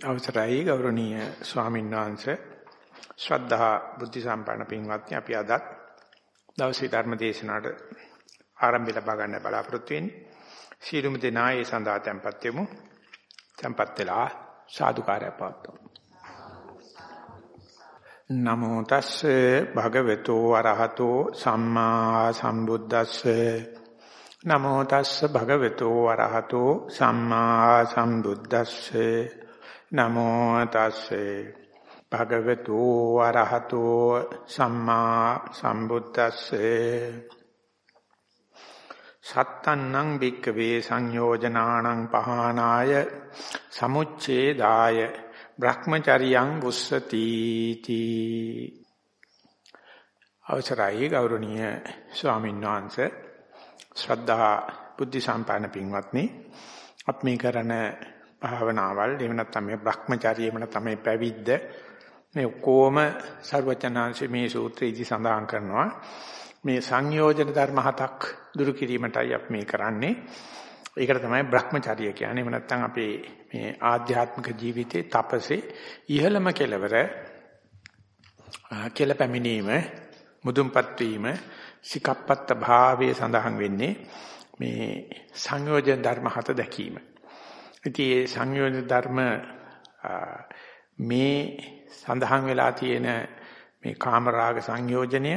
අවසරයි. ගෞරවනීය ස්වාමීන් වහන්සේ. ශ්‍රද්ධා බුද්ධ සම්පන්න පින්වත්නි අපි අද දවසේ ධර්ම දේශනාවට ආරම්භය ලබා ගන්න බලාපොරොත්තු වෙන්නේ. සීලුම දෙනා ඒ සඳහා tempත් වෙමු. tempත් වෙලා සාදුකාරය පවත්වමු. නමෝ තස්සේ භගවතු වරහතෝ සම්මා සම්බුද්දස්සේ. නමෝ තස්ස භගවතු වරහතෝ සම්මා සම්බුද්දස්සේ. නමෝ තස්සේ. භගවතු වරහතෝ සම්මා සම්බුද්දස්සේ. සත්තන්නං භික්කවේ සංයෝජනානං පහනාය සමුච්ඡේදාය බ්‍රහ්මචරියං වුස්සති තී අවසරයි ගෞරවනීය ස්වාමීන් වහන්සේ. ශ්‍රද්ධා බුද්ධ සම්පන්න පින්වත්නි අප මේ කරන භාවනාවල් එහෙම නැත්නම් මේ Brahmacharya එහෙම නැත්නම් මේ පැවිද්ද මේ කොහොම ਸਰවචනාංශ මේ සූත්‍රයේදී සඳහන් කරනවා. මේ සංයෝජන ධර්ම හතක් දුරු කිරීමටයි අපි මේ කරන්නේ. ඒකට තමයි Brahmacharya කියන්නේ. එහෙම නැත්නම් අපේ මේ ආධ්‍යාත්මික ජීවිතේ තපසේ ඉහළම කෙලවර කෙල පැමිණීම මුදුන්පත් වීම සිකප්පත්ත භාවයේ සඳහන් වෙන්නේ මේ සංයෝජන ධර්ම හත දැකීම. ඉතින් මේ සංයෝජන ධර්ම මේ සඳහන් වෙලා තියෙන මේ කාමරාග සංයෝජනය,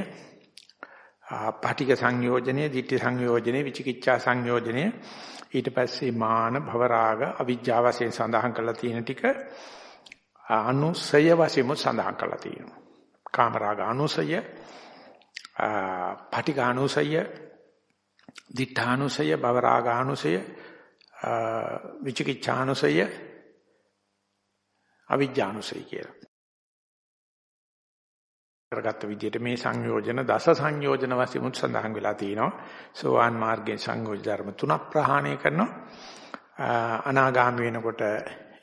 පාටික සංයෝජනය, ditthi සංයෝජනය, විචිකිච්ඡා සංයෝජනය ඊට පස්සේ මාන භවරාග අවිජ්ජා වශයෙන් සඳහන් කරලා තියෙන ටික අනුසය වශයෙන් සඳහන් කරලා තියෙනවා. කාමරාග අනුසය, පාටික අනුසය, ditthානුසය, භවරාග අනුසය විචිකිච්ඡානුසය අවිජ්ජානුසය කියලා. කරගත්ත විදිහට මේ සංයෝජන දස සංයෝජන වශයෙන් මුත් සඳහන් වෙලා තිනවා. සෝවාන් මාර්ගයෙන් සංයෝජන ධර්ම තුනක් ප්‍රහාණය කරනවා. අනාගාමී වෙනකොට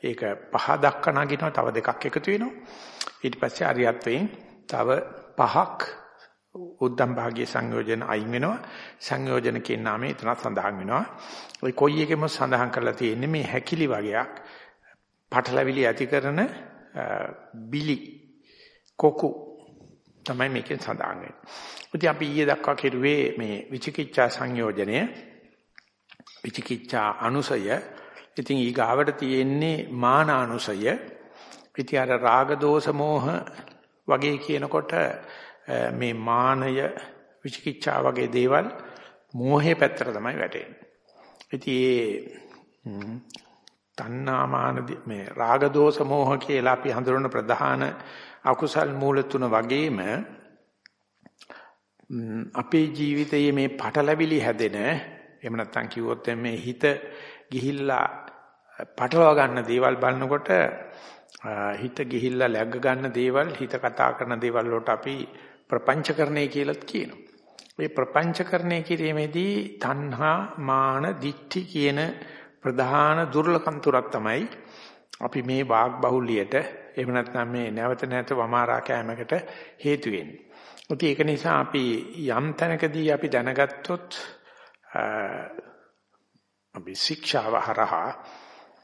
ඒක පහ දක්වා නගිනවා තව දෙකක් එකතු වෙනවා. ඊට පස්සේ අරියත්වයෙන් තව පහක් උද්දම් භාගයේ සංයෝජන අයින් වෙනවා. සංයෝජන කියන නාමය එතන සඳහන් වෙනවා. ওই කොයි එකෙම සඳහන් කරලා තියෙන්නේ මේ හැකිලි වගේක්. පටලවිලි ඇති කරන බිලි කොකු තමයි මේකෙන් සඳහන් වෙන්නේ. ඉතින් අපි ඊයේ දක්වා කෙරුවේ මේ විචිකිච්ඡා සංයෝජනය විචිකිච්ඡා අනුසය. ඉතින් ඊගාවට තියෙන්නේ මාන අනුසය ඉතින් අර රාග දෝෂ මෝහ වගේ කියනකොට මේ මානය විචිකිච්ඡා වගේ දේවල් මෝහේ පැත්තට තමයි වැටෙන්නේ. ඉතින් ඒ තණ්හාමාන මේ රාග දෝෂ මෝහ කියලා අපි හඳුනන ප්‍රධාන අකුසල් මූල තුන වගේම අපේ ජීවිතයේ මේ පටලැවිලි හැදෙන එහෙම නැත්නම් කිව්වොත් මේ හිත ගිහිල්ලා පටලවා ගන්න දේවල් බලනකොට හිත ගිහිල්ලා läග ගන්න දේවල් හිත කතා කරන දේවල් වලට අපි ප්‍රපංචකරණය කියලාත් කියනවා. මේ ප්‍රපංචකරණය කිරීමේදී තණ්හා මාන දික්ටි කියන ප්‍රධාන දුර්ලභම් තුරක් තමයි අපි මේ වාග් බහුලියට එහෙම නැත්නම් මේ නැවත නැවත වමාරා කෑමකට හේතු වෙන්නේ. ඒක නිසා අපි යම් තැනකදී අපි දැනගත්තොත් අපි ශික්ෂාව හරහා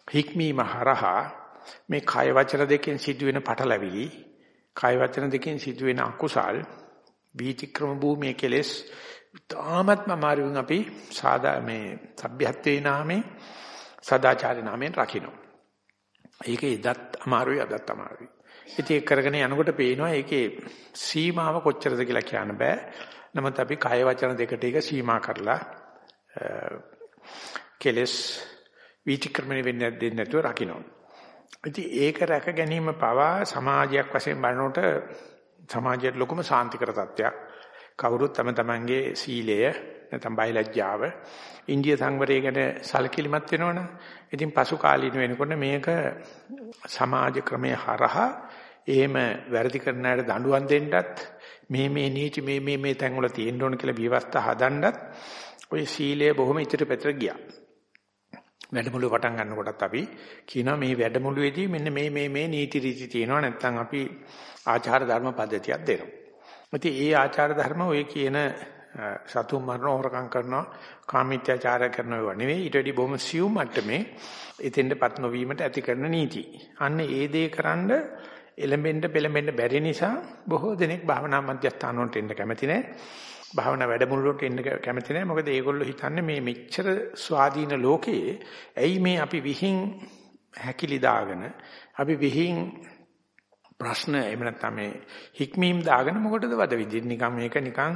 හික්මීම හරහා මේ කය වචන දෙකෙන් සිදුවෙන පටලැවිලි කාය වචන දෙකෙන් සිදුවෙන අකුසල් වීතික්‍රම භූමියේ කෙලෙස් තාමත්ම අමාරුවෙන් අපි සාදා මේ සભ્યත්වේ නාමේ සදාචාරේ නාමයෙන් රකින්න. ඒකේ ඉදත් අමාරුයි අදත් අමාරුයි. ඉතින් ඒක කරගෙන යනකොට පේනවා ඒකේ සීමාව කොච්චරද කියලා කියන්න බෑ. නමුත් අපි කාය වචන දෙකට ඒක සීමා කරලා කෙලස් වීතික්‍රමණය වෙන්නේ නැද්ද රකින්න. ඉතින් ඒක රැක ගැනීම පවා සමාජයක් වශයෙන් බලනකොට සමාජයට ලොකුම සාන්තිකර තත්ත්වයක්. කවුරුත් තම තමන්ගේ සීලය නැත්නම් බයලජ්ජාව ඉන්දිය සංවරය ගැන සැලකිලිමත් වෙනවනේ. ඉතින් පසු කාලීන වෙනකොට මේක සමාජ ක්‍රමයේ හරහා එහෙම වැරදි කරන අයට දඬුවම් දෙන්නත් මේ මේ නීති මේ මේ මේ තැන් වල තියෙන්න ඕන කියලා විවස්ථා හදන්නත් ඔය සීලය බොහොම ඉදිරි පැත්තට ගියා. වැඩමුළු පටන් ගන්නකොටත් අපි කියනවා මේ වැඩමුළුවේදී මෙන්න මේ මේ මේ නීති රීති තියෙනවා නැත්නම් අපි ආචාර ධර්ම පද්ධතියක් දෙනවා. ඉතින් ඒ ආචාර ධර්ම ඔය කියන සතුන් මරන හොරකම් කරනවා කාමීත්‍යාචාරය කරනවා නෙවෙයි ඊට වැඩි බොහොම සියුම් මට්ටමේ එතෙන්ටපත් නොවීමට ඇති කරන නීති. අන්න ඒ දේ කරන්ඩ එලඹෙන්න පෙලඹෙන්න බැරි නිසා බොහෝ දෙනෙක් භාවනා මධ්‍යස්ථාන වලට එන්න කැමති නැහැ. භාවනා වැඩමුළුවට එන්න කැමති නැහැ. මොකද ඒගොල්ලෝ හිතන්නේ මේ මෙච්චර ස්වාධීන ලෝකයේ ඇයි මේ අපි විහිං හැකිලි දාගෙන අපි විහිං ප්‍රශ්න එහෙම නැත්නම් මේ හික්මීම් දාගෙන මොකටද වද විදිහට නිකන් මේක නිකන්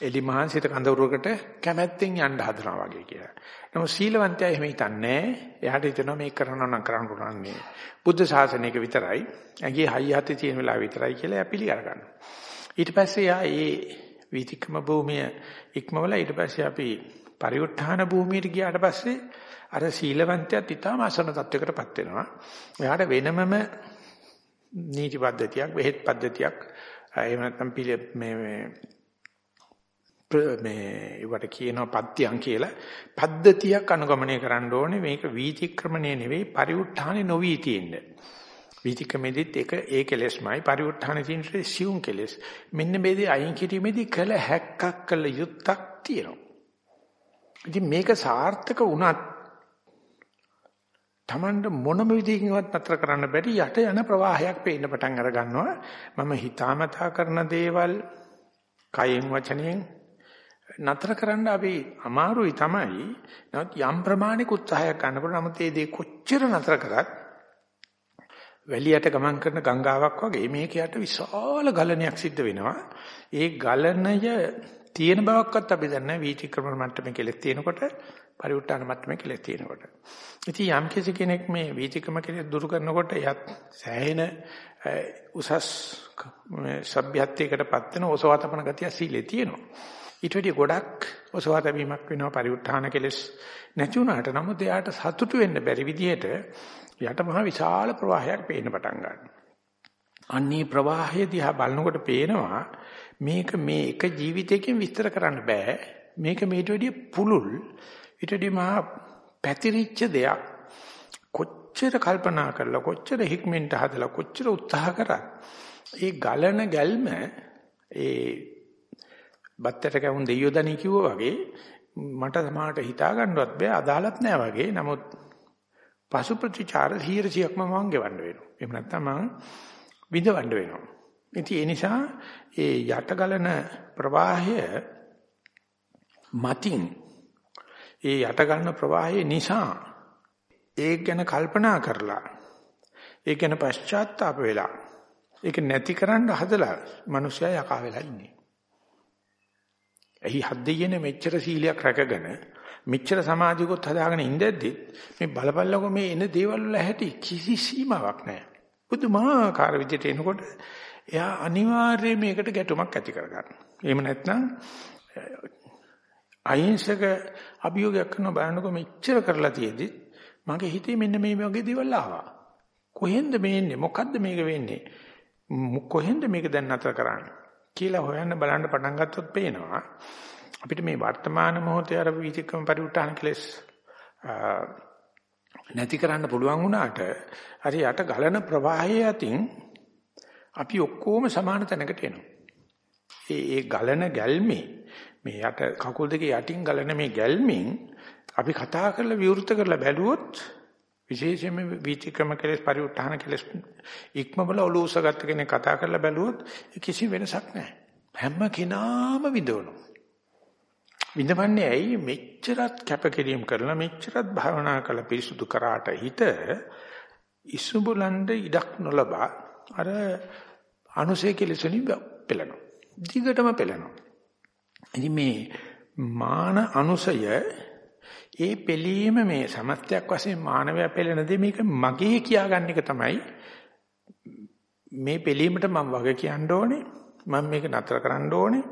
එලි මහන්සිත කඳවුරකට කැමැත්තෙන් යන්න හදනවා වගේ කියලා. නමුත් සීලවන්තයා එහෙම හිතන්නේ එයාට හිතෙනවා මේක කරනවා නම් කරන්න පුළුවන්නේ. බුද්ධ ශාසනයක විතරයි. ඇගේ හයිය හතේ තියෙන වෙලාව විතරයි කියලා එයා පිළිගන්න ගන්නවා. ඊට පස්සේ එයා ඒ වීතික්‍රම භූමිය ඉක්මවලා ඊට පස්සේ අපි පරිඋත්ථාන භූමියට ගියාට පස්සේ අර සීලවන්තයත් ඊටම අසන තත්වයකටපත් වෙනවා. එයාට වෙනමම නීති පද්ධතියක්, වෙහෙත් පද්ධතියක් එහෙම නැත්නම් මේ මේ මේ වට කියනවා පත්‍යං කියලා පද්ධතියක් අනුගමනය කරන්න ඕනේ මේක වීතික්‍රමණය නෙවෙයි පරිඋත්ථානේ නොවී තියෙන්නේ වීතික්‍රමෙදිත් එක ඒ කෙලෙස්මයි. පරිඋත්ථානේ තියෙන්නේ සියුම් කෙලෙස්. මෙන්න මේදී අයින් කිරීමේදී කළ හැක්කක් කළ යුත්තක් තියෙනවා. ඉතින් මේක සාර්ථක වුණත් Tamand මොනම විදිහකින්වත් නතර කරන්න බැරි යට යන ප්‍රවාහයක් පේන්න පටන් අර ගන්නවා. මම හිතාමතා කරන දේවල් කයෙන් වචනයෙන් නතර කරන්න අපි අමාරුයි තමයි. නමුත් යම් ප්‍රමාණික උත්සාහයක් ගන්න පුළුවන්. නමුත් ඒ දේ කොච්චර නතර කරත් වැලියට ගමන් කරන ගංගාවක් වගේ මේක යට විශාල ගලණයක් සිද්ධ වෙනවා. ඒ ගලණය තියෙන බවක්වත් අපි දන්නේ වීතික්‍රමන මට්ටමේ කෙලෙස් තියෙනකොට පරිඋත්තාන මට්ටමේ කෙලෙස් තියෙනකොට. ඉතින් යම් කිසි කෙනෙක් මේ වීතික්‍රම කෙලෙස් දුරු කරනකොට යත් සෑහෙන උසස් සભ્યත්වයකට පත් වෙන ඔසවතපන ගතිය සීලේ තියෙනවා. ඊට වඩා ගොඩක් ඔසවත වීමක් වෙනවා පරිඋත්තාන කෙලෙස් නැති වුණාට නමුත් එයාට සතුටු වෙන්න බැරි විදිහට යට මහ විශාල ප්‍රවාහයක් පේන්න පටන් ගන්නවා. අන්නේ ප්‍රවාහය දිහා බලනකොට පේනවා මේක මේ එක ජීවිතයකින් විස්තර කරන්න බෑ. මේක මේට වැඩිය පුළුල් ඊට වැඩිය මහා පැතිරිච්ච දෙයක්. කොච්චර කල්පනා කරලා කොච්චර හික්මෙන්ට හදලා කොච්චර උත්සාහ කරත් ඒ ගලන ගැල්ම ඒ බත්තට කවුන් දෙයියෝ දණී කිව්වා වගේ මට සමාහට හිතා ගන්නවත් බෑ අදාළත් නෑ වගේ. නමුත් පසු ප්‍රතිචාර 100%ක්ම මම ගෙවන්න වෙනවා. එහෙම නැත්නම් මම විඳවන්න වෙනවා. ඉතින් ඒ නිසා ඒ යටගලන ප්‍රවාහය මතින් ඒ යටගලන ප්‍රවාහය නිසා ඒක ගැන කල්පනා කරලා ඒක ගැන පශ්චාත්තාප වෙලා ඒක නැති කරන්න හදලා මිනිස්සයා යකා වෙලා ඉන්නේ. එහි හද්දියනේ මෙච්චර සීලයක් රැකගෙන මෙච්චර සමාධියකොත් හදාගෙන ඉඳද්දි මේ බලපල්ලකෝ මේ එන දේවල් වල ඇති කිසි සීමාවක් නැහැ. බුදුමාකාර විදිහට එනකොට එයා අනිවාර්යයෙන් මේකට ගැටුමක් ඇති කරගන්නවා. එහෙම නැත්නම් අහිංසක අභියෝගයක් කරන බලනකොට මෙච්චර කරලා තියෙදි මගේ හිතේ මෙන්න මේ වගේ දේවල් ආවා. කොහෙන්ද මේ එන්නේ? මොකද්ද මේක වෙන්නේ? කොහෙන්ද මේක දැන් නතර කරන්නේ? කියලා හොයන්න බලන්න පටන් ගත්තොත් පේනවා අපිට මේ වර්තමාන මොහොතේ අර විචක්කම පරිඋත්හාන කෙලස් නැති කරන්න පුළුවන් වුණාට අර යට ගලන ප්‍රවාහය අතින් අපි ඔක්කොම සමාන තැනකට එනවා. ඒ ඒ ගලන ගැල්මේ මේ යට කකුල් දෙකේ යටින් ගලන මේ ගැල්මෙන් අපි කතා කරලා විවෘත කරලා බැලුවොත් විශේෂයෙන්ම විචක්‍රම කෙලස් පරිඋත්හාන කෙලස් ඉක්මවල ඔලූසගත්ත කෙනෙක් කතා කරලා බැලුවොත් කිසි වෙනසක් නැහැ. හැම කෙනාම විඳවනවා. විඳවන්නේ ඇයි මෙච්චරත් කැපකිරීම කරලා මෙච්චරත් භාවනා කළ පිරිසුදු කරාට හිත ඉසුඹලන්ඩ ඉඩක් නොලබා අර අනුසය කෙලෙසුනි පෙළනවා. දිගටම පෙළනවා. ඉතින් මේ මාන අනුසය ඒ පිළීම මේ සමස්තයක් වශයෙන් මානවය පෙළෙන දේ මේක මගේ කියාගන්න එක තමයි මේ පිළීමට මම වග කියන්න ඕනේ මම මේක නතර කරන්න ඕනේ.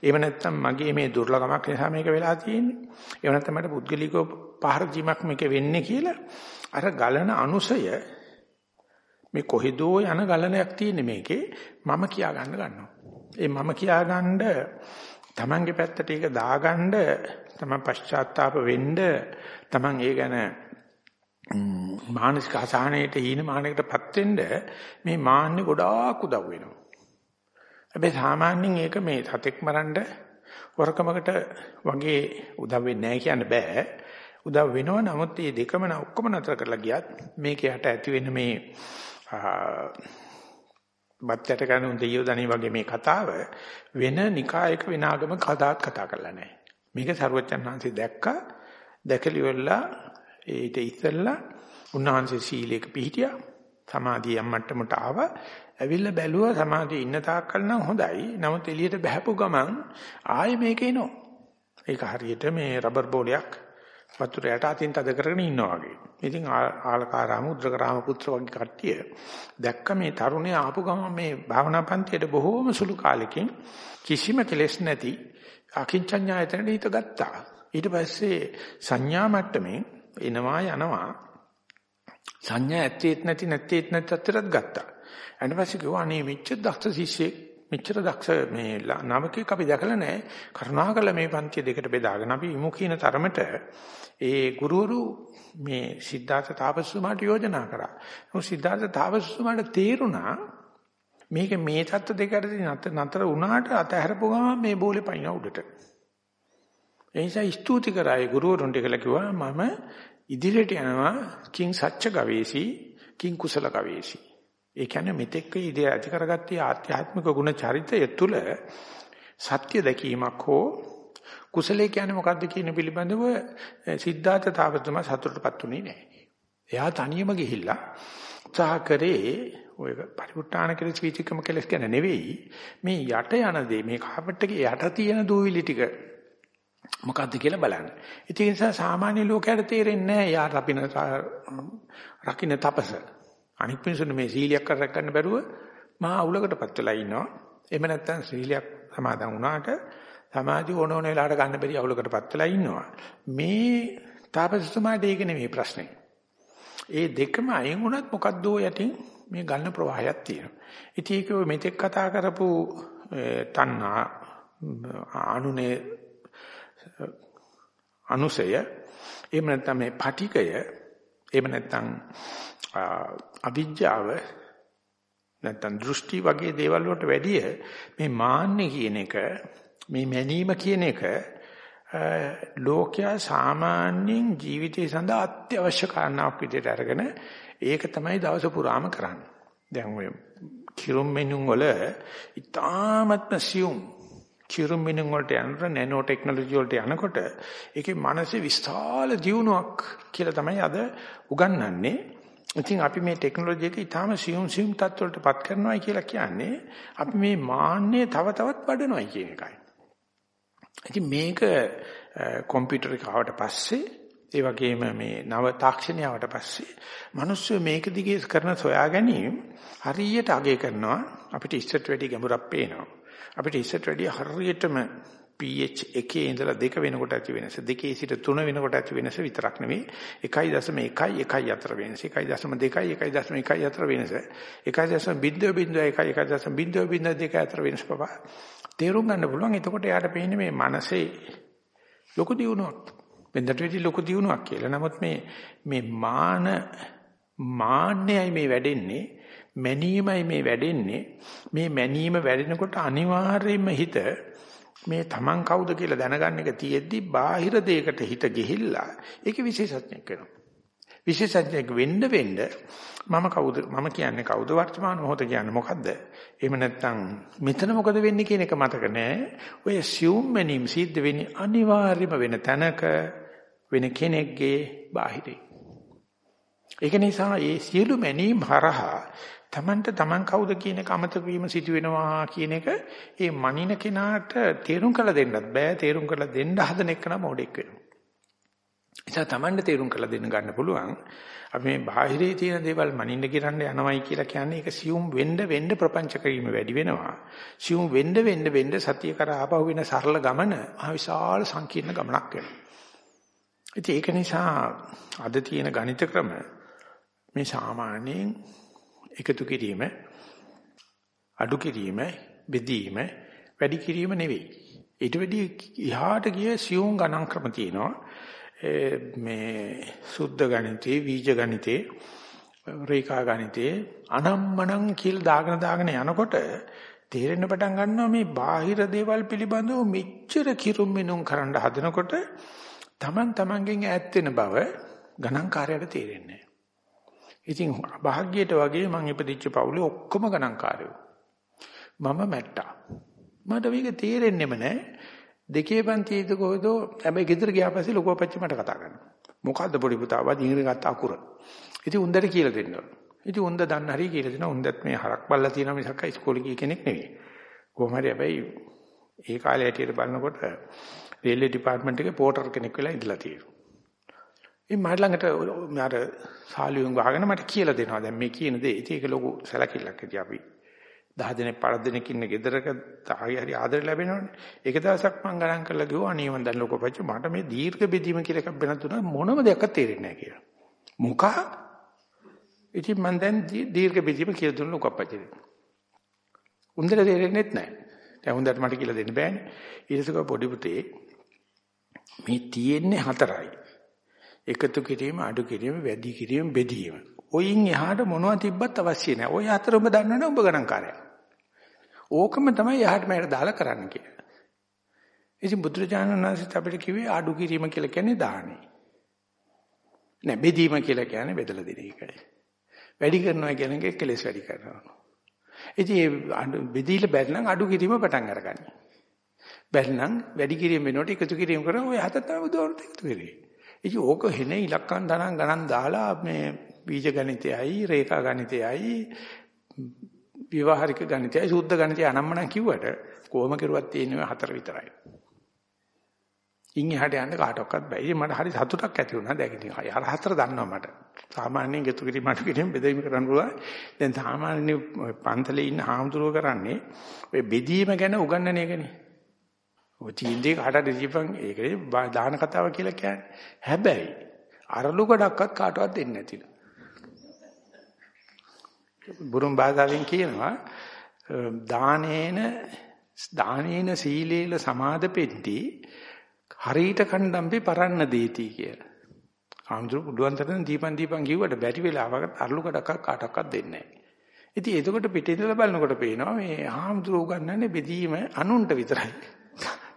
එහෙම නැත්නම් මගේ මේ දුර්ලභමක් නිසා මේක වෙලා තියෙන්නේ. එහෙම නැත්නම් මට පුද්ගලිකව පහර දීමක් මේක වෙන්නේ කියලා අර ගලන අනුසය මේ කොහෙදෝ යන ගලනයක් තියෙන්නේ මේකේ මම කියා ගන්න ගන්නවා. ඒ මම කියා ගන්න තමන්ගේ පැත්තට ඒක දාගන්න තමන් පශ්චාත්තාප වෙන්න තමන් ඒ ගැන මානසික අසහනයට හීන මානයකටපත් වෙන්න මේ මාන්නේ ගොඩාක් උදව් වෙනවා. හැබැයි සාමාන්‍යයෙන් ඒක මේ සතෙක් මරන්න හොරකමකට වගේ උදව් වෙන්නේ නැහැ කියන්න බෑ. උදව් වෙනවා නමුත් මේ දෙකම ඔක්කොම නතර කරලා ගියත් මේකයට ඇති වෙන මේ බත්තට ගන්න දෙයියෝ දණි වගේ මේ කතාව වෙන නිකායක වෙනාගම කතාත් කතා කරලා නැහැ. මේක සරුවච්චන් වහන්සේ දැක්කා දැකලිවලා ඊට ඉස්සෙල්ලා උන්වහන්සේ සීලයක පිහිටියා සමාධිය යම්මට්ටමට ආවා ඇවිල්ලා බැලුවා සමාධිය ඉන්න තාක්කල් නම් හොඳයි නමුත් එළියට බහැපු ගමන් ආයේ මේක එනවා ඒක හරියට මේ රබර් බෝලයක් වතුර යට අතින් තද කරගෙන ඉන්නවා වගේ. ඉතින් ආලකාරාම උද්දකරාම පුත්‍ර වගේ කට්ටිය දැක්ක මේ තරුණයා ආපු ගමන් මේ භාවනා පන්තියට බොහෝම සුළු කාලෙකින් කිසිම කෙලෙස් නැති අකින්චඤ්ඤායතනෙ හිත ගත්තා. ඊට පස්සේ සංඥා මට්ටමේ එනවා යනවා සංඥා ඇත්තේත් නැති නැත්තේත් නැති අතරත් ගත්තා. ඊට පස්සේ කිව්වා අනේ මෙච්චර දක්ෂ ශිෂ්‍යෙක් මෙච්චර දක්ෂ මේ නවකෙක් අපි දැකලා නැහැ. කරුණාකරලා මේ පන්තිය දෙකට බෙදාගෙන අපි ඉමු කියන තරමට ඒ ගුරුවරු මේ සිද්ධාර්ථ තාපසතුමාට යෝජනා කරා. මොකද සිද්ධාර්ථ තාපසතුමාට තේරුණා මේක මේ தත්ත්ව දෙකට නතර වුණාට අතහැරපු ගමන් මේ බෝලේ පයින් උඩට. ඒ නිසා ස්තුති කරා ඒ ගුරුවරුන්ට කියලා කිව්වා මම ඉදිරියට යනවා කිං සච්ච ගවේෂී කිං කුසල ගවේෂී. ඒ කියන්නේ මෙතෙක් ඉදී ඇති කරගත්තී ආධ්‍යාත්මික ගුණ චරිතය තුළ සත්‍ය දැකීමක් හෝ කුසලයේ කියන්නේ මොකද්ද කියන පිළිබඳව සිද්ධාර්ථ තාපසතුමා සතුටටපත් උනේ නැහැ. එයා තනියම ගිහිල්ලා උත්සාහ කරේ ඔය පරිවෘත්තාන කෙලස් වීතිකම කෙලස් කියන නෙවෙයි මේ යට යන දේ මේ කාපට් එකේ යට තියෙන දූවිලි ටික මොකද්ද කියලා බලන්න. ඒ නිසා සාමාන්‍ය ලෝකයට තේරෙන්නේ නැහැ යා රපින රකින්න තපස. අනික් මිනිසුන් මේ සීලියක් කර ගන්න බැරුව මහා අවුලකටපත් වෙලා ඉන්නවා. එහෙම නැත්නම් සීලියක් සමාදන් වුණාට සමාධිය ඕන ඕන වෙලාවට ගන්න බැරි අවුලකටපත් වෙලා ඉන්නවා. මේ තාපසතුමාට ඒක නෙමෙයි ප්‍රශ්නේ. ඒ දෙකම අයින් වුණත් මොකද්ද යටින් මේ ගන්න ප්‍රවාහයක් තියෙනවා. ඉතින් ඒක මෙතෙක් කතා කරපු තණ්හා අනුනේ අනුසය එහෙම නැත්නම් මේ පටිකය එහෙම නැත්නම් අවිජ්ජාව නැත්නම් දෘෂ්ටි වගේ දේවල් වලට වැඩිය මේ මාන්නේ කියන එක මේ මැනීම කියන එක ලෝකයා සාමාන්‍යයෙන් ජීවිතය සඳහා අත්‍යවශ්‍ය කාරණාවක් විදිහට අරගෙන ඒක තමයි දවස පුරාම කරන්නේ. දැන් ඔය කිරුම් මෙනුන් වල ඉතාමත්ම සියුම් කිරුම් මිනුම් වලට යනකොට නැනෝ ටෙක්නොලොජි වලට යනකොට ඒකේ මානසික විශාල දියුණුවක් කියලා තමයි අද උගන්වන්නේ. ඉතින් අපි මේ ටෙක්නොලොජි එක ඊටාම සියුම් සියුම් තත්ත්වවලටපත් කරනවා කියලා කියන්නේ අපි මේ මාන්නේ තව තවත් වඩනවායි කියන එකයි. ඉතින් මේක කම්පියුටර් එක ආවට පස්සේ ඒ වගේම මේ නව තාක්ෂණය ආවට පස්සේ මිනිස්සු මේක දිගේ කරන සොයා ගැනීම හරියට අගය කරනවා අපිට ඉස්සරට වැඩි ගැඹුරක් පේනවා. අපිට ඉස්සරට වැඩිය හරියටම pH 1 ඉඳලා 2 වෙනකොට ඇති වෙනස 2 සිට 3 වෙනකොට ඇති වෙනස විතරක් නෙවෙයි 1.1 1 අතර වෙනස. 1.2 1.1 අතර වෙනස. 1.0.1 අතර වෙනස පවා තේරුම් ගන්න පුළුවන්. එතකොට යාට පේන්නේ මේ මනසේ ලොකු දියුණුවක්. වෙනදට වෙඩි ලොකු දියුණුවක් කියලා. නමුත් මේ මේ මාන මාන්නයයි මේ වැඩෙන්නේ. මැනීමයි මේ වැඩෙන්නේ. මේ මැනීම වැඩෙනකොට අනිවාර්යයෙන්ම හිත මේ Taman කවුද කියලා දැනගන්න එක තියෙද්දි බාහිර දෙයකට හිත ගිහිල්ලා ඒක විශේෂඥයක් වෙනවා. විශේෂඥයෙක් වෙන්න වෙන්න මම කවුද මම කියන්නේ කවුද වර්තමාන මොහොත කියන්නේ මොකද්ද? එහෙම නැත්නම් මෙතන මොකද වෙන්නේ කියන එක මතක නැහැ. ඔය assume මැනීම සිද්ධ වෙන්නේ අනිවාර්යම වෙන තැනක වෙන කෙනෙක්ගේ බාහිරේ. ඒක නිසා මේ සියලු මැනීම් හරහා තමන්ට තමන් කවුද කියන එක අමතක වීම සිදු වෙනවා කියන එක ඒ මනින කෙනාට තේරුම් කරලා දෙන්නත් බෑ තේරුම් කරලා දෙන්න හදන එක නම් මොඩෙක් වෙනවා. නිසා තමන්ට තේරුම් කරලා දෙන්න ගන්න පුළුවන්. අපි මේ බාහිරේ තියෙන දේවල් මනින්න ගිරන්න යනවයි කියලා කියන්නේ ඒක සියුම් වෙන්න වෙන්න ප්‍රපංච කිරීම වැඩි වෙනවා. සියුම් වෙන්න වෙන්න වෙන්න සතිය කර ආපහු වෙන සරල ගමන ආ විශාල සංකීර්ණ ගමනක් වෙනවා. ඉතින් ඒක නිසා අද තියෙන ගණිත ක්‍රම මේ සාමාන්‍යයෙන් එකතු කිරීම අඩු කිරීම බෙදීම වැඩි කිරීම නෙවෙයි. ඊට වැඩි ඉහාට ගිය සියුම් ගණන් ක්‍රම තියෙනවා. මේ සුද්ධ ගණිතේ, වීජ ගණිතේ, රේඛා ගණිතේ අනම්මනම් කියලා දාගෙන දාගෙන යනකොට තේරෙන්න පටන් ගන්නවා මේ බාහිර දේවල් පිළිබඳව මෙච්චර කිරුම් මිනුම් කරන්න හදනකොට Taman tamanගෙන් ඈත් වෙන බව ගණන්කාරයට තේරෙන්නේ ඉතින් භාග්‍යයට වගේ මං ඉපදිච්ච පවුලේ ඔක්කොම ගණන්කාරයෝ. මම මැට්ටා. මට මේක තේරෙන්නෙම නැහැ. දෙකේ පන්තියේද කොහොද හැබැයි ගෙදර ගියා පස්සේ ලොකෝ පච්චි මට කතා කරනවා. මොකද්ද පොඩි පුතා වා ඉංග්‍රීසි ගත්ත අකුර. ඉතින් උන්දට කියලා දෙන්න ඕන. ඉතින් උන්ද දන්න හරිය කියලා දෙනවා. උන්දත් මේ හරක් බල්ලා තියෙන මිසක් ඉස්කෝලේ ගිය කෙනෙක් නෙවෙයි. කොහොම හරි හැබැයි ඒ කාලේ හැටියට බලනකොට රේල්වේ ඩිපාර්ට්මන්ට් එකේ පෝටර් කෙනෙක් වෙලා ඉඳලා තියෙනවා. ඉතින් මට ළඟට මට සාලියුන් ගහගෙන මට කියලා දෙනවා. දැන් මේ කියන දේ. ඉතින් ඒක ලොකු සැලකිල්ලක් ඇති අපි. 10 දිනක් 15 දිනක් ඉන්න ගෙදරක තායි හරි ආදර ලැබෙනවනේ. ඒක දවසක් මම ගණන් කරලා කිව්වා අනේ මන් දැන් ලොකෝ පච්ච මට මේ දීර්ඝ බෙදීම කියලා එකක් වෙනත් දුන්නා මොනම දෙයක් තේරෙන්නේ නැහැ කියලා. මොකක්? ඉතින් මම දැන් දීර්ඝ බෙදීම කියලා දුන්න ලොකෝ පච්චට. උන්දර තේරෙන්නේ නැහැ. දැන් උන්දට මට කියලා දෙන්න බෑනේ. ඊටසක පොඩි පුතේ මේ තියෙන්නේ හතරයි. එකතු කිරීම, අඩු කිරීම, වැඩි කිරීම, බෙදීම. ඔයින් එහාට මොනවද තිබ්බත් අවශ්‍ය නැහැ. ඔය හතර ඔබ දන්නවනේ ඔබ ගණන්කාරයා. ඕකම තමයි එහාට මෙහාට දාලා කරන්න කියන්නේ. ඉතින් බුදුරජාණන් වහන්සේත් අපිට කිව්වේ අඩු කිරීම කියලා කියන්නේ දාහනේ. නෑ බෙදීම කියලා කියන්නේ බෙදලා දෙන එකයි. වැඩි කරනවා කියන එක කෙලෙස් වැඩි කරනවා. ඉතින් මේ බෙදීලා බැරිනම් අඩු කිරීම පටන් අරගන්න. බැරිනම් වැඩි කිරීම වෙනකොට එකතු කිරීම කරා ඔය හත තමයි බුදුවරුත් එකතු කරේ. ඉතින් ඕක හෙනේ ඉලක්කම් ගණන් ගණන් දාලා මේ බීජ ගණිතයයි රේඛා ගණිතයයි විවාහරික ගණිතයයි සුද්ධ ගණිතය අනම්මනම් කිව්වට කොහොම කරුවත් තියෙන්නේ හතර විතරයි. ඉන් එහාට යන්න කාටවත් බෑ. ඉතින් මට හරි සතුටක් ඇති වුණා. දැන් ඉතින් අර හතර දන්නවා මට. සාමාන්‍යයෙන් ගෙතු කිරි මට කිරීම බෙදීම කරන්න පුළුවන්. දැන් සාමාන්‍ය පන්තලේ ඉන්න හාමුදුරුවෝ කරන්නේ ඔය බෙදීම ගැන උගන්වන එකනේ. ඔය තීන්දුවේ කාටද දීපන් ඒකේ දාන කතාව කියලා කියන්නේ. හැබැයි අරලු ගඩක්වත් කාටවත් දෙන්නේ නැතිලු. බුරුම් භාෂාවෙන් කියනවා දානේන දානේන සීලේල සමාදපෙtti හරීට කණ්ඩම්පි පරන්න දීති කියලා. ආම්දුරු පුළුවන් තරම් දීපන් දීපන් කිව්වට බැරි වෙලාවකට අරලු කඩක් කාටවත් දෙන්නේ නැහැ. ඉතින් එතකොට පිටින් ඉඳලා බලනකොට පේනවා මේ ආම්දුරු උගන්වන්නේ බෙදීම අනුන්ට විතරයි.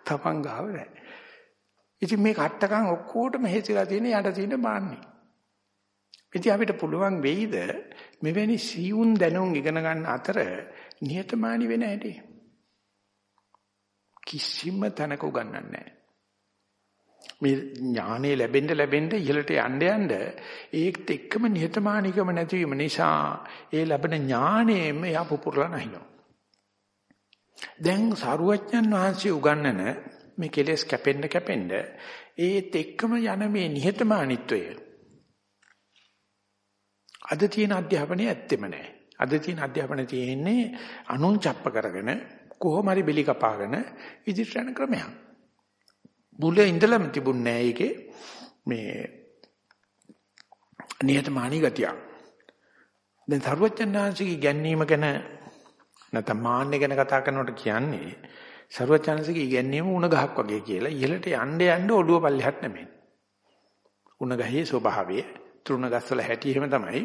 තමන් ගාව නැහැ. ඉතින් මේ කට්ටකම් ඔක්කොටම හේතුලා තියෙන යට තියෙන මාන්නේ. ඉතින් අපිට පුළුවන් වෙයිද මෙවැනි සියුම් දැනුම් ඉගෙන ගන්න අතර නිහතමානී වෙන හැටි. කිසිම තැනක උගන්වන්නේ නැහැ. මේ ඥානෙ ලැබෙන්න ලැබෙන්න ඉහළට යන්න යන්න ඒකත් එක්කම නිහතමානීකම නැතිවීම නිසා ඒ ලැබෙන ඥානෙම යා පුපුරලා නැහිනවා. දැන් සරුවච්චන් වහන්සේ උගන්වන මේ කෙලෙස් කැපෙන්න කැපෙන්න ඒත් එක්කම යන මේ නිහතමානීත්වය අද තියෙන අධ්‍යාපනයේ ඇත්තෙම නැහැ. අද තියෙන අධ්‍යාපනයේ තියෙන්නේ අනුන් චප්ප කරගෙන කොහොම හරි බෙලි කපාගෙන ඉදිරියට යන ක්‍රමයක්. මුලින් ඉඳලම තිබුණේ නැහැ ඒකේ මේ නියතමානී ගතිය. දැන් සර්වඥාන්සේගේ ගැන්වීම ගැන නැත්නම් මාන්නේ ගැන කතා කරනකොට කියන්නේ සර්වඥාන්සේගේ ගැන්වීම උණ ගහක් වගේ කියලා ඉහළට යන්න යන්න ඔළුව පල්ලෙහාට නැමෙන්නේ. උණ ගහේ ස්වභාවය තෘණ ගස්වල හැටි එහෙම තමයි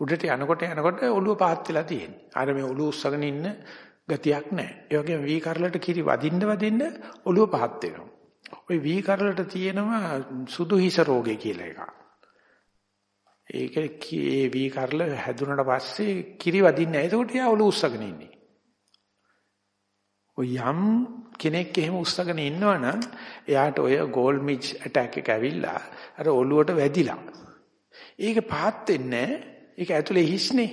උඩට යනකොට යනකොට ඔළුව පහත් වෙලා තියෙන්නේ. අර මේ ඔළුව උස්සගෙන ඉන්න ගතියක් නැහැ. ඒ වගේම වී කරලට කිරි වදින්න වදින්න ඔළුව පහත් වෙනවා. ওই වී කරලට තියෙනවා සුදු හිස රෝගය කියලා එකක්. ඒක ඒ වී කරල හැදුනට පස්සේ කිරි වදින්නේ නැහැ. ඒකට යා ඔළුව උස්සගෙන ඉන්නේ. ඔය යම් කෙනෙක් එහෙම උස්සගෙන ඉන්නවනම් එයාට ඔය ගෝල් මිච් ඇටැක් එක ඇවිල්ලා අර ඔළුවට වැදිලා ඒක පාත් වෙන්නේ ඒක ඇතුලේ හිස්නේ.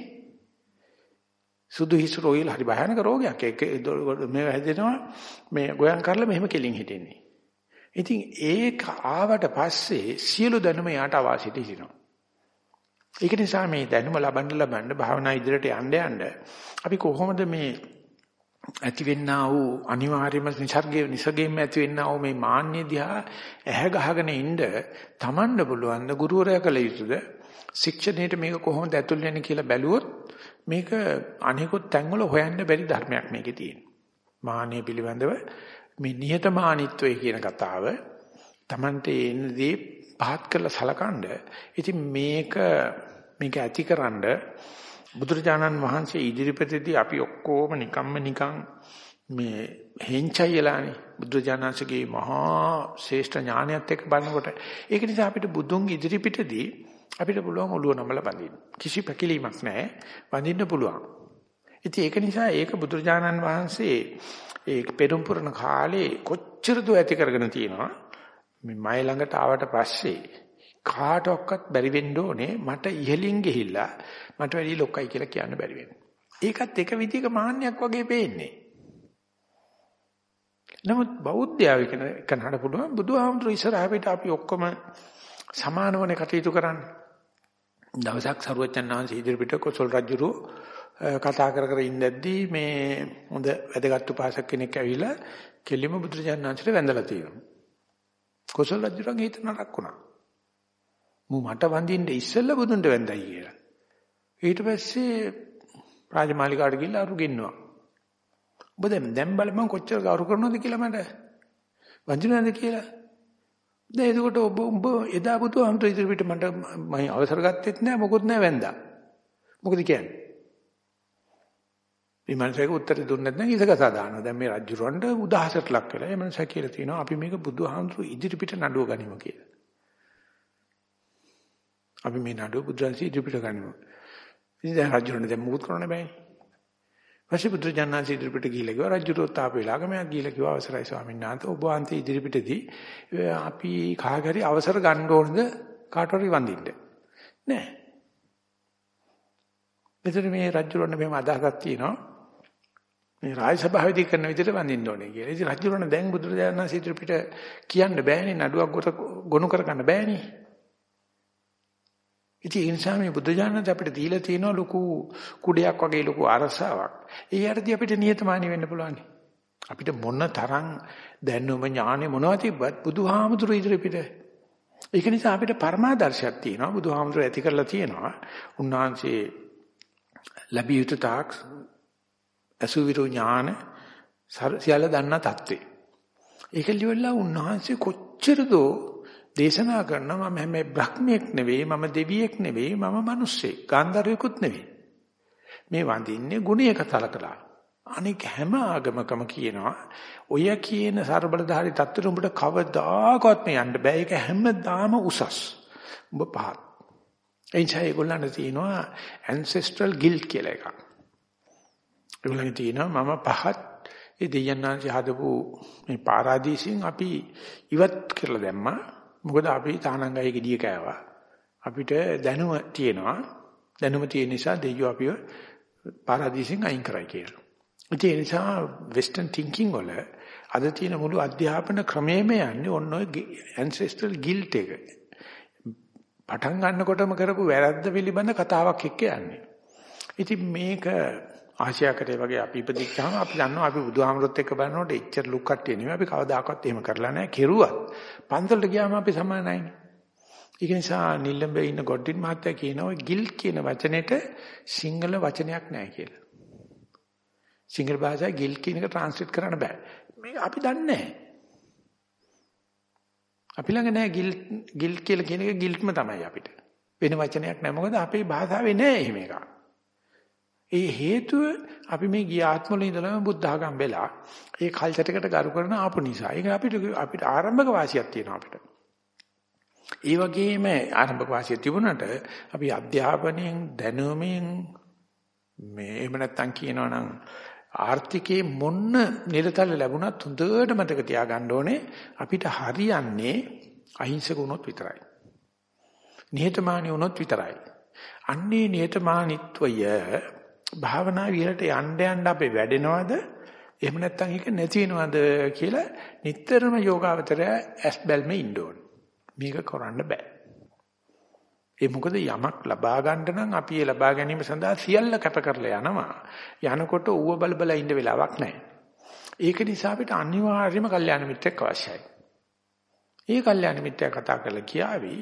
සුදු හිස් රෝගීල හරි භයානක රෝගයක්. ඒක මේ හැදෙනවා මේ ගෝයන් කරලා මෙහෙම කෙලින් හිටින්නේ. ඉතින් ඒක ආවට පස්සේ සියලු දැනුම යාට අවාසියට හිටිනවා. ඒක නිසා මේ දැනුම ලබන්න ලබන්න භාවනා ඉදිරියට යන්න යන්න අපි කොහොමද මේ ඇතිවෙන්නා වූ අනිවාර්යම නිසර්ගයේ නිසගයෙන් ඇතිවෙන්නා වූ මේ මාන්නේ දිහා ඇහැ ගහගෙන ඉන්න තමන්ඩ පුළුවන් ද ගුරුවරයා කළ යුතුද ශික්ෂණයට මේක කොහොමද ඇතුල් වෙන්නේ කියලා බැලුවොත් මේක අනිකුත් තැන්වල හොයන්න බැරි ධර්මයක් මේකේ තියෙනවා. මාන්නේ පිළිබඳව මේ නිහතමානීත්වය කියන කතාව තමන්ට එන්නදී පහත් කරලා සලකනද ඉතින් මේක මේක ඇතිකරනද බුදුරජාණන් වහන්සේ ඉදිරිපතේදී අපි ඔක්කොම නිකම්ම නිකං මේ හෙන්චයිලානේ බුදුරජාණන්සේගේ මහා ශ්‍රේෂ්ඨ ඥානයත් එක්ක බලනකොට ඒක නිසා අපිට බුදුන් ඉදිරිපිටදී අපිට පුළුවන් ඔළුව නමල බඳින්න. කිසි පැකිලීමක් නැහැ. බඳින්න පුළුවන්. ඉතින් ඒක නිසා ඒක බුදුරජාණන් වහන්සේ ඒ පෙරම් පුරන කාලේ කොච්චර දෝ ඇති කරගෙන තියෙනවා. මේ මයි ළඟට ආවට පස්සේ කාටවත් බැරි වෙන්න ඕනේ මට ඉහලින් ගිහිල්ලා මට වැඩි ලොක්කයි කියලා කියන්න බැරි වෙන්නේ. ඒකත් එක විදිහක මාන්නයක් වගේ පේන්නේ. නමුත් බෞද්ධයාව කියන කනහට පුළුවන් බුදුහාමුදුරු ඉස්සරහ පිට අපි ඔක්කොම සමානවනේ කටයුතු කරන්නේ. දවසක් සරුවච්චන් වහන්සේ ඉදිරිපිට කොසල් රජුරු කතා කර කර ඉඳද්දී මේ හොඳ වැදගත් උපාසක කෙනෙක් ඇවිල්ලා කෙලිම බුදුරජාණන් වහන්සේට වැඳලා තියෙනවා. කොසල් රජුරන්ගේ හිත නරක් වුණා. මු මට වඳින්න ඉස්සෙල්ලා බුදුන්ට වැඳයි කියලා. ඊට පස්සේ රාජමාලිකාවට ගිහිල්ලා අරු ගෙන්නවා. ඔබ දැන් දැන් බලපන් කොච්චර ගෞරව කරනවද කියලා මට. වඳිනවද කියලා. දැන් එතකොට ඔබ ඔබ එදා බුදුහාමුදුර ඉදිරියට මට මම අවසර ගත්තෙත් නෑ මොකොත් නෑ වැඳා. මොකද කියන්නේ? මේ මනුස්සයෙක් උත්තර දුන්නේ නැත්නම් ඉසකසා දානවා. දැන් මේ රජුරවන්ට උදාහසට ලක් වෙලා. ඒ මනුස්සයා කියලා තියෙනවා අපි මේක බුදුහාමුදුර ඉදිරියට නඩුව ගනිමු කියලා. අපි මේ නඩුව බුදුරජාණන් ඉදිරියට ගනිමු. ඉතින් දැන් රජුරණ දැන් මුකුත් කරන්න බෑනේ. ඊපස්සේ බුදුරජාණන් ඉදිරියට ගිහිල්ලා කිව්වා රජුරෝ තාප වෙලාග මම ගිහිල්ලා කිව්වා අවසරයි ස්වාමීන් වහන්සේ ඔබ වහන්සේ ඉදිරියටදී අපි කාගරි අවසර ගන්න ඕනද කාටවරි වඳින්න. නෑ. මෙතන මේ රජුරණ මෙහෙම අදහසක් තියෙනවා. මේ රාජ සභාවේදී කරන විදිහට වඳින්න ඕනේ කියලා. ඉතින් රජුරණ දැන් බුදුරජාණන් ඉදිරියට කියන්න බෑනේ නඩුවක් ගොනු කර ගන්න බෑනේ. ඉතින් ඒ නිසා මේ බුද්ධ ඥානත් අපිට දීලා තියෙන ලොකු කුඩයක් වගේ ලොකු අරසාවක්. ඒ යටදී අපිට නියතමානී වෙන්න පුළුවන්. අපිට මොන තරම් දැනුම ඥානෙ මොනවද තිබ්බත් බුදුහාමුදුරු ඉදිරිපිට. ඒක නිසා අපිට පරමාදර්ශයක් තියෙනවා. බුදුහාමුදුරු ඇති කරලා තියෙනවා. උන්වහන්සේ ලැබිය යුතු තාක් අසුවිරු ඥාන සියල්ල දන්නා தત્වේ. ඒක liwalla උන්වහන්සේ කොච්චර දෝ දේශනා කරනවා මම හැම බ්‍රහ්මියෙක් නෙවෙයි මම දෙවියෙක් නෙවෙයි මම මිනිස්සෙක් ගාන්ධාරයෙකුත් නෙවෙයි. මේ වඳින්නේ ගුණයක තලකලා. අනික හැම ආගමකම කියනවා ඔය කියන ਸਰබලධාරී தත්තර උඹට කවදාකවත් මේ යන්න බෑ. ඒක හැමදාම උසස්. උඹ පහත්. එනිසා ඒගොල්ලන්ට තියෙනවා ancestral guilt කියලා එකක්. ඒගොල්ලන්ට තියෙනවා මම පහත්. ඒ දෙයයන්ාන්සේ හදපු මේ පාරාදීසෙන් අපි ඉවත් කරලා දැම්මා. මොකද අපි තානංගයේ gediya කෑවා. අපිට දැනුම තියෙනවා. දැනුම තියෙන නිසා දෙයියෝ අපිව පාරාදීසෙන් අයින් කරයි කියලා. ඒ නිසා වෙස්ටර්න් තින්කින් වල අද තියෙන මුළු අධ්‍යාපන ක්‍රමයේම යන්නේ ඔන්න ඔය ancestral guilt එක. පටන් ගන්නකොටම කරපු වැරද්ද පිළිබඳ කතාවක් එක්ක යන්නේ. ඉතින් මේක ආසියාකරේ වගේ අපි ඉපදිච්චාම අපි දන්නවා අපි බුදුහාමරොත් එක්ක බලනකොට එච්චර ලුක් කට්ටිය නෙමෙයි. අපි කවදාකවත් එහෙම කරලා නැහැ. කෙරුවත් පන්සලට ගියාම අපි සමානයිනේ ඒක නිසා නිල්ලඹේ ඉන්න ගොඩින් මහත්තයා කියනවා ගිල් කියන වචනෙට සිංහල වචනයක් නැහැ කියලා. සිංහල භාෂාවේ ගිල් කියන එක ට්‍රාන්ස්ලේට් කරන්න බෑ. මේක අපි දන්නේ නැහැ. අපි ළඟ නැහැ ගිල් ගිල් කියලා කියන එක ගිල්ට්ම තමයි අපිට. වෙන වචනයක් නැහැ. මොකද අපේ භාෂාවේ නැහැ එහෙම එකක්. ඒ හේතුව අපි මේ ගිය ආත්මවල ඉඳලාම බුද්ධ ආගම් වෙලා ඒ කල්චර් එකට ගරු කරන ආපු නිසා. ඒක අපිට අපිට ආරම්භක වාසියක් තියෙනවා අපිට. ඒ වගේම ආරම්භක වාසිය තිබුණාට අපි අධ්‍යාපනයෙන් දැනුමෙන් මේ එහෙම නැත්තම් කියනවනම් ආර්ථිකේ මොන්න නිරතල ලැබුණත් හොඳට මතක තියාගන්න ඕනේ අපිට හරියන්නේ අහිංසක වුණොත් විතරයි. නිහතමානී වුණොත් විතරයි. අන්නේ නිහතමානීත්වය භාවනා විහෙලට යන්න යන්න අපි වැඩෙනවද? එහෙම නැත්නම් ඒක නැති වෙනවද කියලා නිතරම යෝගාවතරය ඇස් බැල්මේ ඉන්න ඕන. මේක කරන්න බෑ. ඒ මොකද යමක් ලබා ගන්න නම් අපි ඒ ලබා ගැනීම සඳහා සියල්ල කැප කරලා යනවා. යනකොට ඌව බල බල ඉන්න වෙලාවක් නැහැ. ඒක නිසා අපිට අනිවාර්යයෙන්ම කල්යාණ මිත්‍රෙක් අවශ්‍යයි. ඒ කල්යාණ මිත්‍යා කතා කරලා කියාවි.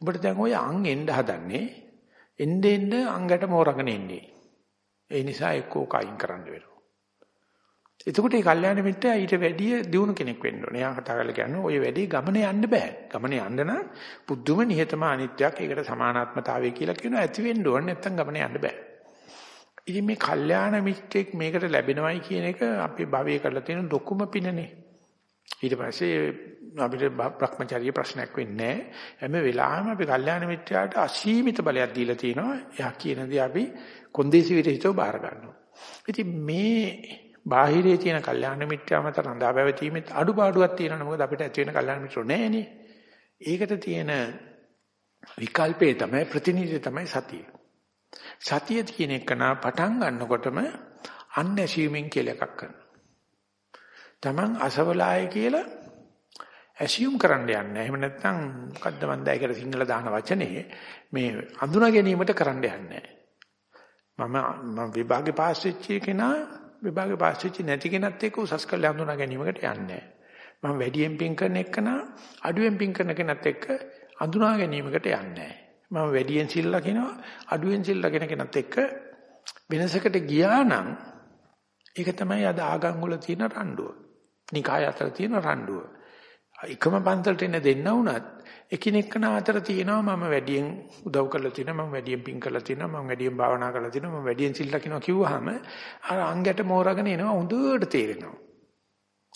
ඔබට දැන් ওই අං එන්න හදන්නේ. එන්න එන්න අංගට මෝරගෙන ඉන්නේ. ඒ නිසා එක්කෝ කයින් කරන්න වෙනවා. එතකොට මේ කල්යාණ මිත්‍රයා ඊට වැඩිය දියුණු කෙනෙක් වෙන්න ඕනේ. එයා කතා කරලා කියන්නේ ඔය වැඩේ ගමනේ යන්න බෑ. ගමනේ යන්න නම් පුදුම නිහතමානීත්වයක් ඒකට සමානාත්මතාවය කියලා කියනවා ඇති වෙන්න ඕනේ නැත්නම් ගමනේ යන්න බෑ. ඉතින් මේ කල්යාණ මිත්‍රෙක් මේකට ලැබෙනවයි කියන එක අපේ භවයේ කරලා තියෙන ලොකුම පිනනේ. ඊට පස්සේ අපිට භ්‍රමචර්ය ප්‍රශ්නයක් වෙන්නේ නැහැ. හැම වෙලාවෙම අපි කල්යාණ මිත්‍රයාට අසීමිත බලයක් දීලා තියෙනවා. එයා කියන දේ අපි කොන්දේසි විරහිතව බාර ගන්නවා. ඉතින් මේ බාහිරේ තියෙන කල්යාණ මිත්‍යා මත රඳා පැවතීමේ අඩුපාඩුවක් තියෙනවා. මොකද අපිට ඇති වෙන කල්යාණ මිත්‍රෝ නැහැනේ. ඒකට තියෙන විකල්පේ තමයි ප්‍රතිනිධිය තමයි සතිය. සතිය කියන එක නා පටන් ගන්නකොටම unassuming කියලා එකක් කරනවා. Taman අසවලාය කියලා ඇසියුම් කරන්න යන්නේ. එහෙම නැත්නම් මොකද්ද මන් දැයකට සිංහල දාන වචනේ මේ අඳුනා ගැනීමට කරන්න යන්නේ. මම මම විභාගේ පාස් වෙච්ච කෙනා විභාගේ පාස් වෙච්ච නැති කෙනත් එක්ක උසස් කළ අඳුනා ගැනීමකට යන්නේ. මම වැඩියෙන් පින් කරන එකනා අඩුවෙන් පින් කරන කෙනත් එක්ක අඳුනා ගැනීමකට යන්නේ. මම වැඩියෙන් සිල් ලකිනවා අඩුවෙන් සිල් ලකින කෙනත් එක්ක වෙනසකට ගියා නම් ඒක තමයි අද ආගම් වල තියෙන රණ්ඩුව. නිකාය අතර තියෙන රණ්ඩුව. එකම පන්සලට එන දෙන්න වුණත් එකිනෙකන අතර තියෙනවා මම වැඩියෙන් උදව් කරලා තියෙනවා මම වැඩියෙන් පින් කරලා තියෙනවා මම වැඩියෙන් භාවනා කරලා තියෙනවා මම වැඩියෙන් සිල් ලකිනවා කිව්වහම අර අංගයට මෝරගෙන එනවා හොඳට තේරෙනවා.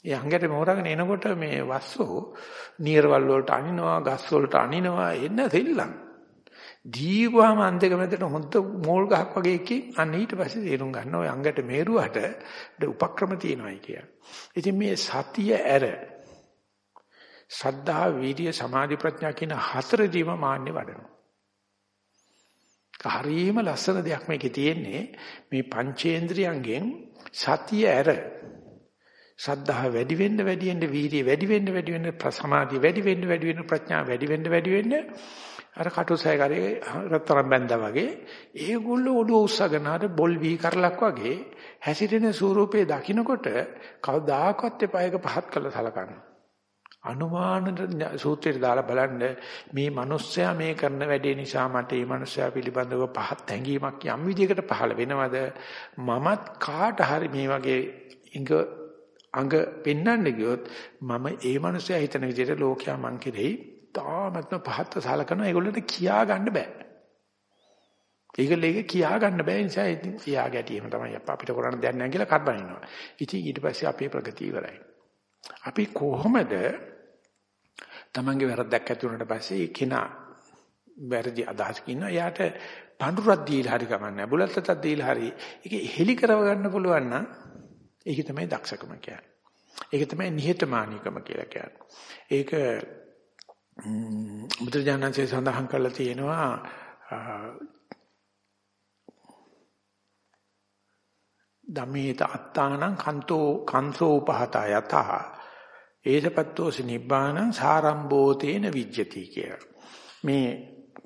ඒ අංගයට මෝරගෙන එනකොට මේ වස්සෝ නියරවල් වලට අනිනවා ගස් වලට අනිනවා එන්න දෙල්ලන්. දීපුවාම අන්දක මැදට හොඳ මෝල් ගහක් වගේ එකකින් අන්න ඊට පස්සේ තේරුම් ගන්න ඔය අංගයට මේරුවට උපක්‍රම තියෙනවායි කිය. ඉතින් මේ සතිය ඇර සද්ධා, වීර්ය, සමාධි, ප්‍රඥා කියන හතරදීම මාන්නේ වඩනවා. හරිම ලස්සන දෙයක් මේකේ තියෙන්නේ. මේ පංචේන්ද්‍රියන්ගෙන් සතිය ඇර. සද්ධා වැඩි වෙන්න වැඩි වෙන්න වීර්ය වැඩි වෙන්න වැඩි වෙන්න සමාධිය වැඩි වෙන්න වැඩි වෙන්න ප්‍රඥා වැඩි වෙන්න වැඩි වෙන්න අර කටුසය කරේ රත්තරන් බැඳා වගේ ඒගොල්ලෝ ඔළුව උස්සගෙන අර බොල් වී කරලක් වගේ හැසිරෙන ස්වරූපේ දකින්නකොට කවදාකවත් එපායක පහත් කළ සලකන්නේ. අනුමාන සූත්‍රයට දාලා බලන්න මේ මිනිස්සයා මේ කරන වැඩේ නිසා මට මේ මිනිස්සයා පිළිබඳව පහත් හැඟීමක් යම් විදිහකට පහළ වෙනවද? මමත් කාට හරි මේ වගේ ඉඟ අඟ පෙන්වන්න ගියොත් මම ඒ මිනිස්සයා හිතන විදිහට ලෝකයා මං කෙරෙහි තාමත්ම පහත් සලකන ඒගොල්ලන්ට කියා ගන්න බෑ. ඒගොල්ලෝ ඒක කියා ගන්න බෑ. නිසා ඉතින් කියා ගැටීම තමයි අපිට කරන්න දෙයක් නැහැ කියලා කරබනිනවා ඉතින් ඊට පස්සේ අපේ ප්‍රගතිය ඉවරයි. අපි කොහොමද තමන්ගේ වැරද්දක් ඇති වුණාට පස්සේ ඒ කෙනා වැරදි අදහසක ඉන්න එයාට පඳුරක් දීලා හරි කමන්නේ බුලත්තක් දීලා හරි ඒක හෙලි කරව ගන්න පුළුවන් නම් ඒක තමයි දක්ෂකම කියන්නේ. ඒක තමයි නිහතමානීකම කියලා කියන්නේ. ඒක බුදුජානන්සේ සඳහන් කරලා තියෙනවා ධම්මේත අත්තානං කන්තෝ කන්සෝ උපහත යතහ ඒසපත්තෝසි නිබ්බානං සාරම්භෝතේන විජ්ජති කියලා. මේ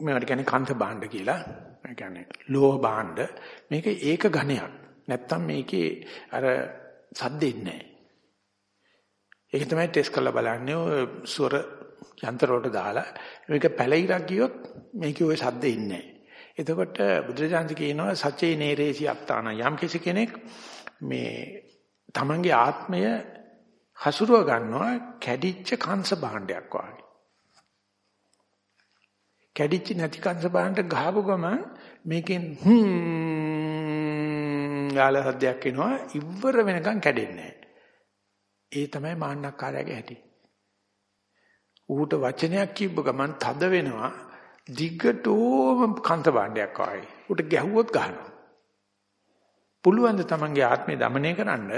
මේවට කියන්නේ කන්ත භාණ්ඩ කියලා. ඒ කියන්නේ ලෝහ භාණ්ඩ. මේක ඒක ඝණයක්. නැත්තම් මේකේ අර සද්දෙන්නේ නැහැ. ඒක තමයි ටෙස්ට් කරලා බලන්නේ ඔය ස්වර යන්ත්‍ර වලට දාලා මේක පැලිරක් ගියොත් මේකේ ඔය සද්ද ඉන්නේ එතකොට බුදුරජාණන් කියනවා සචේ නේරේසි අත්තාන යම් කෙනෙක් මේ තමන්ගේ ආත්මය හසුරුව ගන්නවා කැඩිච්ච කංශ භාණ්ඩයක් වගේ. කැඩිච්ච නැති කංශ භාණ්ඩ ගහපු ගමන් මේකෙන් හ්ම් ගාල සද්දයක් එනවා ඉවර වෙනකන් කැඩෙන්නේ ඒ තමයි මාන්නක්කාරයාගේ හැටි. ඌට වචනයක් කිව්ව ගමන් තද වෙනවා දිගටම කන්ත භාණ්ඩයක් වගේ. ඌට ගැහුවොත් ගහනවා. පුළුවන් ද තමන්ගේ ආත්මය দমনය කරන්න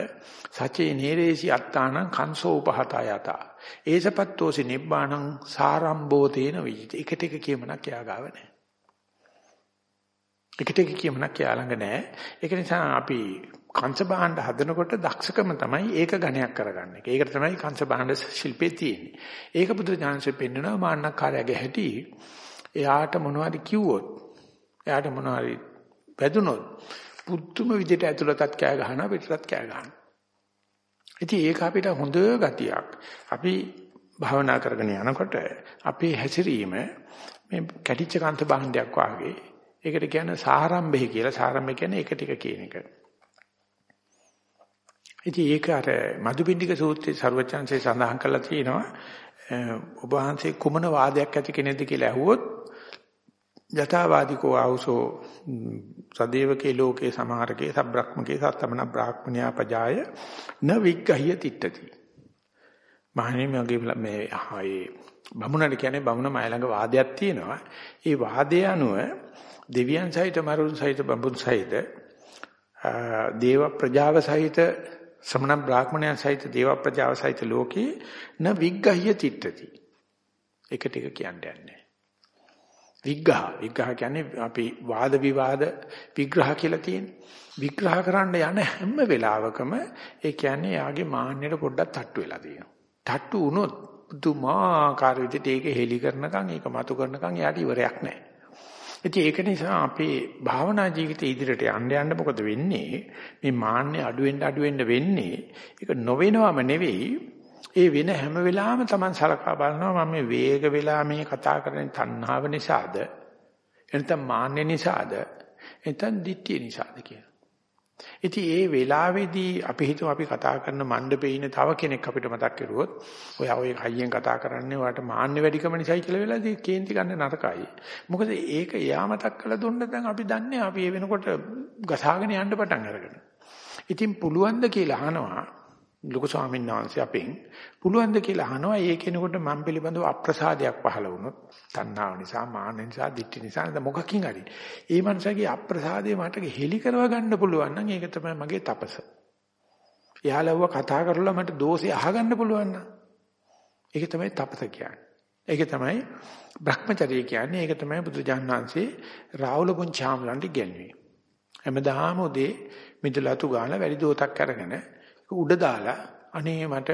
සචේ නේරේසි අත්තානං කංසෝ උපහතය යතා ඒසපත්තෝසි නිබ්බාණං සාරම්භෝ තේන විජිත එකට එක කියමනක් යාගාව නැහැ එකට එක කියමනක් යා ළඟ නැහැ ඒක නිසා අපි කංශ භාණ්ඩ හදනකොට දක්ෂකම තමයි ඒක ඝණයක් කරගන්න එක. ඒකට තමයි කංශ භාණ්ඩ ශිල්පේ තියෙන්නේ. ඒක බුදු දානසේ පෙන්වනවා මාන්නකාරයාගේ හැටි. එයාට මොනවද කිව්වොත් එයාට මොනවද වැදුනොත් පුදුම විදිහට ඇතුළතත් කෑ ගහනවා පිටතත් කෑ ගහනවා. ඉතින් ඒක අපිට හොඳ ගතියක්. අපි භාවනා කරගෙන යනකොට අපේ හැසිරීම මේ කැටිච්ච කාන්ත භාණ්ඩයක් වාගේ. ඒකට කියන්නේ සාරම්භය කියලා. සාරම්භය කියන්නේ එක ටික කියන එක. ඉතින් ඒක අර මදුපිණ්ඩික සූත්‍රයේ ਸਰවචන්සේ සඳහන් කරලා තියෙනවා ඔබ වහන්සේ කුමන වාදයක් ඇති කෙනෙක්ද කියලා ඇහුවොත් යථාවාදිකෝ ආවුසෝ සදේවකේ ලෝකේ සමහරකේ සබ්‍රක්‍මකේ සත්තමන බ්‍රාහ්මණයා පජාය න විග්ගහ්‍ය තිට්ඨති. මහණෙනි මගේ මේ ආයේ බමුණට කියන්නේ බමුණ මය ළඟ වාදයක් තියෙනවා. ඒ වාදය අනුව දෙවියන් සහිත මරුන් සහිත බඹුන් සහිත දේව ප්‍රජාව සහිත සමන බ්‍රාහ්මණයන් සහිත දේව ප්‍රජාව සහිත ලෝකේ න විග්ගහ්‍ය තිට්ඨති. එක ටික කියන්නේ විග්‍රහ විග්‍රහ කියන්නේ අපි වාද විවාද විග්‍රහ කියලා තියෙන්නේ. විග්‍රහ කරන්න යන හැම වෙලාවකම ඒ කියන්නේ යාගේ මාන්නයට පොඩ්ඩක් තට්ටු වෙලා තියෙනවා. තට්ටු වුණොත් දුමාකාර විදිහට ඒක හෙලි කරනකම් ඒක මතු කරනකම් යාට ඉවරයක් නැහැ. ඉතින් ඒක නිසා අපේ භාවනා ජීවිතේ ඉදිරියට යන්න යන්න මොකද වෙන්නේ? මේ මාන්නේ අඩු වෙන්න අඩු වෙන්න වෙන්නේ ඒක නොවෙනවම නෙවෙයි ඒ වෙන හැම වෙලාවෙම Taman සලකා බලනවා මම මේ වේග වෙලා මේ කතා කරන්නේ තණ්හාව නිසාද එනතම් මාන්නේ නිසාද එතෙන් ditthිය නිසාද කියලා. ඉතින් ඒ වෙලාවේදී අපි හිතුව අපි කතා කරන මණ්ඩපේ ඉන්න තව කෙනෙක් අපිට මතක් කරුවොත් ඔයා ඔය හයියෙන් කතා කරන්නේ ඔයාට මාන්නේ වැඩිකම නිසායි කියලා වෙලාවදී කේන්ති ගන්න නරකයි. මොකද ඒක එයා මතක් කරලා දුන්න දැන් අපි දන්නේ අපි ඒ වෙනකොට ගසාගෙන යන්න පටන් අරගෙන. ඉතින් පුළුවන් ද කියලා අහනවා ලොකු ස්වාමීන් වහන්සේ අපෙන් පුළුවන් ද කියලා අහනවා ඒ කෙනෙකුට මම පිළිබඳව අප්‍රසාදයක් පහළ වුණොත් තණ්හාව නිසා මාන නිසා දික්ටි නිසා නැද මොකකින් හරි ඒ මනුස්සයාගේ අප්‍රසාදේ මට හෙලි කරව ගන්න පුළුවන් නම් ඒක තමයි මගේ තපස. එයාලව කතා කරලා මට දෝෂේ අහගන්න පුළුවන් නම් ඒක තමයි තපස කියන්නේ. ඒක තමයි Brahmacharya කියන්නේ ඒක තමයි බුදුජානනාංශේ රාහුල පුංචාම්ලන්ට ඉගෙනුවේ. හැමදාම උදේ මිදලතු ගාන වැඩි දෝතක් අරගෙන උඩ දාලා අනේ මට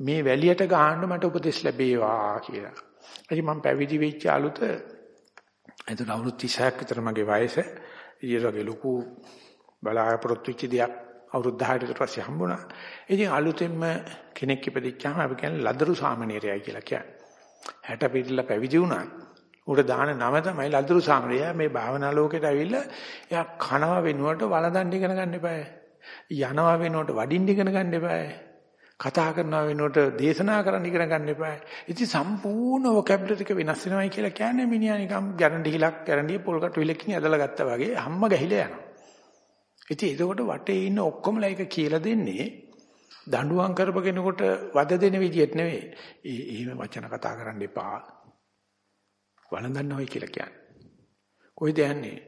මේ වැලියට ගහන්න මට උපදෙස් ලැබේවා කියලා. ඉතින් මම පැවිදි වෙච්ච අලුත එතන අවුරුදු 30ක් විතර මගේ වයස ඊයරගේ ලොකු බලාපොරොත්තු වෙච්ච දෙයක් අවුරුදු 10කට ඊට පස්සේ හම්බුණා. ඉතින් අලුතෙන්ම කෙනෙක් ඉපදිච්චාම අපි කියන්නේ ලදරු සාමණේරයයි කියලා කියන්නේ. 60 පිටලා පැවිදි වුණා. උඩ දාන නම තමයි ලදරු සාමණේරයා මේ භාවනා ලෝකෙට ඇවිල්ලා එයා කනවා වෙනුවට වළඳන් ඉගෙන ගන්න එපායි. යනවා වෙනකොට වඩින්න ඉගෙන ගන්න එපා. කතා කරනවා වෙනකොට දේශනා කරන්න ඉගෙන ගන්න එපා. ඉතින් සම්පූර්ණ වොකැබුලරි එක වෙනස් වෙනවයි කියලා කියන්නේ මිනිහා නිකම් ගැරන්ටි හිලක් ගැරන්ටි පොල් කටු හිලකින් ඇදලා ගත්තා වගේ හැම්ම ගහිලා යනවා. ඉතින් ඒකකොට වටේ ඉන්න ඔක්කොමලා ඒක කියලා දෙන්නේ දඬුවම් කරපගෙනකොට වද දෙන විදියට නෙවෙයි. ඒ එහෙම වචන කතා කරන්න එපා. වළඳන්නවයි කියලා කියන්නේ. කොයිද යන්නේ?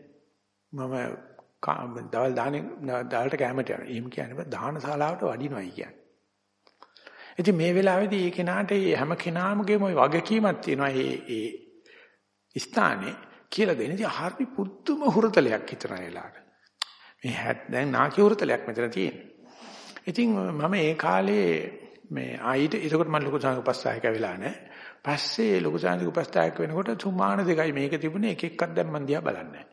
මම දවල් දානේ දාලට කැමරට යනවා. එහෙම කියන්නේ දානශාලාවට වඩිනවයි කියන්නේ. ඉතින් මේ වෙලාවේදී ඒ කෙනාට හැම කෙනාමගේම ওই වගකීමක් තියෙනවා. ඒ ඒ ස්ථානේ කියලා දෙන ඉතින් හරි පුදුම හුරතලයක් හිතන වෙලාවට. මේ දැන් නාකි හුරතලයක් මෙතන තියෙන්නේ. ඉතින් මම ඒ කාලේ මේ ආයිට ඒකට මම ලොකු සංගපස්සායක වෙලා නැහැ. පස්සේ ලොකු සංගපස්සායක වෙනකොට තුමාන දෙකයි මේක තිබුණේ එක එකක් දැන් මන් දිහා බලන්නේ නැහැ.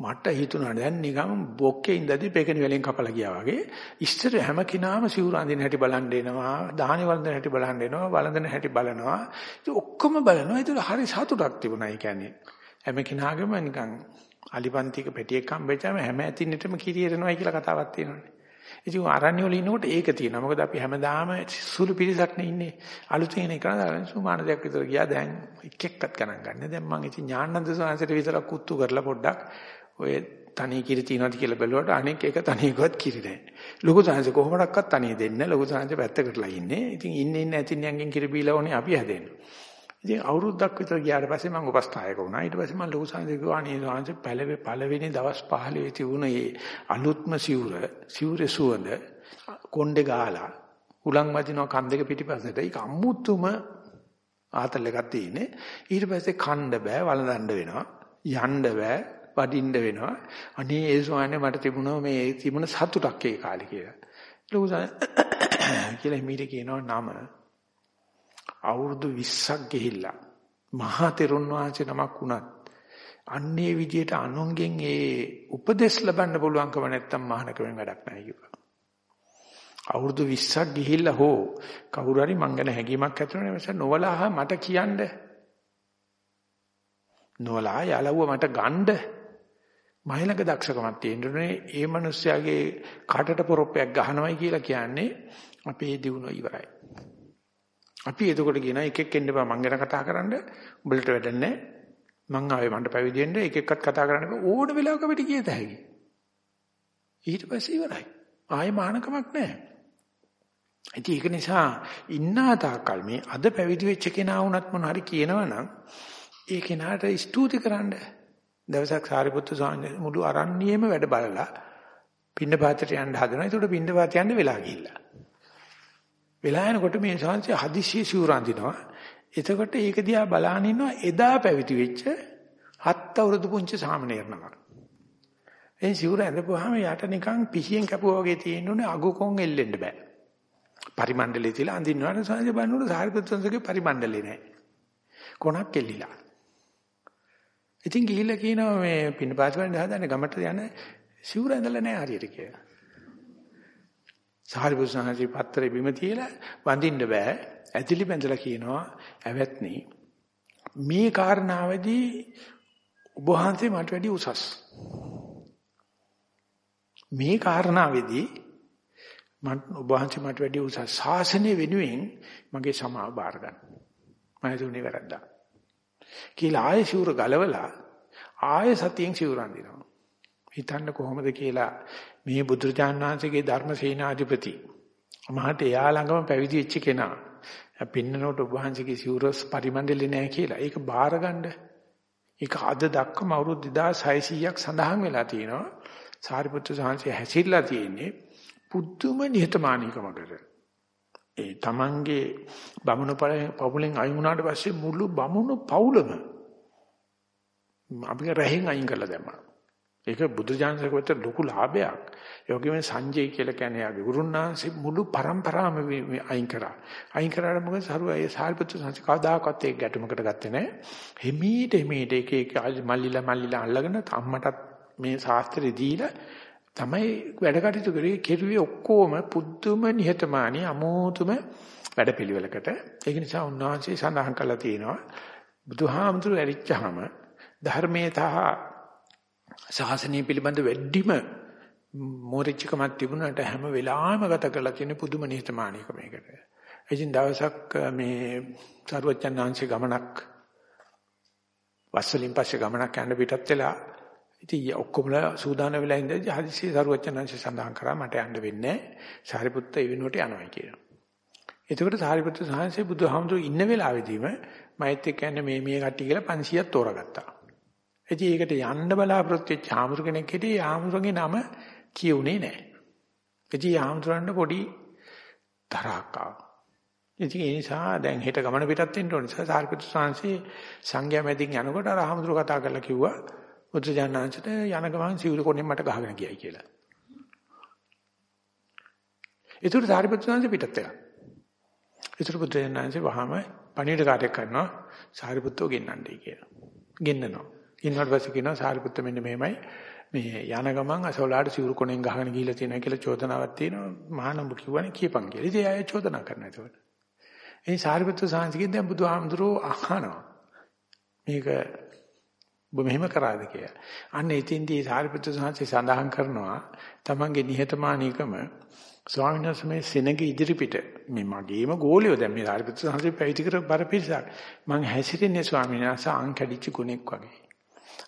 මට හිතුණා දැන් නිකන් බොක්කේ ඉඳදී පෙකෙන වෙලෙන් කපලා ගියා වගේ. ඉස්සර හැම කෙනාම සිවුර අඳින හැටි බලන් දෙනවා දාහනේ වළඳන හැටි බලන් දෙනවා වළඳන හැටි බලනවා. ඉතින් ඔක්කොම බලනවා. ඒක හරි සතුටක් තිබුණා ඒ කියන්නේ. හැම කෙනාගේම නිකන් අලිපන්තික පැටියෙක් හම්බෙච්චාම හැම ඇතින්නෙටම කිරියරනවායි කියලා කතාවක් තියෙනවානේ. ඉතින් ආරණ්‍ය වල ඉන්නකොට ඒක තියෙනවා. මොකද අපි හැමදාම සුළු පිරිසක් නේ ඉන්නේ. අලුතෙන් එක කරලා සුමාන දෙයක් විතර ගියා. දැන් එක් එක්කත් ගණන් ගන්න. දැන් මම ඉතින් ඥානන්ද සෝන්සට විතරක් කුත්තු කරලා පොඩ්ඩක් ඔය තනිය කිරි තියනවාද කියලා බැලුවට අනෙක් එක තනියකවත් කිරි නැහැ. ලොකු සංහස කොහොමඩක්වත් තනිය දෙන්නේ නැහැ. ලොකු සංහස පැත්තකටලා ඉන්නේ. ඉතින් ඉන්නේ ඉන්නේ ඇතින්යන්ගෙන් කිරි බීලා ඕනේ අපි හැදෙන්න. ඉතින් අවුරුද්දක් විතර ගියාට පස්සේ මම උපස්ථායක වුණා. ඊට පස්සේ මම ලොකු සංහස කිව්වා අනේ සංහස පළවෙනි පළවෙනි දවස් 15 තිබුණ මේ අලුත්ම සිවුර, සිවුරේ සුවඳ කොණ්ඩේ ගාලා උලන් වදිනවා කන් දෙක පිටිපස්සට. ඒක අමුතුම ආතල් එකක් තියෙන්නේ. ඊට පස්සේ කන්න බෑ වළඳන්න වෙනවා. යන්න බෑ වඩින්න වෙනවා. අනේ ඒ ස්වාමීන් මට තිබුණා මේ තිබුණ සතුටක් ඒ කාලේ කියලා. ලොකු කියලා මීට කියනවා නම අවුරුදු 20ක් ගිහිල්ලා මහා තෙරුන් වහන්සේ නමක් වුණත් අන්නේ විදියට අනුන්ගෙන් ඒ උපදෙස් ලබන්න පුළුවන්කම නැත්තම් මහානකමෙන් වැඩක් නැහැ කිව්වා. අවුරුදු 20ක් ගිහිල්ලා හෝ කවුරු හරි මං ගැන හැඟීමක් ඇති වෙනවා නොවලහ මට කියන්න නොවලා යාළුව මට ගන්න මයිලක දක්ෂකමක් තියෙනුනේ ඒ මිනිස්යාගේ කාටට පොරොප්පයක් ගහනවයි කියලා කියන්නේ අපේ දිනුව ඉවරයි. අපි එතකොට කියන එක එක් එන්න බා මං ගැන කතා කරන්න උඹලට වැඩන්නේ මං ආවේ මන්ට පැවිදි වෙන්න එක එක්කත් කතා කරන්න ඕන වෙලාවක අපිට කියත හැකි. ඊට පස්සේ ඉවරයි. ආයේ මානකමක් නැහැ. ඉතින් ඒක නිසා ඉන්නා තාකල් මේ අද පැවිදි වෙච්ච කෙනා වුණත් මොන හරි කියනවනම් ඒ කෙනාට ස්තුති කරන්න. දවසක් සාරිපුත්තු සාංශ මුළු අරණියෙම වැඩ බලලා පින්න පාත්‍රයට යන්න හදනවා. ඒකට පින්න පාත්‍රය යන්න වෙලා ගිහිල්ලා. වෙලා යනකොට මේ සාංශය හදිස්සිය සිවුරන්දිනවා. එතකොට ඒක දිහා බලාගෙන ඉන්නවා එදා පැවිදි වෙච්ච හත් අවුරුදු පුංචි සාමණේරනමක්. ඒ සිවුර ඇඳපුවාම යට නිකන් පිහියෙන් කැපුවා වගේ තියෙන උනේ අගු කොන් එල්ලෙන්න බෑ. පරිමණ්ඩලේ තියලා අඳින්නවට සාජ බන්නුට සාරිපුත්‍රන්සේගේ පරිමණ්ඩලේ නෑ. කොනක් එල්ලිලා. ඉතින් ගිහිල්ලා කියනවා මේ පින්නපාත වලින් හදන්නේ ගමට යන සිවුර ඇඳලා නෑ හරියට කියලා. සාරිපුත්‍රන්සේ පත්‍රේ බිම තියලා වඳින්න බෑ. ඇතිලි බැඳලා කියනවා ඇවැත්නි මේ කාරණාවේදී ඔබ වහන්සේ මට වැඩි උසස්. මේ කාරණාවේදී මම ඔබ වහන්සේ මට වැඩි උසස් ශාසනය වෙනුවෙන් මගේ සමාව බාර ගන්න. මම හිතුනේ වැරද්දා. කියලා ආයෙ සිවුර ගලවලා ආයෙ සතියෙන් සිවුර අඳිනවා. හිතන්න කොහොමද කියලා මේ බුදුරජාණන් වහන්සේගේ ධර්ම සේනාධිපති මහට එයා ළඟම පැවිදි වෙච්ච කෙනා පින්නනෝට ඔබ වහන්සේගේ සිවුරස් පරිමණ්ඩලේ නැහැ කියලා. ඒක බාරගන්න. ඒක අද දක්වම අවුරුදු 2600ක් සඳහන් වෙලා තියෙනවා. සාරිපුත්‍ර සාංශය හැසිරලා තියෙන්නේ පුදුම නිහතමානීකමකට. ඒ තමන්ගේ බමුණු පවුලෙන් අයින් වුණාට පස්සේ මුළු බමුණු පවුලම අපි රැහෙන් අයින් කරලා දැම්මා. ඒක බුදුජානකවත ලොකු ලාභයක්. ඒ වගේම සංජය කියලා කියන්නේ ආගේ ගුරුනාංශේ මුළු પરම්පරාවම අයින් කරා. අයින් කරාට මොකද සරුවයි සාරිපුත්‍ර සංජය කවදාකවත් ඒක ගැටුමකට ගත්තේ නැහැ. හිමීට හිමීට එක එක මල්ලිලා මල්ලිලා අල්ලගෙන අම්මටත් මේ ශාස්ත්‍රය දීලා තමයි වැඩ කටයුතු කරේ කෙරුවේ ඔක්කොම පුදුම නිහතමානී අමෝතුම වැඩපිළිවෙලකට. ඒක නිසා උන්වහන්සේ සඳහන් කළා තියෙනවා බුදුහාමුදුරු ඇරිච්චාම ධර්මයේ තහ ශාසනය පිළිබඳ වැඩිම මෝරිච්චකමක් තිබුණාට හැම වෙලාවෙම ගත කරලා තියෙන පුදුම නිහතමානීකමයකට. ඉතින් දවසක් මේ සරුවචනාංශේ ගමනක් වස්සලින් පස්සේ ගමනක් යන්න පිටත් වෙලා ඉතින් ඔක්කොමලා සූදානම් වෙලා ඉඳලා හදිස්සිය සරුවචනංශ සඳහන් කරා මට යන්න වෙන්නේ සාරිපුත්ත ඒ වෙනුවට යනවා කියලා. එතකොට සාරිපුත්ත සාංශේ බුදුහාමුදුරු ඉන්න වෙලාවෙදීම මෛත් එක්ක යන්නේ මේ මේ කට්ටිය කියලා 500ක් තෝරගත්තා. ඉතින් ඒකට යන්න බලාපොරොත්තු වෙච්ච ආමුරු කෙනෙක් හිටියේ ආමුරුගේ නම කියුනේ නැහැ. ඉතින් ආමුරුන්ට පොඩි තරහක් ආවා. ඉතින් ඒ නිසා දැන් හෙට ගමන පිටත් වෙන්න ඕන නිසා සාරිපුත්‍ර සාංශේ සංඝයා මැදින් යනකොට අර ආමුරු කතා කරලා කිව්වා බුදුජානනාංශට යන ගමන් සිවුර කොණෙන් මට ගහගෙන ගියයි කියලා. ඒතර සාරිපුත්‍රයන්සේ පිටත් වෙනවා. ඒතර බුදුජානනාංශේ වහම පණිවිඩ කාර්යයක් කරනවා සාරිපුත්‍රෝ ගෙන්නන්නයි කියලා. ගෙන්නනවා. ඊන්වට පස්සේ කියනවා සාරිපුත්‍ර මෙන්න මෙහෙමයි මේ යන ගමන් අසෝලාට සිවුරු කොණෙන් ගහගෙන ගිහිල්ලා තියෙනවා කියලා චෝදනාවක් තියෙනවා. මහානඹ කිව්වනේ කියපන් කියලා. ඉතින් ආයෙ චෝදනා කරනවා ඒකට. ඒ සාරිපුත්‍ර සාංශිකෙන් දැන් බුදුහාමුදුරෝ අහනවා. මේක ඔබ මෙහෙම කරාද කියලා. අන්න එතින්දී සාරිපුත්‍ර සාංශي සඳහන් කරනවා තමන්ගේ නිහතමානීකම ස්වාමීන් වහන්සේ මේ සෙනග ඉදිරිපිට මේ මගේම ගෝලියෝ දැන් මේ සාරිපුත්‍ර සාංශي පැවිදි කර බරපිරිසක් මං හැසිරෙන්නේ ස්වාමීන් වහන්සේ අං කැඩිච්ච ගුණෙක් වගේ.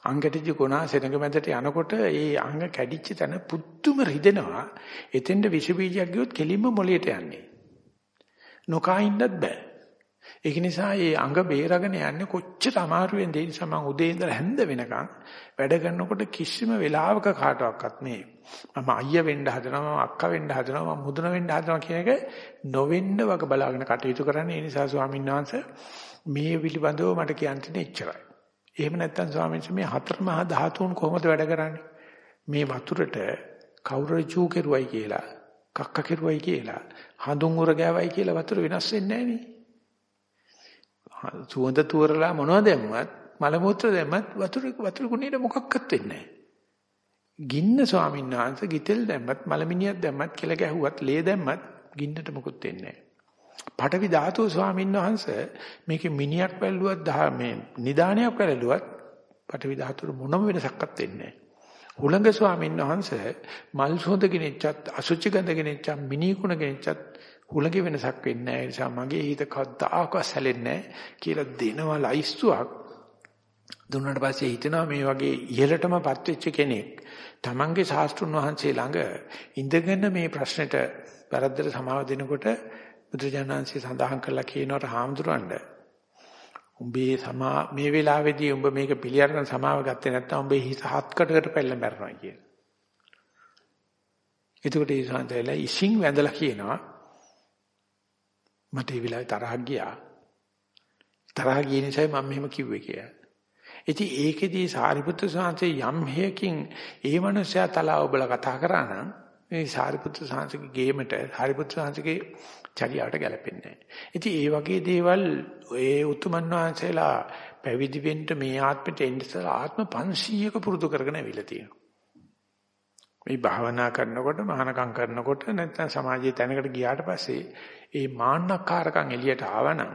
අං කැඩිච්ච ගුණා සෙනග මැදට යනකොට ඒ අංග කැඩිච්ච තැන පුදුම රිදෙනවා. එතෙන්ද විස බීජයක් ගියොත් කෙලින්ම මොළයට යන්නේ. නොකා ඉන්නත් බෑ. ඒක නිසා මේ අඟ බේරගෙන යන්නේ කොච්චර අමාරුවෙන්ද ඒ නිසා මම උදේ ඉඳලා හැන්ද වෙනකන් වැඩ කරනකොට කිසිම වෙලාවක කාටවත් මේ මම අයියා වෙන්න හදනවා මම අක්කා වෙන්න හදනවා මම මුදුන වෙන්න හදනවා කියන එක නොවෙන්න වග බලාගෙන කටයුතු කරන්නේ ඒ නිසා ස්වාමීන් වහන්සේ මේ පිළිබඳව මට කියන්න තියෙන එච්චරයි. එහෙම නැත්නම් ස්වාමීන් වහන්සේ මේ හතර මහා ධාතුන් කොහොමද වැඩ කරන්නේ? මේ වතුරට කවුරු චූ කෙරුවයි කියලා කක්ක කෙරුවයි කියලා හඳුන් උර ගෑවයි කියලා වතුර වෙනස් වෙන්නේ නැහැ නේ. සුවඳ තුවරලා මොනවද දැම්මත් මල මුත්‍ර දැම්මත් වතුර වතුර කුණේට මොකක්වත් වෙන්නේ නැහැ. ගින්න ස්වාමීන් වහන්සේ ගිතෙල් දැම්මත් මලමිනියක් දැම්මත් කෙල ගැහුවත් ලේ දැම්මත් ගින්නට මොකුත් වෙන්නේ නැහැ. පටවි ධාතුව ස්වාමීන් වහන්සේ මේකේ මිනියක් වැල්ලුවත් මේ නිදානයක් වැල්ලුවත් පටවි ධාතුවේ මොනම වෙනසක්වත් වෙන්නේ නැහැ. හුළඟ ස්වාමීන් වහන්සේ මල් සොඳ ගෙනෙච්චත් අසුචි ගඳ ගෙනෙච්චත් මිනිකුණ ගෙනෙච්චත් හුලගේ වෙනසක් වෙන්නේ නැහැ. ඒ නිසා මගේ හිත කවදාකවත් සැලෙන්නේ නැහැ කියලා දෙනවා ලයිස්තුවක්. දුන්නාට පස්සේ හිතනවා මේ වගේ ඉහළටමපත් වෙච්ච කෙනෙක් තමන්ගේ ශාස්ත්‍රුන් වහන්සේ ළඟ ඉඳගෙන මේ ප්‍රශ්නෙට වැරද්දට සමාව දෙනකොට බුදුජානන්සේ සඳහන් කළා කියනවට හාමුදුරන්ඩ උඹේ සමා මේ වෙලාවේදී උඹ මේක පිළිඅරගෙන සමාව ගත්තේ නැත්නම් උඹේ හිත හත්කටකට පැල්ල මැරෙනවා කියන. එතකොට ඒ සාන්තයලා ඉසින් වැඳලා කියනවා මට ඒ වෙලාවේ තරහක් ගියා. තරහ ගිය නිසා මම මෙහෙම කිව්වේ කියලා. ඉතින් ඒකෙදී සාරිපුත්‍ර සාංශේ යම් හේකින් ඒ මනුස්සයා තලාව ඔබලා කතා කරා නම් මේ සාරිපුත්‍ර සාංශගේ ගේමට සාරිපුත්‍ර සාංශගේ චරියාවට ගැලපෙන්නේ නැහැ. ඉතින් ඒ වගේ දේවල් ඒ උතුමන් වහන්සේලා පැවිදි වෙන්න මේ ආත්මෙට එන්න ඉස්සලා ආත්ම 500ක පුරුදු කරගෙන අවිලා තියෙනවා. මේ භාවනා කරනකොට මහානකම් කරනකොට නැත්නම් සමාජයේ තැනකට ගියාට පස්සේ ඒ මාන්නකාරකම් එළියට ආවනම්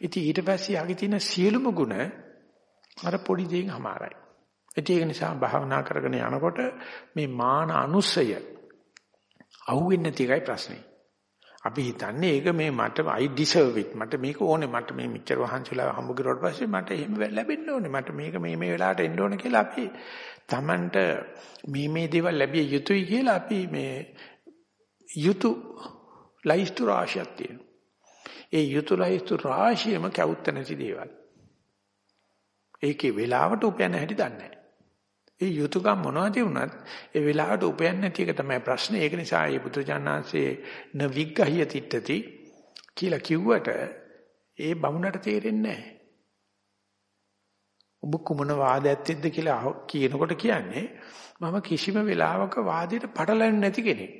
ඉතින් ඊට පස්සේ යගේ තියෙන සියලුම ගුණ අර පොඩි දෙයින් හමාරයි. ඒක නිසා භාවනා කරගෙන යනකොට මේ මාන අනුසය අහුවෙන්නේ නැති එකයි ප්‍රශ්නේ. අපි හිතන්නේ ඒක මේ මට I deserve it මට මේක ඕනේ මට මේ මෙච්චර වහන්සිලා හම්බ කරුවාට පස්සේ මට එහෙම ලැබෙන්න ඕනේ මට මේක මේ මේ වෙලාවට එන්න ඕනේ කියලා අපි Tamanට මේ මේ දේවල් ලැබිය යුතුයි කියලා අපි මේ යුතු ලයිස්තු රාශියක් තියෙනවා. ඒ යුතු ලයිස්තු රාශියම කැවුත්ත නැති දේවල්. ඒකේ වෙලාවට උපයන්න හැටි දන්නේ නැහැ. ඒ යුතුයකම් මොනවද වුණත් ඒ වෙලාවට උපයන්නේ නැති එක තමයි ප්‍රශ්නේ. ඒක නිසා මේ පුත්‍රජානන්සේ න විග්ගහිය තිට්ඨති කියලා කිව්වට ඒ බමුණට තේරෙන්නේ නැහැ. ඔබ කුමන වාදයක්ද කියලා කියනකොට කියන්නේ මම කිසිම වෙලාවක වාදයට පටලැවෙන්නේ නැති කෙනෙක්.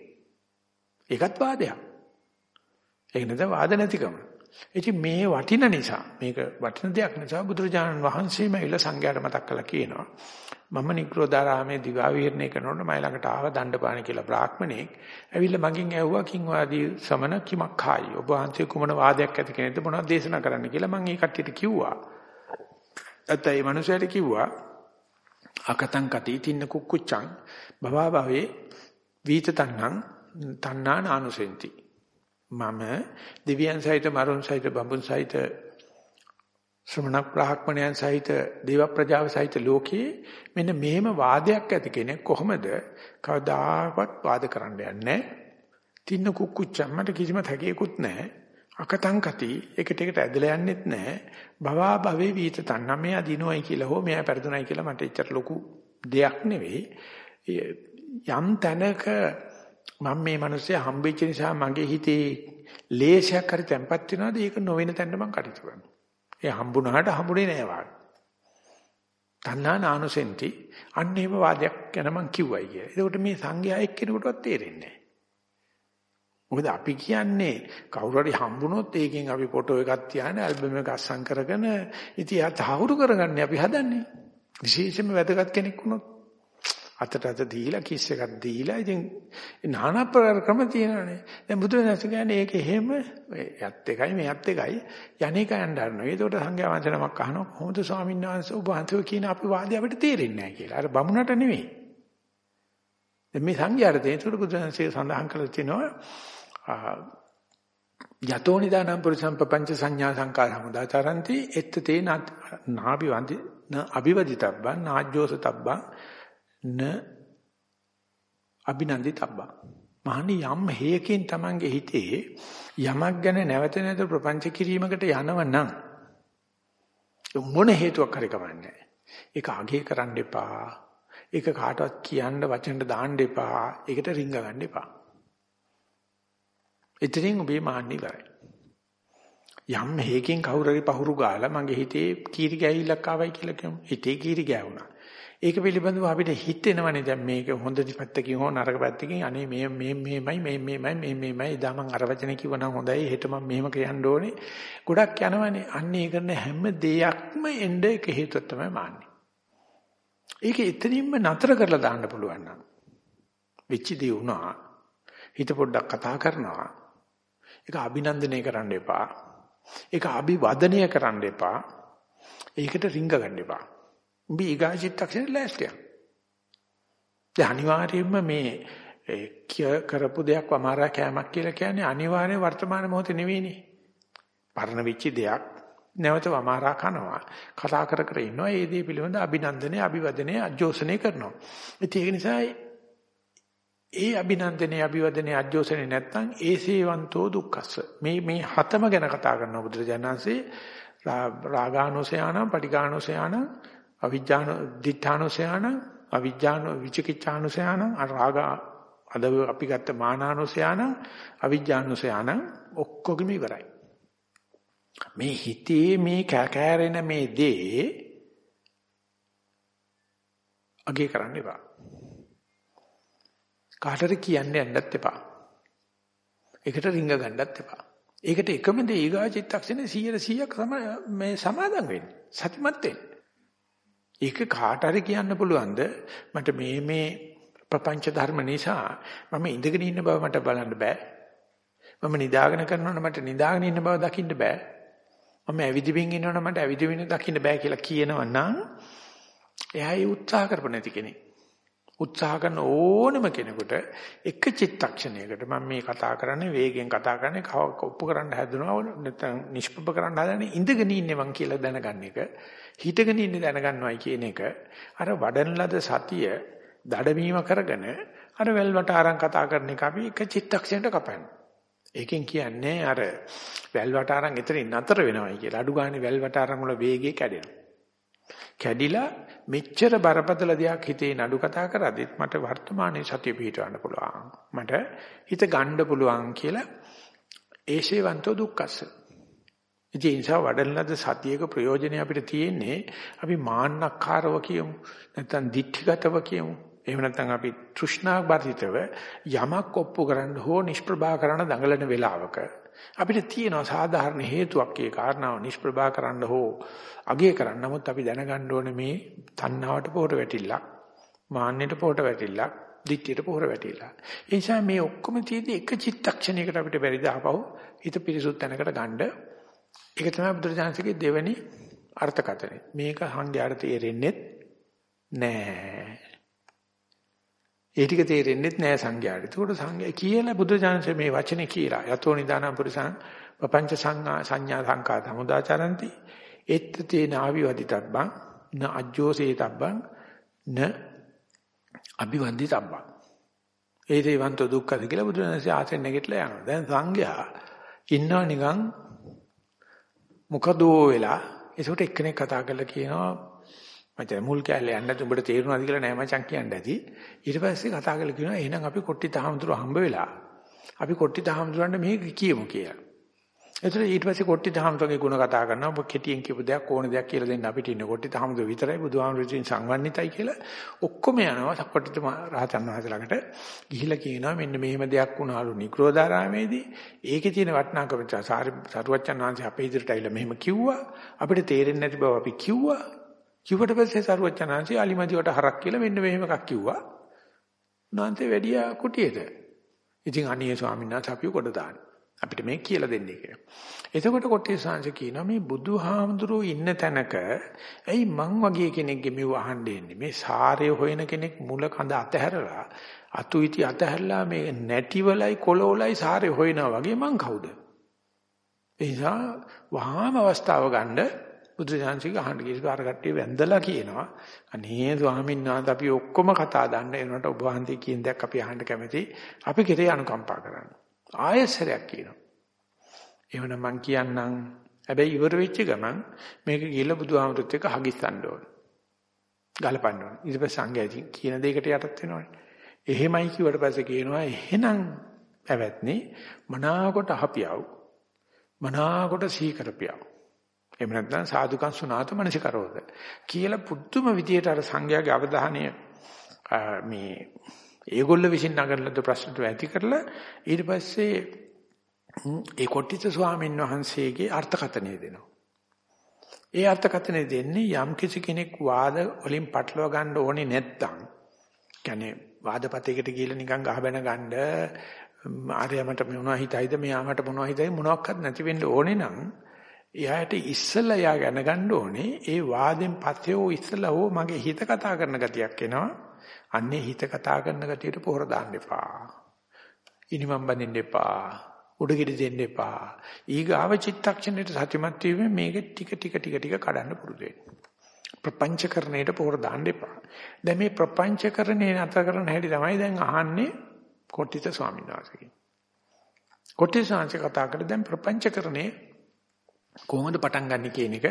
ඒකත් වාදයක්. ඒක නේද වාද නැතිකම. ඉතින් මේ වටින නිසා මේක වටින දෙයක් නිසා බුදුරජාණන් වහන්සේම ඇවිල්ලා සංඝයාට මතක් කළා කියනවා. මම නිග්‍රෝධාරාමේ දිවා විහරණය කරනකොට මයි ළඟට ආව දණ්ඩපාණ කියලා බ්‍රාහ්මණෙක්. ඇවිල්ලා මගෙන් ඇහුවා කිංවාදී සමන කිමක් ખાයි. ඔබ වහන්සේ කුමන වාදයක් ඇති කෙනෙක්ද මොනවද දේශනා කරන්න කියලා මම ඒ කට්ටියට කිව්වා. ඇත්ත ඒ මනුස්සයාට කිව්වා අකතං කති තින්න කුක්කුච්චං භවා භවේ වීත තණ්හං තණ්හා නානුසෙන්ති මම දෙවියන් සහිත මරුන් සහිත බඹුන් සහිත ශ්‍රමණ බ්‍රාහ්මණයන් සහිත දේව ප්‍රජාව සහිත ලෝකයේ මෙන්න මෙහෙම වාදයක් ඇති කෙනෙක් කොහොමද? කවදාකවත් වාද කරන්න යන්නේ තින්න කුක්කුච්චම් මට කිසිම තැකේකුත් නැහැ. අකතං කති එකට එකට ඇදලා යන්නෙත් නැහැ. භවා භවේ වීත තන්න මේ අදිනොයි කියලා හෝ මෙයා පෙරදුනයි කියලා මට එච්චර ලොකු දෙයක් නෙවෙයි. යම් තැනක මම මේ මිනිස්සයා හම්බෙච්ච නිසා මගේ හිතේ ලේශයක් හරි තැම්පත් වෙනවාද? ඒක නොවෙන තැනට මම කටයුතු කරනවා. ඒ හම්බුණාට හම්බුනේ නෑ වාගේ. තණ්හා නානුසෙන්ති අන්න ඒව වාදයක් ගැන මම කිව්වයි කියලා. ඒකට මේ සංඝයා එක්කෙනෙකුටවත් තේරෙන්නේ නෑ. මොකද අපි කියන්නේ කවුරු හරි හම්බුනොත් ඒකෙන් අපි ෆොටෝ එකක් තියාගෙන ඇල්බම් එකක් අස්සම් කරගෙන ඉතින් ආ තහවුරු කරගන්නේ අපි හදන්නේ. විශේෂයෙන්ම වැදගත් කෙනෙක් වුණොත් අතට අත දීලා කිස් එකක් දීලා ඉතින් নানা ප්‍රකාර ක්‍රම තියෙනවානේ. දැන් බුදුරජාණන් කියන්නේ ඒක එහෙම යත් එකයි මෙයත් එකයි යන්නේ කයන්ඩ අරනවා. ඒකට සංඝයා වහන්සේ නමක් අහනවා කොහොමද ස්වාමීන් වහන්සේ ඔබ අන්තිම කියන අපි වාදය අපිට තේරෙන්නේ නැහැ කියලා. අර බමුණට නෙමෙයි. දැන් මේ සංඝයාට ඒකට බුදුරජාණන්සේ සඳහන් කළා තියෙනවා යතෝ නිදානම් පුරිසම් පංච සංඥා සංකාර හමුදාතරන්ති එත්ත තේ නාභිවන්ති න අභිවදිතබ්බන් නාජ්ජෝසතබ්බන් න අභිනන්දිතබ්බා මහණි යම් හේයකින් Tamange හිතේ යමක් ගැන නැවත නැවත ප්‍රපංච කිරීමකට යනවනම් මොන හේතුවක් හරි කමන්නේ ඒක අගේ කරන්න එපා. ඒක කාටවත් කියන්න වචන දාන්න එපා. ඒකට රිංග ගන්න එපා. එතනින් ඔබේ මාන්නි ඉවරයි. යම් හේකින් කවුරු හරි පහුරු ගාලා මගේ හිතේ කීරි ගෑවිලක් ආවයි කියලා කියමු. හිතේ කීරි ගෑවුණා. ඒක පිළිබඳව අපිට හිතෙනවනේ දැන් මේක හොඳ පැත්තකින් හෝ නරක පැත්තකින් අනේ මේ මේ මේමයි මේ මේමයි මේ මේමයි. එදා මං අර වචනේ කිව්වනම් හොඳයි. හෙට මම මෙහෙම කියන්න ඕනේ. ගොඩක් යනවනේ. අන්න ඒ කරන හැම දෙයක්ම එnde එක හේතුවක් තමයි මාන්නේ. ඒක එතනින්ම නතර කරලා දාන්න පුළුවන් නම් වෙච්ච දේ වුණා. හිත පොඩ්ඩක් කතා කරනවා. ඒක අභිනන්දනය කරන්න එපා. ඒක අභිවදනය කරන්න එපා. ඒකට රිංග ගන්න එපා. උඹ ඊගා චිත්තක්ෂණේ ලෑස්තියක්. දැන් අනිවාර්යයෙන්ම මේ කරපු දෙයක් වමාරා කෑමක් කියලා කියන්නේ අනිවාර්ය වර්තමාන මොහොතේ නෙවෙයිනේ. පරණ වෙච්ච දෙයක් නැවත වමාරා කනවා. කතා කර කර ඉන්නවා. ඒ දේ පිළිබඳ අභිනන්දනය, අභිවදනය, අජෝසනය කරනවා. ඉතින් ඒක නිසා ඒ අභිනන්දනේ අභිවදනේ අජෝසනේ නැත්නම් ඒසේවන්තෝ දුක්ඛස්ස මේ මේ හතම ගැන කතා කරන බුදුරජාණන්සේ රාගානුසයාන පටිඝානුසයාන අවිජ්ජාන දිඨානුසයාන අවිජ්ජාන විචිකිච්ඡානුසයාන රාග අද අපි ගත්ත මානානුසයාන අවිජ්ජානුසයාන ඔක්කොගෙම ඉවරයි මේ හිතේ මේ කැකෑරෙන මේ දේ අගේ කරන්න එපා කාටද කියන්න යන්නත් එපා. ඒකට රිංග ගන්නත් එපා. ඒකට එකම දේ ඊගා චිත්තක්ෂණේ 100 100ක් මේ සමාදම් වෙන්න. සතිමත් වෙන්න. ඒක කාට හරි කියන්න පුළුවන්ද මට මේ මේ ප්‍රපංච ධර්ම නිසා මම ඉඳගෙන ඉන්න බව මට බලන්න බෑ. මම නිදාගෙන කරනවනේ මට නිදාගෙන ඉන්න බව දකින්න බෑ. මම ඇවිදිමින් ඉන්නවනේ මට ඇවිදිමින් දකින්න බෑ කියලා කියනවනම් එයා ඒ උත්සාහ කරපො නැති කෙනෙක්. උත්සාහ කරන ඕනම කෙනෙකුට එක චිත්තක්ෂණයකට මම මේ කතා කරන්නේ වේගෙන් කතා කරන්නේ ඔප්පු කරන්න හදනවා නැත්නම් නිෂ්ප්‍රභ කරන්න හදන්නේ ඉඳගෙන ඉන්නේ මං කියලා දැනගන්න එක හිටගෙන ඉන්නේ දැනගන්නවයි කියන එක අර වඩන ලද සතිය දඩමීම කරගෙන අර වැල්වට ආරං කතා කරන එක අපි එක චිත්තක්ෂණයට කපන්නේ ඒකෙන් කියන්නේ අර වැල්වට ආරං එතනින් නතර වෙනවයි කියලා අඩු ගානේ වැල්වට ආරං වල වේගය කැඩෙනවා කැඩිලා මෙච්චර බරපතල දෙයක් හිතේ නඩු කතා කරද්දිත් මට වර්තමානයේ සතිය පිහිටවන්න පුළුවන්. මට හිත ගන්න පුළුවන් කියලා ඒශේවන්තෝ දුක්ඛස්ස. ඉතින් ඒ නිසා වඩලනද සතියක ප්‍රයෝජනය අපිට තියෙන්නේ අපි මාන්නක්කාරව කියමු. නැත්නම් දික්ඨිගතව කියමු. එහෙම නැත්නම් අපි තෘෂ්ණා බරිතව යමක් ඔප්පු කරන්න හෝ නිෂ්ප්‍රභා කරන්න දඟලන වෙලාවක අපිට තියෙනවා සාධාරණ හේතුවක් ඒ කාරණාව නිෂ්ප්‍රභා කරන්න හෝ අගය කරන්න. නමුත් අපි දැනගන්න ඕනේ මේ තණ්හාවට පොහොර වැටිල්ලක්, මාන්නයට පොහොර වැටිල්ලක්, ditthියට පොහොර වැටිල්ලක්. ඒ නිසා මේ ඔක්කොම තියෙදි එක චිත්තක්ෂණයකට අපිට බැරිද ආපහු හිත පිරිසුදු තැනකට ගන්න. ඒක තමයි බුදුරජාණන්සේගේ දෙවෙනි අර්ථකථනය. මේක සංඝයාට තේරෙන්නේ නැහැ. ඒ ටික තේරෙන්නේ නැහැ සංඝයාට. ඒකට සංඝයා කියලා බුදුරජාණන්සේ මේ වචනේ කියලා. යතෝ නිදානම් පුරිසං පపంచ සංඥා සංඥා සංකා සමුදාචරಂತಿ එත්ත තේන ආවිවදිතබ්බං න අජ්ජෝසේතබ්බං න අභිවන්දිතබ්බං. ඒ දේවන්ත දුක්ඛද කියලා බුදුරජාණන්සේ ආසෙන් නැගිටලා යනවා. දැන් සංඝයා ඉන්නව නිකන් මොකදෝ වෙලා ඒකට එක්කෙනෙක් කතා කරලා කියනවා මචං මුල් කැලේ යන්න නැත්නම් උඹට තේරුණාද කියලා නෑ මචං කියන්න ඇති. ඊට පස්සේ කතා කරලා කියනවා එහෙනම් අපි කොට්ටි තහමතුරු හම්බ වෙලා අපි කොට්ටි තහමතුරන්ට මේක කියමු කියලා. එතන ඊට පස්සේ කොට්ටි දහම්තුගේ ಗುಣ කතා කරනවා. ඔබ කෙටියෙන් කියපු දෙයක් ඕන දෙයක් කියලා දෙන්න අපිට ඉන්නේ කොට්ටි දහම්තු විතරයි බුදුහාමුදුරුවෝ සංවන්නිතයි කියලා ඔක්කොම යනවා කොට්ටි රහතන් වහන්සේලාට ගිහිලා කියනවා මෙන්න මෙහෙම දෙයක් වුණාලු නික්‍රෝධාරාමේදී. ඒකේ තියෙන වටිනාකම සාරි සරුවච්චන් වහන්සේ අපේ ඉදිරියට ඇවිල්ලා මෙහෙම කිව්වා. අපිට තේරෙන්නේ නැති බව අපි කිව්වා. කිව්වට පස්සේ සරුවච්චන් වහන්සේ අලිමදිවට හරක් කියලා මෙන්න මෙහෙම එකක් කිව්වා. උන්වහන්සේ වැඩියා කුටියට. ඉතින් අනේ ස්වාමීන් වහන්සේ අපිව කොට දානවා. අපිට මේක කියලා දෙන්නේ කියලා. එතකොට කොටේ සාංශ කියනවා මේ බුදුහාමුදුරුවෝ ඉන්න තැනක ඇයි මං වගේ කෙනෙක්ගේ මෙව අහන්න එන්නේ මේ සාරය හොයන කෙනෙක් මුල කඳ අතහැරලා අතු ඉති අතහැරලා මේ නැටිවලයි කොළවලයි සාරය හොයනවා වගේ මං කවුද? ඒ නිසා වහාම අවස්ථාව ගන්න බුදුසසුන්සික අහන්න කිව්වා අර කට්ටිය වැඳලා කියනවා අනේ ස්වාමීන් වහන්සේ අපි ඔක්කොම කතා දන්න එනකොට ඔබ වහන්සේ කියන දෙයක් අපි අහන්න කැමති අපි කෙරේ අනුකම්පා කරන්න ආයෙසරයක් කියනවා. එහෙනම් මං කියන්නම්. හැබැයි ඉවර වෙච්ච ගමන් මේක ගිහලා බුදුහාමුදුරුත් එක්ක හගිස්සන්න ඕන. ගලපන්න ඕන. ඊට පස්සේ සංඝයා කියන දෙයකට යටත් වෙනවනේ. එහෙමයි කිව්වට පස්සේ කියනවා එහෙනම් පැවැත්නි මනාකොට අහපියව. මනාකොට සීකරපියව. එහෙම නැත්නම් සාදුකම් සුණාත මනසිකරෝද කියලා පුදුම විදියට අර සංඝයාගේ අවධානය මේ ඒගොල්ල විසින් නගරලද ප්‍රශ්නට ඇති කරලා ඊට පස්සේ ඒ කොට්ටිත ස්වාමීන් වහන්සේගේ අර්ථකථනය දෙනවා. ඒ අර්ථකථනය දෙන්නේ යම් කිසි කෙනෙක් වාද වලින් පටලවා ගන්න ඕනේ නැත්තම් කියන්නේ වාදපතයකට ගිහලා නිකන් ගහ බැන ගන්න ආර්යමට මොනවා හිතයිද මෙයාමට මොනවා හිතයි මොනවත් නැති වෙන්න ඕනේ නම් එයාට ඉස්සෙල්ලා එයා දැනගන්න ඕනේ ඒ වාදෙන් පස්සේ ඕ ඉස්සෙල්ලා ඕ මගේ හිත කතා කරන ගතියක් එනවා. අන්නේ හිත කතා කරන ගතියට පොහොර දාන්න එපා. ඉනිමම් බඳින්න එපා. උඩගෙඩි දෙන්න එපා. ඊගාව චිත්තක්ෂණයට සතිමත් වීමෙන් මේක ටික ටික ටික ටික කඩන්න පුරුදු වෙන්න. ප්‍රපංචකරණයට පොර දාන්න එපා. දැන් මේ ප්‍රපංචකරණේ නතර කරන හැටි තමයි දැන් අහන්නේ කොට්ටිත ස්වාමීන් වහන්සේගෙන්. කොට්ටිත සාංශ කතා කරලා දැන් ප්‍රපංචකරණේ කොහොමද පටන් ගන්න කියන එක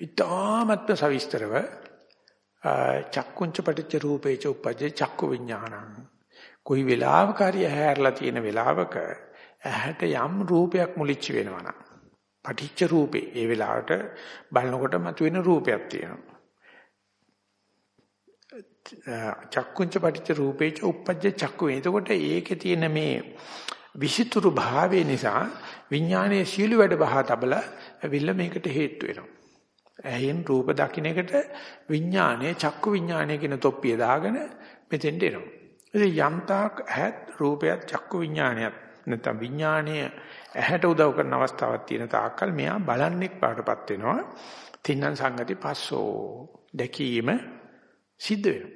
ඉතාමත්ම සවිස්තරව චක්කුංච පටිච්ච රූපේච උපජ්ජ චක්කු විඥානං කොයි වෙලාවකරි ඇහැරලා තියෙන වෙලාවක ඇහැට යම් රූපයක් මුලිච්ච වෙනවා නම් පටිච්ච රූපේ ඒ වෙලාවට බලනකොට මතුවෙන රූපයක් තියෙනවා චක්කුංච පටිච්ච රූපේච උපජ්ජ චක්කු. එතකොට ඒකේ තියෙන මේ විසිතුරු භාවය නිසා විඥානයේ සීළු වැඩ බහා තබල ඇවිල්ල මේකට හේතු වෙනවා. ඇහෙන් රූප දකින්න එකට විඥානයේ චක්කු විඥානය කියන තොප්පිය දාගෙන මෙතෙන්ට එනවා. ඉතින් යම්තාක් ඇහත් රූපයත් චක්කු විඥානයත් නැත්නම් විඥානය ඇහැට උදව් කරන අවස්ථාවක් තියෙන තාක්කල් මෙයා බලන්නෙක් පාටපත් වෙනවා. තින්නම් සංගති පස්සෝ දැකීම සිද්ධ වෙනවා.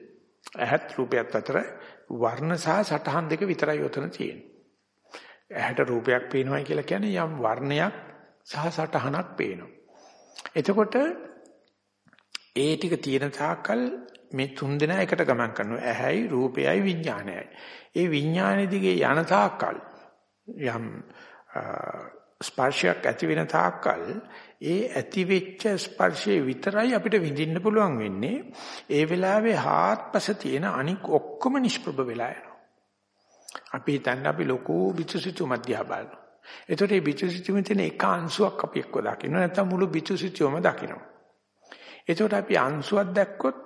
ඇහත් රූපයත් අතර වර්ණ සහ සටහන් දෙක විතරයි උතන තියෙන්නේ. ඇහැට රූපයක් පේනවා කියලා කියන්නේ යම් වර්ණයක් සහ සටහනක් පේනවා. එතකොට ඒ ටික තියෙන තාක්කල් මේ තුන් දෙනා එකට ගමන් කරනවා. ඇහැයි රූපයයි විඥානයයි. ඒ විඥානෙ දිගේ යන තාක්කල් යම් ස්පර්ශයක් ඇති වෙන තාක්කල් ඒ ඇති වෙච්ච ස්පර්ශයේ විතරයි අපිට විඳින්න පුළුවන් වෙන්නේ ඒ වෙලාවේ හාත්පස තියෙන අනික් ඔක්කොම නිෂ්ප්‍රභ වෙලා යනවා අපි හිතන්නේ අපි ලොකු පිටුසිතු මධ්‍යහ බලනවා එතකොට මේ පිටුසිතුමේ තියෙන එක අංශුවක් අපි එක්ක දකින්න නැත්නම් මුළු පිටුසිතුවම දකිනවා එතකොට අපි අංශුවක් දැක්කොත්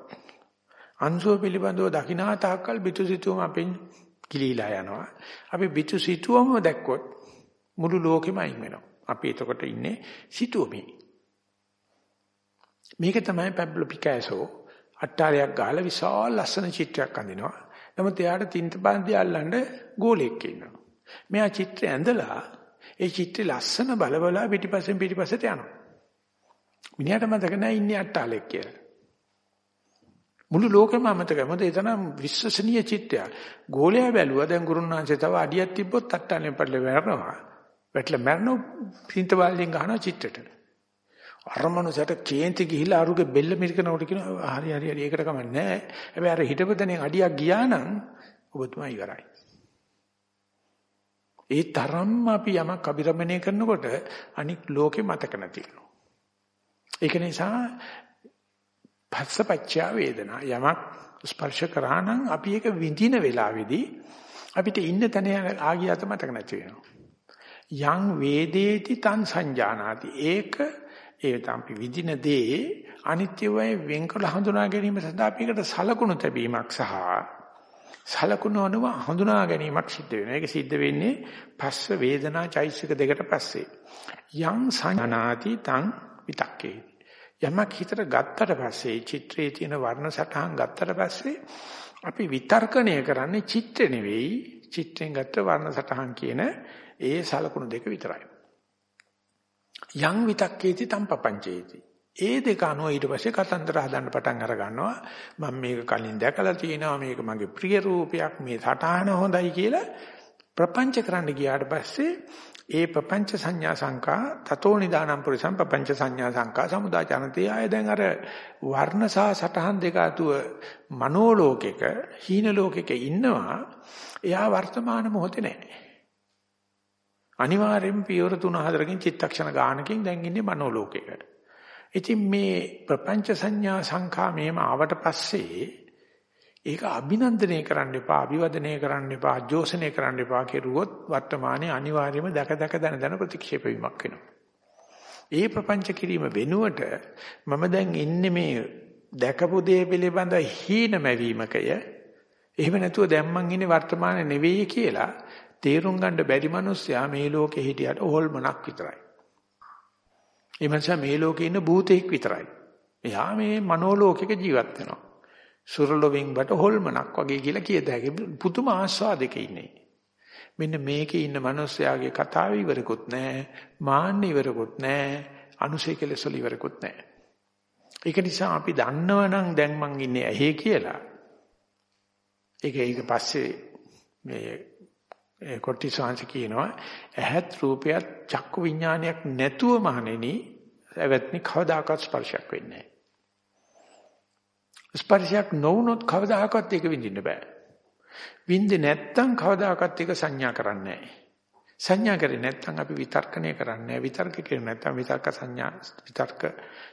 අංශුව පිළිබඳව දකිනා තාක්කල් පිටුසිතුවම අපෙන් කිලීලා යනවා අපි පිටුසිතුවම දැක්කොත් මුළු ලෝකෙම අයින් වෙනවා. අපි එතකොට ඉන්නේ සිටුවමේ. මේක තමයි පැබ්ලෝ පිකාසෝ අට්ටාලයක් ගහලා විශාල ලස්සන චිත්‍රයක් අඳිනවා. නමුත් එයාට තින්ත පන්ති අල්ලන්න ගෝලෙක් ඉන්නවා. මෙයා චිත්‍රය ඇඳලා ඒ චිත්‍රය ලස්සන බලබලා පිටිපස්සෙන් පිටිපස්සට යනවා. මිනිහට මතක නැහැ ඉන්නේ අට්ටාලෙක් කියලා. මුළු ලෝකෙම අමතකයි. මොකද ඒ තරම් විශ්වසනීය චිත්‍රයක්. ගෝලයා බැලුවා දැන් ගුරුනාංශය තව අඩියක් තිබ්බොත් අට්ටාලෙන් පල්ලේ වැරෙනවා. වැටලා මැරෙන පින්ත බාල්දියෙන් ගහනවා චිත්තට. අර මනුස්සයට කේන්ති ගිහිලා අරුගේ බෙල්ල මිරිකනකොට කියනවා හරි හරි හරි ඒකට කමක් නැහැ. හැබැයි අර හිටපතනේ අඩියක් ගියා නම් ඔබතුමා ඉවරයි. ඒ තරම්ම අපි යමක් අභිරමණය කරනකොට අනික් ලෝකේ මතක නැතිලු. ඒක නිසා පස්සපච්චා වේදනා යමක් ස්පර්ශ කරා නම් අපි ඒක විඳින වෙලාවේදී අපිට ඉන්න තැන ආගියත මතක නැති වෙනවා. යං වේදේති තං සංජානාති ඒක ඒ තමයි විදින දේ අනිත්‍යවයි වෙන්කල හඳුනා ගැනීම සඳහා අපිකට සලකුණු තැබීමක් සහ සලකුණු අනුව හඳුනා ගැනීමක් සිද්ධ වෙනවා. ඒක සිද්ධ වෙන්නේ පස්ස වේදනා චෛසික දෙකට පස්සේ. යං සංජානාති තං විතක්කේ. යමක් හිතට ගත්තට පස්සේ චිත්‍රයේ තියෙන වර්ණ සටහන් ගත්තට පස්සේ අපි විතර්කණය කරන්නේ චිත්‍ර නෙවෙයි චිත්‍රෙන් ගත්ත වර්ණ සටහන් කියන ඒ සලකුණු දෙක විතරයි. යං විතක්කේති තම්පපංචේති. ඒ දෙක අනුව ඊට පස්සේ කතන්දර හදන්න පටන් අර ගන්නවා. මම මේක කලින් දැකලා තියෙනවා මේක මගේ ප්‍රිය රූපයක් මේ සටහන හොඳයි කියලා ප්‍රපංච කරන්න ගියාට පස්සේ ඒ ප්‍රපංච සංඥා සංකා තතෝ නිදානම් පුරිසම් ප්‍රපංච සංඥා සංකා සමුදාචනතේ ආය දැන් අර වර්ණ සහ සටහන් දෙක අතුව මනෝලෝකෙක හීන ලෝකෙක ඉන්නවා එයා වර්තමාන මොහොතේ නැහැ අනිවාර්යෙන් පියවර 3-4කින් චිත්තක්ෂණ ගානකින් දැන් ඉන්නේ මනෝලෝකයකට. ඉතින් මේ ප්‍රපංච සංඥා සංඛා මෙහෙම ආවට පස්සේ ඒක අභිනන්දනය කරන්න එපා, අභිවදනය කරන්න එපා, ජෝසනය කරන්න එපා කෙරුවොත් වර්තමානයේ අනිවාර්යයෙන්ම දැක දැක දන දන ප්‍රතික්ෂේප වීමක් වෙනවා. ඒ ප්‍රපංච කිරීම වෙනුවට මම දැන් ඉන්නේ මේ දැකපු දේ පිළිබඳ හීනමැවීමකය. එහෙම නැතුව දැන් මං ඉන්නේ වර්තමානයේ නෙවෙයි කියලා තේරුම් ගන්න බැරි මිනිස්සයා මේ ලෝකේ හිටියට ඕල්මනක් විතරයි. ඒ මනුස්සයා මේ ලෝකේ ඉන්න භූතෙක් විතරයි. එයා මේ මනෝලෝකයක ජීවත් වෙනවා. සුරලොවෙන් බට හොල්මනක් වගේ කියලා කියද හැකි පුදුම ආස්වාදයක ඉන්නේ. මෙන්න මේකේ ඉන්න මිනිස්යාගේ කතාව ඉවරකුත් නැහැ, මාන්න ඉවරකුත් නැහැ, අනුසය කෙලෙසල ඉවරකුත් නැහැ. ඒක නිසා අපි දන්නවනම් දැන් මං ඉන්නේ ඇහි කියලා. ඒක ඒක පස්සේ මේ ඒ කොටිසාංශ කියනවා ඇහත් රූපයත් චක්කු විඥානයක් නැතුව මහණෙනි එවත්නි කවදාකවත් ස්පර්ශයක් වෙන්නේ නැහැ. ස්පර්ශයක් නොවුනොත් කවදාකවත් ඒක විඳින්න බෑ. විඳින්නේ නැත්තම් කවදාකවත් ඒක සංඥා කරන්නේ නැහැ. සංඥා කරේ නැත්නම් අපි විතර්කණය කරන්නේ විතර්ක කරේ නැත්නම් විතර්ක සංඥා විතර්ක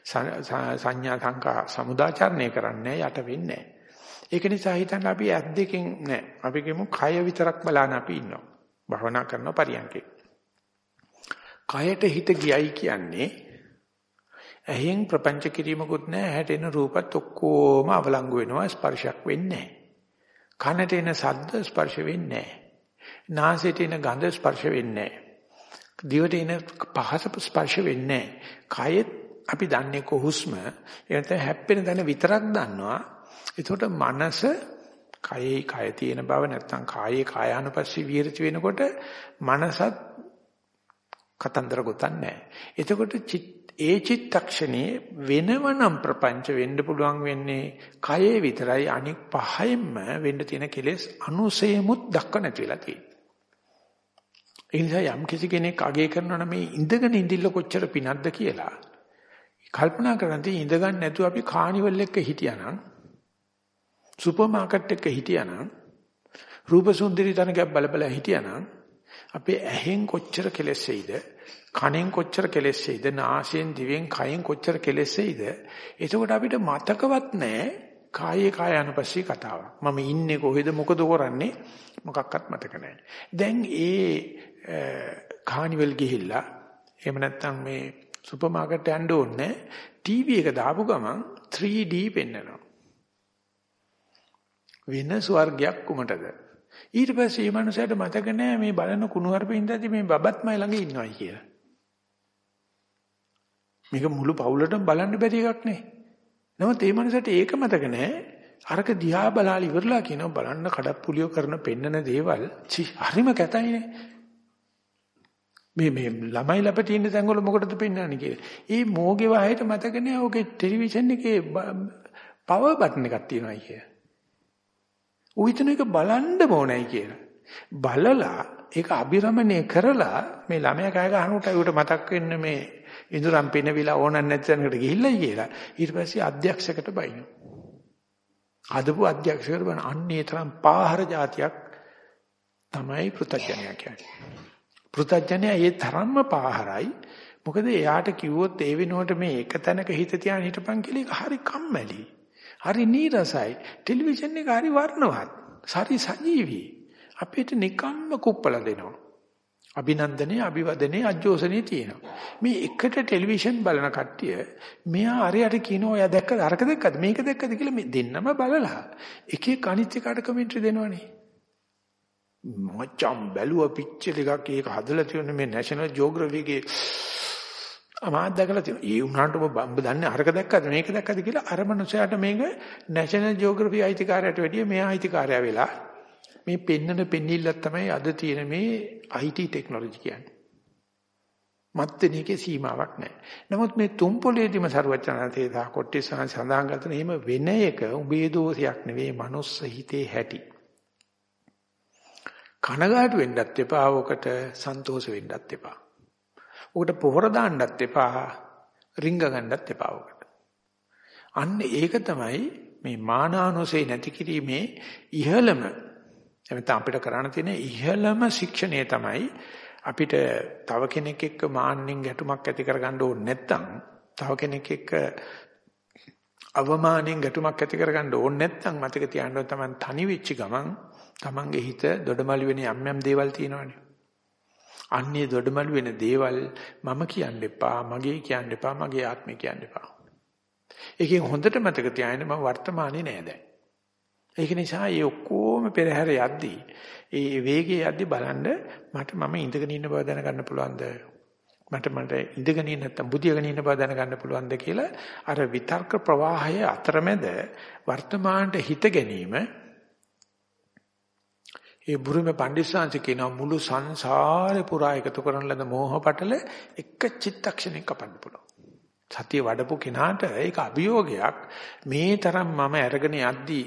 සංඥා සංකා සමුදාචරණය කරන්නේ යට වෙන්නේ ඒක නිසා හිතන්න අපි ඇස් දෙකෙන් නෑ අපි කියමු කය විතරක් බලන අපි ඉන්නවා භවනා කරන පරියන්කේ කයට හිත ගියයි කියන්නේ ඇහෙන් ප්‍රපංච කිරීමකුත් නෑ හැටෙන රූපත් ඔක්කොම අවලංගු වෙනවා ස්පර්ශයක් වෙන්නේ නෑ කනට එන ශබ්ද ස්පර්ශ වෙන්නේ නෑ නාසයට එන ගඳ ස්පර්ශ වෙන්නේ දිවට එන පහස ස්පර්ශ වෙන්නේ කයෙත් අපි දන්නේ කොහුස්ම? එනත හැප්පෙන දන විතරක් දන්නවා. එතකොට මනස කයේ කය තියෙන බව නැත්තම් කායේ කායානුපස්සී විහෙරති වෙනකොට මනසත් කතන්දර ගොතන්නේ එතකොට ඒ චිත්තක්ෂණේ වෙනවනම් ප්‍රපංච වෙන්න පුළුවන් වෙන්නේ කයේ විතරයි අනික් පහෙන්ම වෙන්න තියෙන කෙලෙස් අනුසයමුත් දක්ක නැතිලා තියෙන්නේ ඒ නිසා යම් කිසි කෙනෙක් අගය කරනවා නම් මේ ඉඳගෙන ඉඳිල්ල කොච්චර පිනක්ද කියලා කල්පනා කරන්නේ. ඉඳ ගන්න නැතුව අපි කානිවල් එක හිටියානම් සුපර් මාකට් එක හිටියානම් රූප සුන්දරී තනකක් බල බල හිටියානම් අපේ ඇහෙන් කොච්චර කෙලෙස් වෙයිද කනෙන් කොච්චර කෙලෙස් වෙයිද නාසයෙන් දිවෙන් කයෙන් කොච්චර කෙලෙස් වෙයිද එතකොට අපිට මතකවත් නැහැ කායේ කාය අනුපස්සී කතාව. මම ඉන්නේ කොහෙද මොකද කරන්නේ මොකක්වත් මතක නැහැ. දැන් ඒ කානිවල් ගිහිල්ලා එහෙම නැත්නම් මේ සුපර් මාකට් යන්න ඕනේ ටීවී එක දාපු ගමන් 3D පෙන්නනවා. වෙන ස්වර්ගයක් කුමටද? ඊට පස්සේ මේ මනුස්සයාට මතක නෑ මේ බලන කුණුහරුපේ ඉඳදී මේ බබත්මයි ළඟ ඉන්නවයි කියලා. මේක මුළු පවුලටම බලන්න බැරි එකක් නේ. නමුත් මේ මනුස්සයාට ඒක මතක නෑ. අරක දිහා බලාලි ඉවරලා කියනවා බලන්න කඩප්පුලියෝ කරන පෙන්නන දේවල් චි හරිම කැතයිනේ. මේ මේ ළමයි ළපට ඉන්න තැන් වල මොකටද පෙන්වන්නේ කියලා. ඒ මෝගේ වහයට මතක නෑ ඔගේ ටෙලිවිෂන් එකේ පවර් බටන් එකක් තියෙනවා කිය. ඌ හිතන එක බලන්න ඕනයි කියලා. බලලා ඒක අභිරමණය කරලා මේ ළමයා කය ගන්නකොට ඒකට මතක් වෙන්න මේ ඉඳුරම් පිනවිලා ඕනක් නැති තැනකට ගිහිල්ලා කියලා. ඊට පස්සේ අධ්‍යක්ෂකට බයිනවා. අදපු අධ්‍යක්ෂකර බන අන්නේ තරම් පාහර જાතියක් තමයි පෘථජ්ජනය කියන්නේ. පෘථජ්ජනය ඒ තරම්ම පාහරයි. මොකද එයාට කිව්වොත් ඒ වෙනුවට මේ එක තැනක හිත තියාගෙන හිටපන් කියලා ඒක හරි කම්මැලි. හරි නීරසයි. ටෙලිවිෂන් එක හරි වර්ණවත්. හරි සජීවී. අපිට නිකම්ම කුප්පල දෙනවා. අභිනන්දනේ අභිවදනේ අජෝසනේ තියෙනවා. මේ එකට ටෙලිවිෂන් බලන කට්ටිය මෙයා අරයට කියනවා ඔයා දැක්කද අරක දැක්කද මේක දැක්කද කියලා මේ දෙන්නම බලලා එකේ කනිත් එකට කමෙන්ටරි දෙනවනේ. මචං බැලුව පිච්චර් එකක් ඒක හදලා තියෙන මේ නැෂනල් ජියෝග්‍රැෆිකේ අමාත් දැකලා තියෙනවා. ඒ උනාට ඔබ දන්නේ අරක දැක්කද මේක දැක්කද කියලා අර මනුස්සයාට මේක නැෂනල් ජියෝග්‍රැෆි අයිතිකාරයට වැඩිය මෙයා අයිතිකාරයා වෙලා මේ පෙන්නන පෙන්නිල්ලක් තමයි අද තියෙන මේ IT ටෙක්නොලොජි කියන්නේ. මත්දෙනේකේ සීමාවක් නැහැ. නමුත් මේ තුන් පොළේදීම ਸਰවචනතේ දා කොට්ටේ සඳහන් කරන එහෙම වෙන එක උඹේ දෝෂයක් නෙවෙයි මනුස්ස හිතේ හැටි. කනගාටු වෙන්නත් එපා ඔකට සන්තෝෂ වෙන්නත් එපා. ඔකට පොහොර දාන්නත් එපා රිංග ගන්නත් එපා ඔකට. අන්න ඒක තමයි මේ මානානුසේ නැති කිරීමේ ඉහළම එතන අපිට කරන්න තියෙන ඉහළම ශික්ෂණය තමයි අපිට තව කෙනෙක් එක්ක මාන්නෙන් ගැටුමක් ඇති කරගන්න ඕනේ නැත්නම් තව කෙනෙක් එක්ක අවමානෙන් ගැටුමක් ඇති කරගන්න ඕනේ නැත්නම් මතක තියාගන්න තමයි තනි වෙච්ච ගමන් තමන්ගේ හිත දොඩමළු වෙන යම් යම් දේවල් තියෙනවනේ. අන්නේ දොඩමළු වෙන දේවල් මම කියන්න එපා, මගේ කියන්න එපා, මගේ ආත්මය කියන්න එපා. ඒකෙන් හොඳට මතක තියාගන්න මම වර්තමානයේ නෑ දැන්. ඒක නිසා මේ ඔක්කොම පෙරහැර යද්දී ඒ වේගයේ යද්දී බලන්න මට මම ඉඳගෙන ඉන්න බව දැනගන්න පුළුවන්ද? මට මට ඉඳගෙන ඉන්න නැත්තම් බුදියාගෙන ඉන්න බව දැනගන්න පුළුවන්ද කියලා අර විතර්ක ප්‍රවාහය අතරමැද වර්තමානට හිත ගැනීම ඒ බුරුමේ පඬිස්සංශ කියන මුළු සංසාරේ පුරා එකතු කරන ලද මෝහ පටල එක චිත්තක්ෂණයක කපන්න පුළුවන්. සතිය වඩපු කෙනාට ඒක අභියෝගයක් මේ තරම් මම අරගෙන යද්දී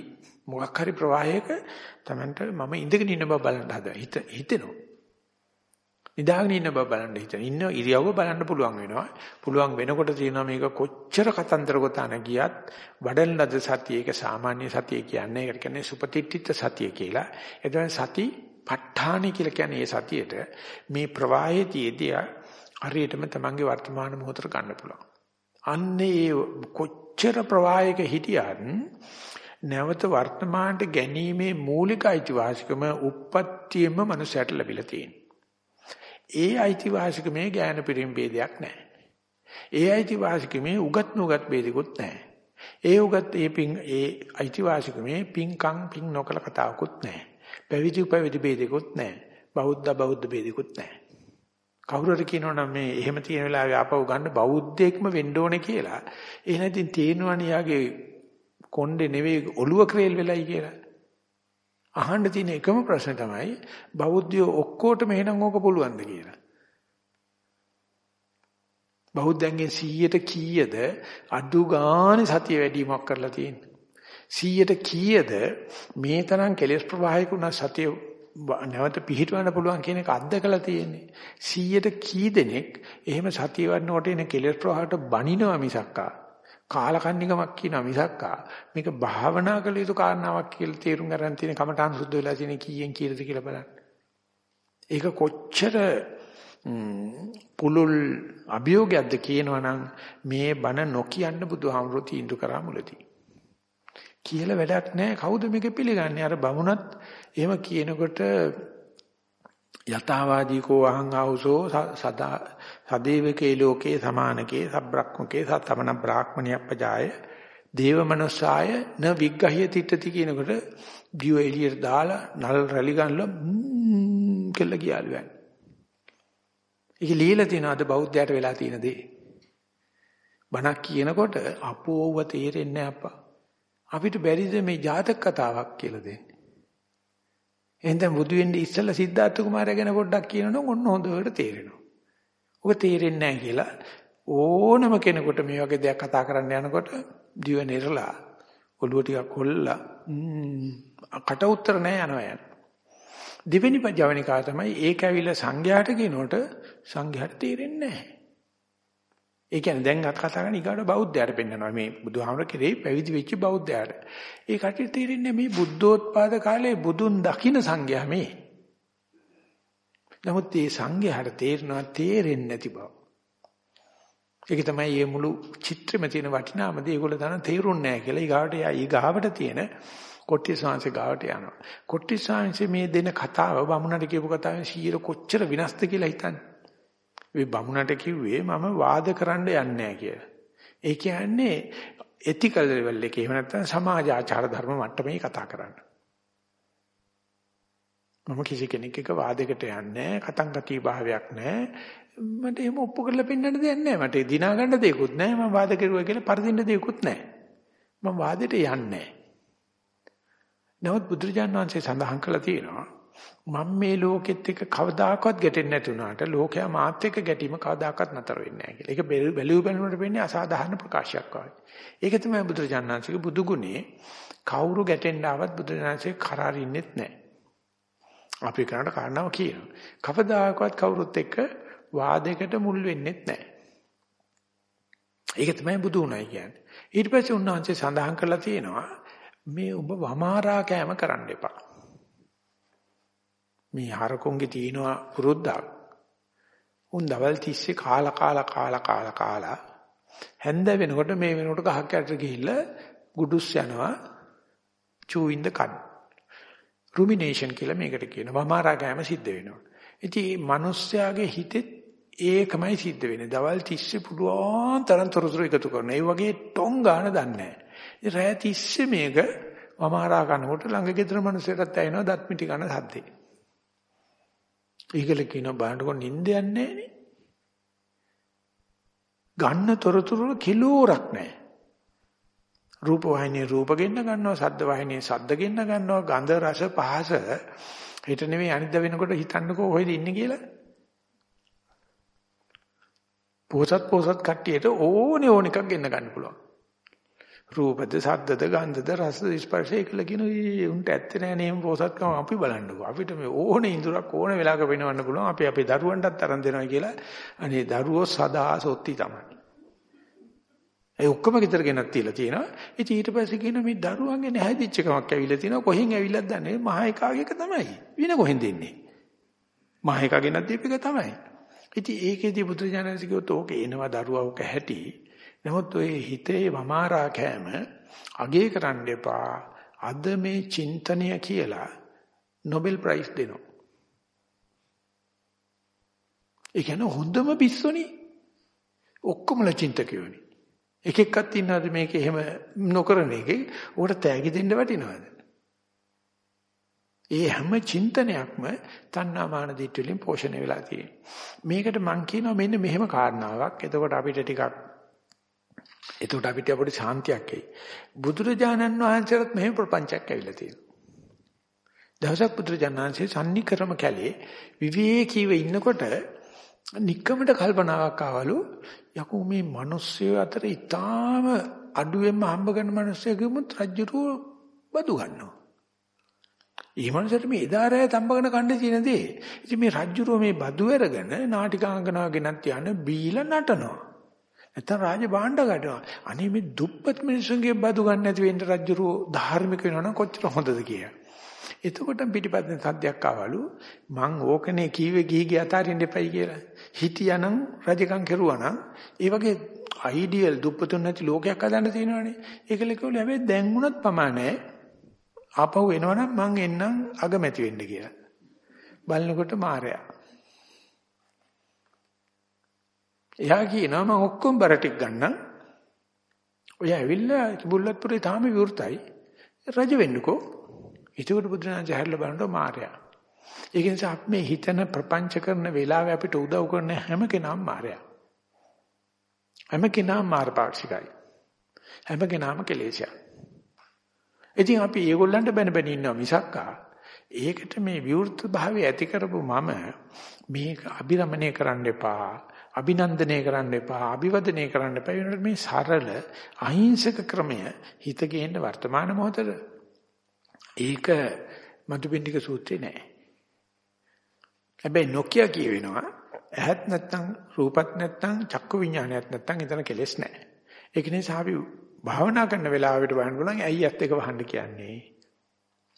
මොකක් හරි ප්‍රවාහයක Tamanට මම ඉඳගෙන ඉන්න බව බලන්න හදා. හිත හිතෙනවා. නිදාගෙන ඉන්න බව බලන්න හිතන. ඉන්න ඉරියව්ව බලන්න පුළුවන් වෙනවා. පුළුවන් වෙනකොට තියෙනවා මේක කොච්චර කතන්දර ගොතන ගියත් වඩන ලද සතිය ඒක සාමාන්‍ය සතිය කියන්නේ. ඒකට කියන්නේ සුපතිට්ඨිත සතිය කියලා. එතන සති ප ဋ ාණි කියලා කියන්නේ මේ සතියට මේ ප්‍රවාහයේදී හරියටම තමන්ගේ වර්තමාන මොහොතට ගන්න පුළුවන්. අන්නේ කොච්චර ප්‍රවාහයක හිටියත් නැවත වර්තමානට ගැනීමේ මූලික අයිතිවාසිකම උප්පත්තියෙම මනුස්සයට ලැබිලා තියෙනවා. ඒ අයිතිවාසිකමේ ඥාන පිරිම් ભેදයක් නැහැ. ඒ අයිතිවාසිකමේ උගත් නුගත් ભેදිකුත් නැහැ. ඒ උගත් ඒ පිං ඒ අයිතිවාසිකමේ පිංකම් පිං නොකල කතාවකුත් නැහැ. පැවිදි උපවිදි ભેදිකුත් නැහැ. බෞද්ධ බෞද්ධ ભેදිකුත් නැහැ. කවුරු හරි කියනවනම් මේ එහෙම තියෙන වෙලාවේ ආපහු ගන්න බෞද්ධයෙක්ම වෙන්න ඕනේ කියලා. එහෙනම් ඉතින් තේනවනේ යාගේ කොණ්ඩේ නෙවෙයි ඔළුව ක්‍රේල් වෙලයි කියලා. අහන්න තියෙන එකම ප්‍රශ්නේ තමයි බෞද්ධයෝ ඔක්කොටම එහෙනම් ඕක පුළුවන්ද කියලා. බෞද්ධයන්ගේ 100ට කීයද අඩු ගානේ සතිය වැඩිවීමක් කරලා තියෙන්නේ. 100ට කීයද මේ තරම් කෙලෙස් ප්‍රවාහයක උන සතිය නැවත පිහිටවන්න පුළුවන් කියන එක අත්දකලා තියෙන්නේ. 100ට කී දෙනෙක් එහෙම සතිය වඩනකොට එන කෙලෙස් ප්‍රවාහයට බනිනවා මිසක්කා කාලකන්නිකමක් කියනවා මිසක්කා මේක භාවනා කළ යුතු කාරණාවක් කියලා තේරුම් ගන්න තියෙන කමඨාන් සුද්ධ වෙලා තියෙන කීයෙන් කීයද කියලා බලන්න. ඒක කොච්චර පුලුල් අභියෝගයක්ද කියනවනම් මේ බණ නොකියන්න බුදුහාමුදුරුවෝ තීන්දුව කරා මුලදී. කියලා වැඩක් නැහැ. කවුද මේක පිළිගන්නේ? අර බමුණත් එහෙම කියනකොට යතාවාදී කෝ අහං ආවුසෝ සදා සදේවකේ ලෝකේ සමානකේ සබ්‍රක්මකේ සතමන බ්‍රාහ්මණියප්පජාය දේව මනසාය න විග්ගහ්‍ය තිටති කියනකොට දිව එළියට දාලා නල් රැලි ගන්නලා කෙල්ල කියාලු යන්නේ. ඒක লীලා තියෙනවා අද බෞද්ධයට වෙලා තියෙන දේ. බණක් කියනකොට අපෝව තේරෙන්නේ නැහැ අප්පා. අපිට බැරිද මේ ජාතක කතාවක් කියලා දෙන්න. එහෙනම් බුදු වෙන්නේ ඉස්සෙල්ලා සිද්ධාර්ථ කුමාරයා ගැන පොඩ්ඩක් කියනනම් ඔන්න හොඳට තේරෙනවා. ඔබ තේරෙන්නේ නැහැ කියලා ඕනම කෙනෙකුට මේ වගේ දෙයක් කතා කරන්න යනකොට දිව නිරලා ඔළුව ටිකක් කොල්ලා කට උතර නැහැ යනවා යන. දෙවෙනි ජවනිකා තමයි ඒක ඇවිල්ලා සංඝයාට කියනකොට සංඝයාට තේරෙන්නේ නැහැ. ඒ කියන්නේ දැන් අත් කතා කරන ඊගාට බෞද්ධයාට පෙන්නනවා මේ බුදුහාමර කෙරෙහි පැවිදි වෙච්ච බෞද්ධයාට. ඒ කටියට තේරෙන්නේ මේ බුද්ධෝත්පාද කාලේ බුදුන් දකින්න සංඝයා මේ. නමුත් මේ සංඝයාට තේරෙනවා තේරෙන්නේ නැති බව. ඒක තමයි මේ මුළු චිත්‍රෙම තියෙන වටිනාම දේ. ඒගොල්ලෝ දන්න තේරුන්නේ නැහැ කියලා ඊගාවට ඊගාවට තියෙන කොට්ටි ස්වාමීන් ගාවට යනවා. කොට්ටි ස්වාමීන් මේ දෙන කතාව බමුණට කියපු කතාවෙන් 100 කොච්චර විනාශද කියලා හිතන්නේ. මේ බමුණට කිව්වේ මම වාද කරන්න යන්නේ නැහැ කියලා. ඒ කියන්නේ එතිකල් ලෙවල් එකේ එහෙම නැත්නම් සමාජ ආචාර ධර්ම මට්ටමේ කතා කරන්න. මම කිසි කෙනෙක් එක්ක වාදයකට යන්නේ කතංගති භාවයක් නැහැ. මට එහෙම ඔප්පු කරලා පෙන්නන්න දෙයක් නැහැ. මට දිනා ගන්න දෙයක්වත් නැහැ. මම වාද කරුවා කියලා පරදින්න දෙයක්වත් නැහැ. මම වාදෙට යන්නේ නැහැ. නමුත් බුදුරජාණන් වහන්සේ සඳහන් කළා තියෙනවා මම මේ ලෝකෙත් එක්ක කවදාකවත් ගැටෙන්නේ නැති වුණාට ලෝකයා මාත් එක්ක ගැටීම කවදාකවත් නතර වෙන්නේ නැහැ කියලා. ඒක බැලුව බැලුවට වෙන්නේ අසාධාරණ ප්‍රකාශයක් වගේ. ඒක තමයි බුදුරජාණන්සේගේ බුදු ගුණේ. කවුරු ගැටෙන්න ආවත් බුදුරජාණන්සේ කරාරින්නෙත් නැහැ. අපි කරන්න කාරණාව කියනවා. කවදාකවත් කවුරුත් එක්ක වාදයකට මුල් වෙන්නෙත් නැහැ. ඒක තමයි බුදු උණයි කියන්නේ. ඊට පස්සේ උන්වහන්සේ සඳහන් කරලා තියෙනවා මේ ඔබ වමාරා කෑම කරන්න එපා. මේ හරකොන්ගේ තියෙනවා පුරුද්දක්. උන් දවල් තිස්සේ කාලා කාලා කාලා කාලා කාලා හැන්ද වෙනකොට මේ වෙනකොට ගහක් යට ගිහිල්ලා ගුඩුස් යනවා චූ ඉන් ද කන්. රුමිනේෂන් කියලා මේකට කියනවා. වමාරා ගෑම සිද්ධ වෙනවා. ඉතින් මිනිස්යාගේ හිතෙත් ඒකමයි සිද්ධ වෙන්නේ. දවල් තිස්සේ පුළුවන් තරම් තොරතුරු එකතු කරනවා. ඒ වගේ ටොං ගන්න දන්නේ නැහැ. රෑ තිස්සේ මේක වමාරා කනකොට ළඟ ගෙදර මිනිස්සුන්ටත් ඇහෙනවා දත් මිටි කන සද්දේ. ඒකල කියන බලන්නකො නිින්දයක් නැහැ ගන්න තොරතුරු කිලෝරක් නැහැ. රූප වාහිනිය රූප ගෙන්න ගන්නවා, ශබ්ද වාහිනිය ශබ්ද ගෙන්න ගන්නවා, ගන්ධ රස පහස හිත නෙමෙයි අනිද්ද වෙනකොට හිතන්නකෝ කොහෙද ඉන්නේ කියලා. පොසත් පොසත් කට්ටියට ඕනේ ඕන එකක් ගෙන්න ගන්න පුළුවන්. රූපද, සද්දද, ගන්ධද, රසද, ස්පර්ශය කියලා කියන උන්ට ඇත්තේ නැහැ නේ පොසත්කම අපි බලන්නකෝ. අපිට මේ ඕනේ ඉඳුරක් ඕනේ වෙලාවක වෙනවන්න පුළුවන්. අපි අපේ දරුවන්ටත් තරම් දෙනවා කියලා. අනේ දරුවෝ සදා සොත්ති තමයි. ඒ ඔක්කොම ගෙදර ගෙනත් තියලා තියෙනවා. ඉතින් ඊට පස්සේ කියන මේ දරුවන්ගේ නැහැදිච්ච කමක් ඇවිල්ලා තියෙනවා. කොහෙන් ඇවිල්ලාද දන්නේ? මහා එකාගේ එක තමයි. වින කොහෙන් දෙන්නේ? මහා එකාගේ නැත් දීපේක තමයි. ඉතින් ඒකේදී බුදුජානක කිව්වොත් ඕකේ එනවා දරුවා ඕක හැටි. නමුත් ඔය හිතේ වමාරා කෑම අගේ කරන්න එපා. අද මේ චින්තනය කියලා නොබෙල් ප්‍රයිස් දෙනවා. ඒ කියන්නේ හොඳම පිස්සුනේ. ඔක්කොමලා චින්තකයෝනේ. එක එක්කත් ඉන්නවද මේක එහෙම නොකරන එකේ උකට තෑගි දෙන්න වටිනවද? ඒ හැම චින්තනයක්ම තණ්හාමාන දිට්ඨි වලින් පෝෂණය වෙලා තියෙනවා. මේකට මම කියනවා මෙන්න මෙහෙම කාරණාවක්. එතකොට අපිට ටිකක් එතකොට අපිට අපිට ශාන්තියක් එයි. බුදුරජාණන් වහන්සේට මෙහෙම ප්‍රපංචයක් ඇවිල්ලා තියෙනවා. දවසක් බුදුරජාණන් වහන්සේ සම්නික්‍රම කැලේ විවේකීව ඉන්නකොට නික්කමට කල්පනාවක් ආවලු යකෝ මේ මිනිස්සු අතර ඊටාම අඩුවෙන්ම හම්බ කරන මිනිස්සුගෙමුත් රජ්ජුරුව බදු ගන්නවා. ඒ මනසට මේ එදා රෑ තම්බගෙන කන්නේ තියෙන දේ. ඉතින් මේ රජ්ජුරුව මේ බදු අරගෙන නාටිකාංගනාව ගෙනත් යන බීලා නටනවා. නැත්නම් රාජ භාණ්ඩ ගන්නවා. අනේ මේ දුප්පත් මිනිස්සුන්ගේ බදු ගන්න නැති වෙන්න රජ්ජුරුව ධාර්මික වෙනවා නම් කොච්චර හොඳද කියලා. එතකොට පිටිපස්සෙන් සද්දයක් ආවලු මං ඕකනේ කීවේ ගිහි ගිය අතාරින්න එපයි කියලා. හිටියානම් රජකම් කෙරුවානම් ඒ වගේ අයිඩියල් දුප්පතුන් නැති ලෝකයක් හදන්න තියෙනවනේ. ඒකල කිව්වලු හැබැයි දැන් උනත් ප්‍රමාණයි ආපහු එනවනම් මං එන්නම් අගමැති වෙන්න කියලා. බලනකොට මාරයා. එයා කියනවා මම ඔක්කොම බර ටික ගන්නම්. ඔය ඇවිල්ලා කිඹුල්ලත්පුරේ තාම විවෘතයි. රජ වෙන්නකෝ. ඒකට බුදුරජාණන් හැරලා බලනකොට මායя. ඒක නිසා අපි මේ හිතන ප්‍රපංච කරන වෙලාවේ අපිට උදව් කරන හැම කෙනාම මායя. හැම කෙනාම මාර්ගපාක්ෂිකයි. හැම කෙනාම කෙලෙසියක්. ඉතින් අපි ඒගොල්ලන්ට බැන බැන ඉන්නවා මිසක්කා ඒකට මේ විවෘත භාවය ඇති කරපු මම මේක අභිරමණය කරන්න එපා අභිනන්දනය කරන්න එපා අභිවදනය කරන්න එපා වෙනකොට මේ සරල අහිංසක ක්‍රමය හිත ගේන්න වර්තමාන මොහොතේ ඒක මදුපිණ්ඩික සූත්‍රේ නෑ. හැබැයි නොකිය කියවෙනවා ඇහත් නැත්නම් රූපත් නැත්නම් චක්කු විඥානයත් නැත්නම් එතන කෙලෙස් නෑ. ඒක නිසා අපි භාවනා කරන වෙලාවට බලන්න පුළුවන් ඇයි ඇත් එක වහන්න කියන්නේ?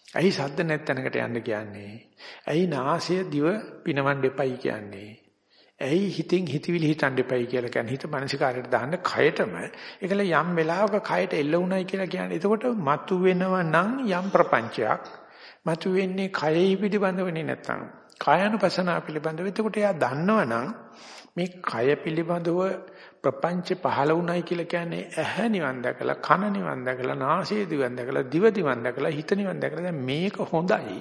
ඇයි සද්ද නැත්නම්කට යන්න කියන්නේ? ඇයි නාසය දිව පිනවන්න එපයි කියන්නේ? ඇයි හිතින් හිතවිලි හිතන්න එපයි කියලා කියන්නේ? හිත මානසිකාරයට දාන්න කයටම. ඒකල යම් වෙලාවක කයට එල්ල වුණයි කියලා කියන්නේ. එතකොට මතු වෙනව නම් යම් ප්‍රපංචයක්. මතු වෙන්නේ කයෙහි පිළිබඳවනේ නැත්තම්. කායानुපසනාව පිළිබඳව. එතකොට එයා දන්නවනම් මේ කය පිළිබඳව ප්‍රපංච පහළ වුණයි කියලා කියන්නේ ඇහැ නිවන් දැකලා කන නිවන් දැකලා නාසය නිවන් දැකලා දිව නිවන් දැකලා හිත නිවන් දැකලා දැන් මේක හොඳයි.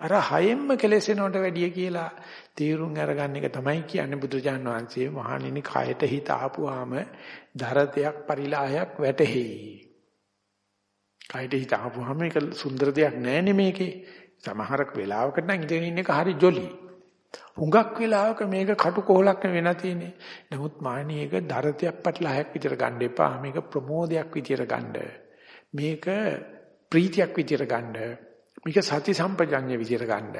අර හයෙන්ම කෙලෙසෙනවට වැඩිය කියලා තීරුම් අරගන්න එක තමයි කියන්නේ බුදුජාන් වහන්සේ මහණෙනි කයට හිත ආපුවාම දරතයක් පරිලාහයක් වැටහෙයි කයට හිත ආපුවාම ඒක සුන්දර දෙයක් නෑනේ මේකේ. සමහරක් වෙලාවකට නම් ඉඳගෙන ඉන්න එක හරි ජොලි. හුඟක් වෙලාවක මේක කටුකොහලක් වෙන තියෙන්නේ. නමුත් මානි ඒක දරතයක් පැටලහයක් විතර ගන්න එපා. මේක ප්‍රමෝදයක් විතර ගන්න. මේක ප්‍රීතියක් විතර ගන්න. මේක සති සම්පජඤ්ඤ විදියට ගන්න.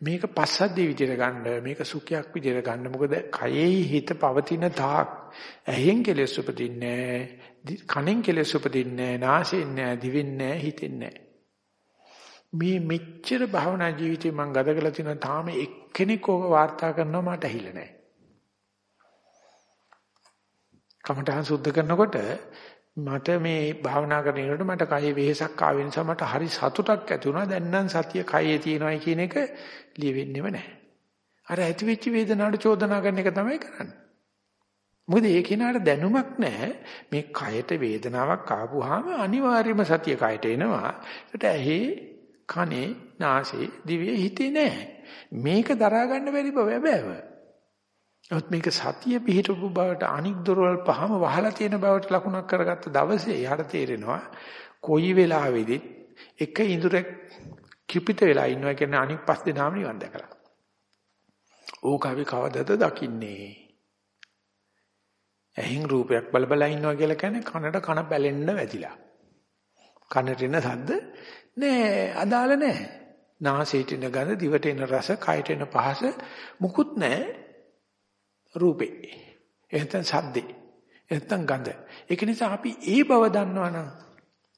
මේක පස්සද්ධිය විදියට ගන්න. මේක සුඛයක් විදියට ගන්න. මොකද කයෙහි හිත පවතින තාක් ඇහෙන් කෙලෙස් උපදින්නේ කනෙන් කෙලෙස් උපදින්නේ නාසයෙන් නෑ දිවෙන් නෑ හිතෙන් නෑ. මේ මෙච්චර භවනා ජීවිතේ මම ගත කරලා තියෙනවා තාම එක්කෙනෙක් ඕක වාර්තා කරනවා මට ඇහිලා නැහැ. කමඨහන් සුද්ධ කරනකොට මට මේ භාවනා කරනකොට මට කයේ වෙහෙසක් ආව නිසා මට හරි සතුටක් ඇති වුණා. දැන් නම් සතිය කයේ තියෙනවායි කියන එක ලියෙවෙන්නේම නැහැ. අර ඇති වෙච්ච වේදනාවට චෝදනා කරන එක තමයි කරන්නේ. මොකද ඒ කෙනාට දැනුමක් නැහැ මේ කයට වේදනාවක් ආපුවාම අනිවාර්යයෙන්ම සතිය කයට එනවා. ඒකට ඇහි කනේ නාසයේ දිවේ හිතේ නැහැ. මේක දරා ගන්න බැරි බව බෑව. නමුත් මේක සතිය පිහිටපු බවට අනික් දොරවල් පහම වහලා තියෙන බවට ලකුණක් කරගත්ත දවසේ යාට තේරෙනවා කොයි වෙලාවෙදිත් එක ඉඳුරක් කිපිත වෙලා ඉන්නවා කියන අනික් පස් දෙනාම නිවන් දැකලා. ඕක අපි කවදද දකින්නේ? ඇහින් රූපයක් බල බල ඉන්නවා කියලා කියන්නේ කනට කන බැලෙන්න වැදිලා. කනට එන සද්ද නෑ අදාළ නෑ. නාසයට එන ගඳ, දිවට එන රස, කයට එන පහස මුකුත් නෑ රූපේ. එහෙනම් සද්දේ. එහෙනම් ගඳ. ඒක නිසා අපි ඒ බව දන්නවනම්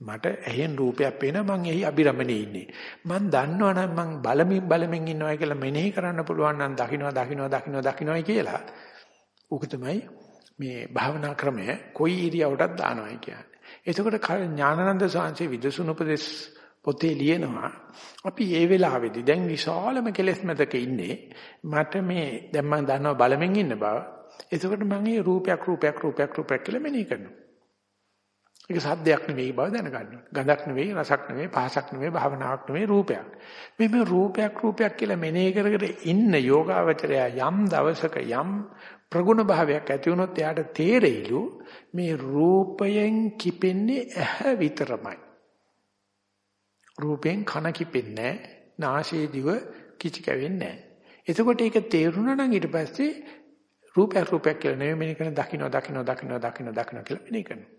මට ඇහෙන් රූපයක් පේන මං එහි අබිරමණේ ඉන්නේ. මං දන්නවනම් මං බලමින් බලමින් ඉන්නවා කියලා මෙනෙහි කරන්න පුළුවන් නම් දකින්නවා දකින්නවා දකින්නවා දකින්නයි කියලා. ඌක තමයි මේ භාවනා ක්‍රමය කොයි ඉරියවටත් දානවායි කියන්නේ. එතකොට ඥානানন্দ සාංශේ විදසුණු උපදේශ පොතේ ලියනවා අපි ඒ වෙලාවේදී දැන් විශාලම කෙලෙස් මතක ඉන්නේ මට මේ දැන් මම දන්නවා බලමින් ඉන්න බව. එතකොට මම මේ රූපයක් රූපයක් රූපයක් රූපයක් කියලා මෙනෙහි කරනවා. ඒක සද්දයක් නෙවෙයි බව දැනගන්න. ගඳක් නෙවෙයි, රසක් නෙවෙයි, පහසක් නෙවෙයි, භාවනාවක් නෙවෙයි රූපයක්. මේ මේ රූපයක් රූපයක් කියලා මෙනෙහි කර කර ඉන්න යෝගාවචරය යම් දවසක යම් ප්‍රගුණ භාවයක් ඇති වුණොත් එයාට තේරෙයිලු මේ රූපයෙන් කිපෙන්නේ ඇහැ විතරමයි. රූපෙන් කන කිපෙන්නේ නැහැ, නාසයේ දිව කිචි කැවෙන්නේ නැහැ. එතකොට ඒක තේරුණා නම් ඊට පස්සේ රූපයක් රූපයක් කියලා නෙවෙයි මෙනෙහි කරන දකින්න දකින්න දකින්න දකින්න දකින්න කියලා මෙනෙහි කරනවා.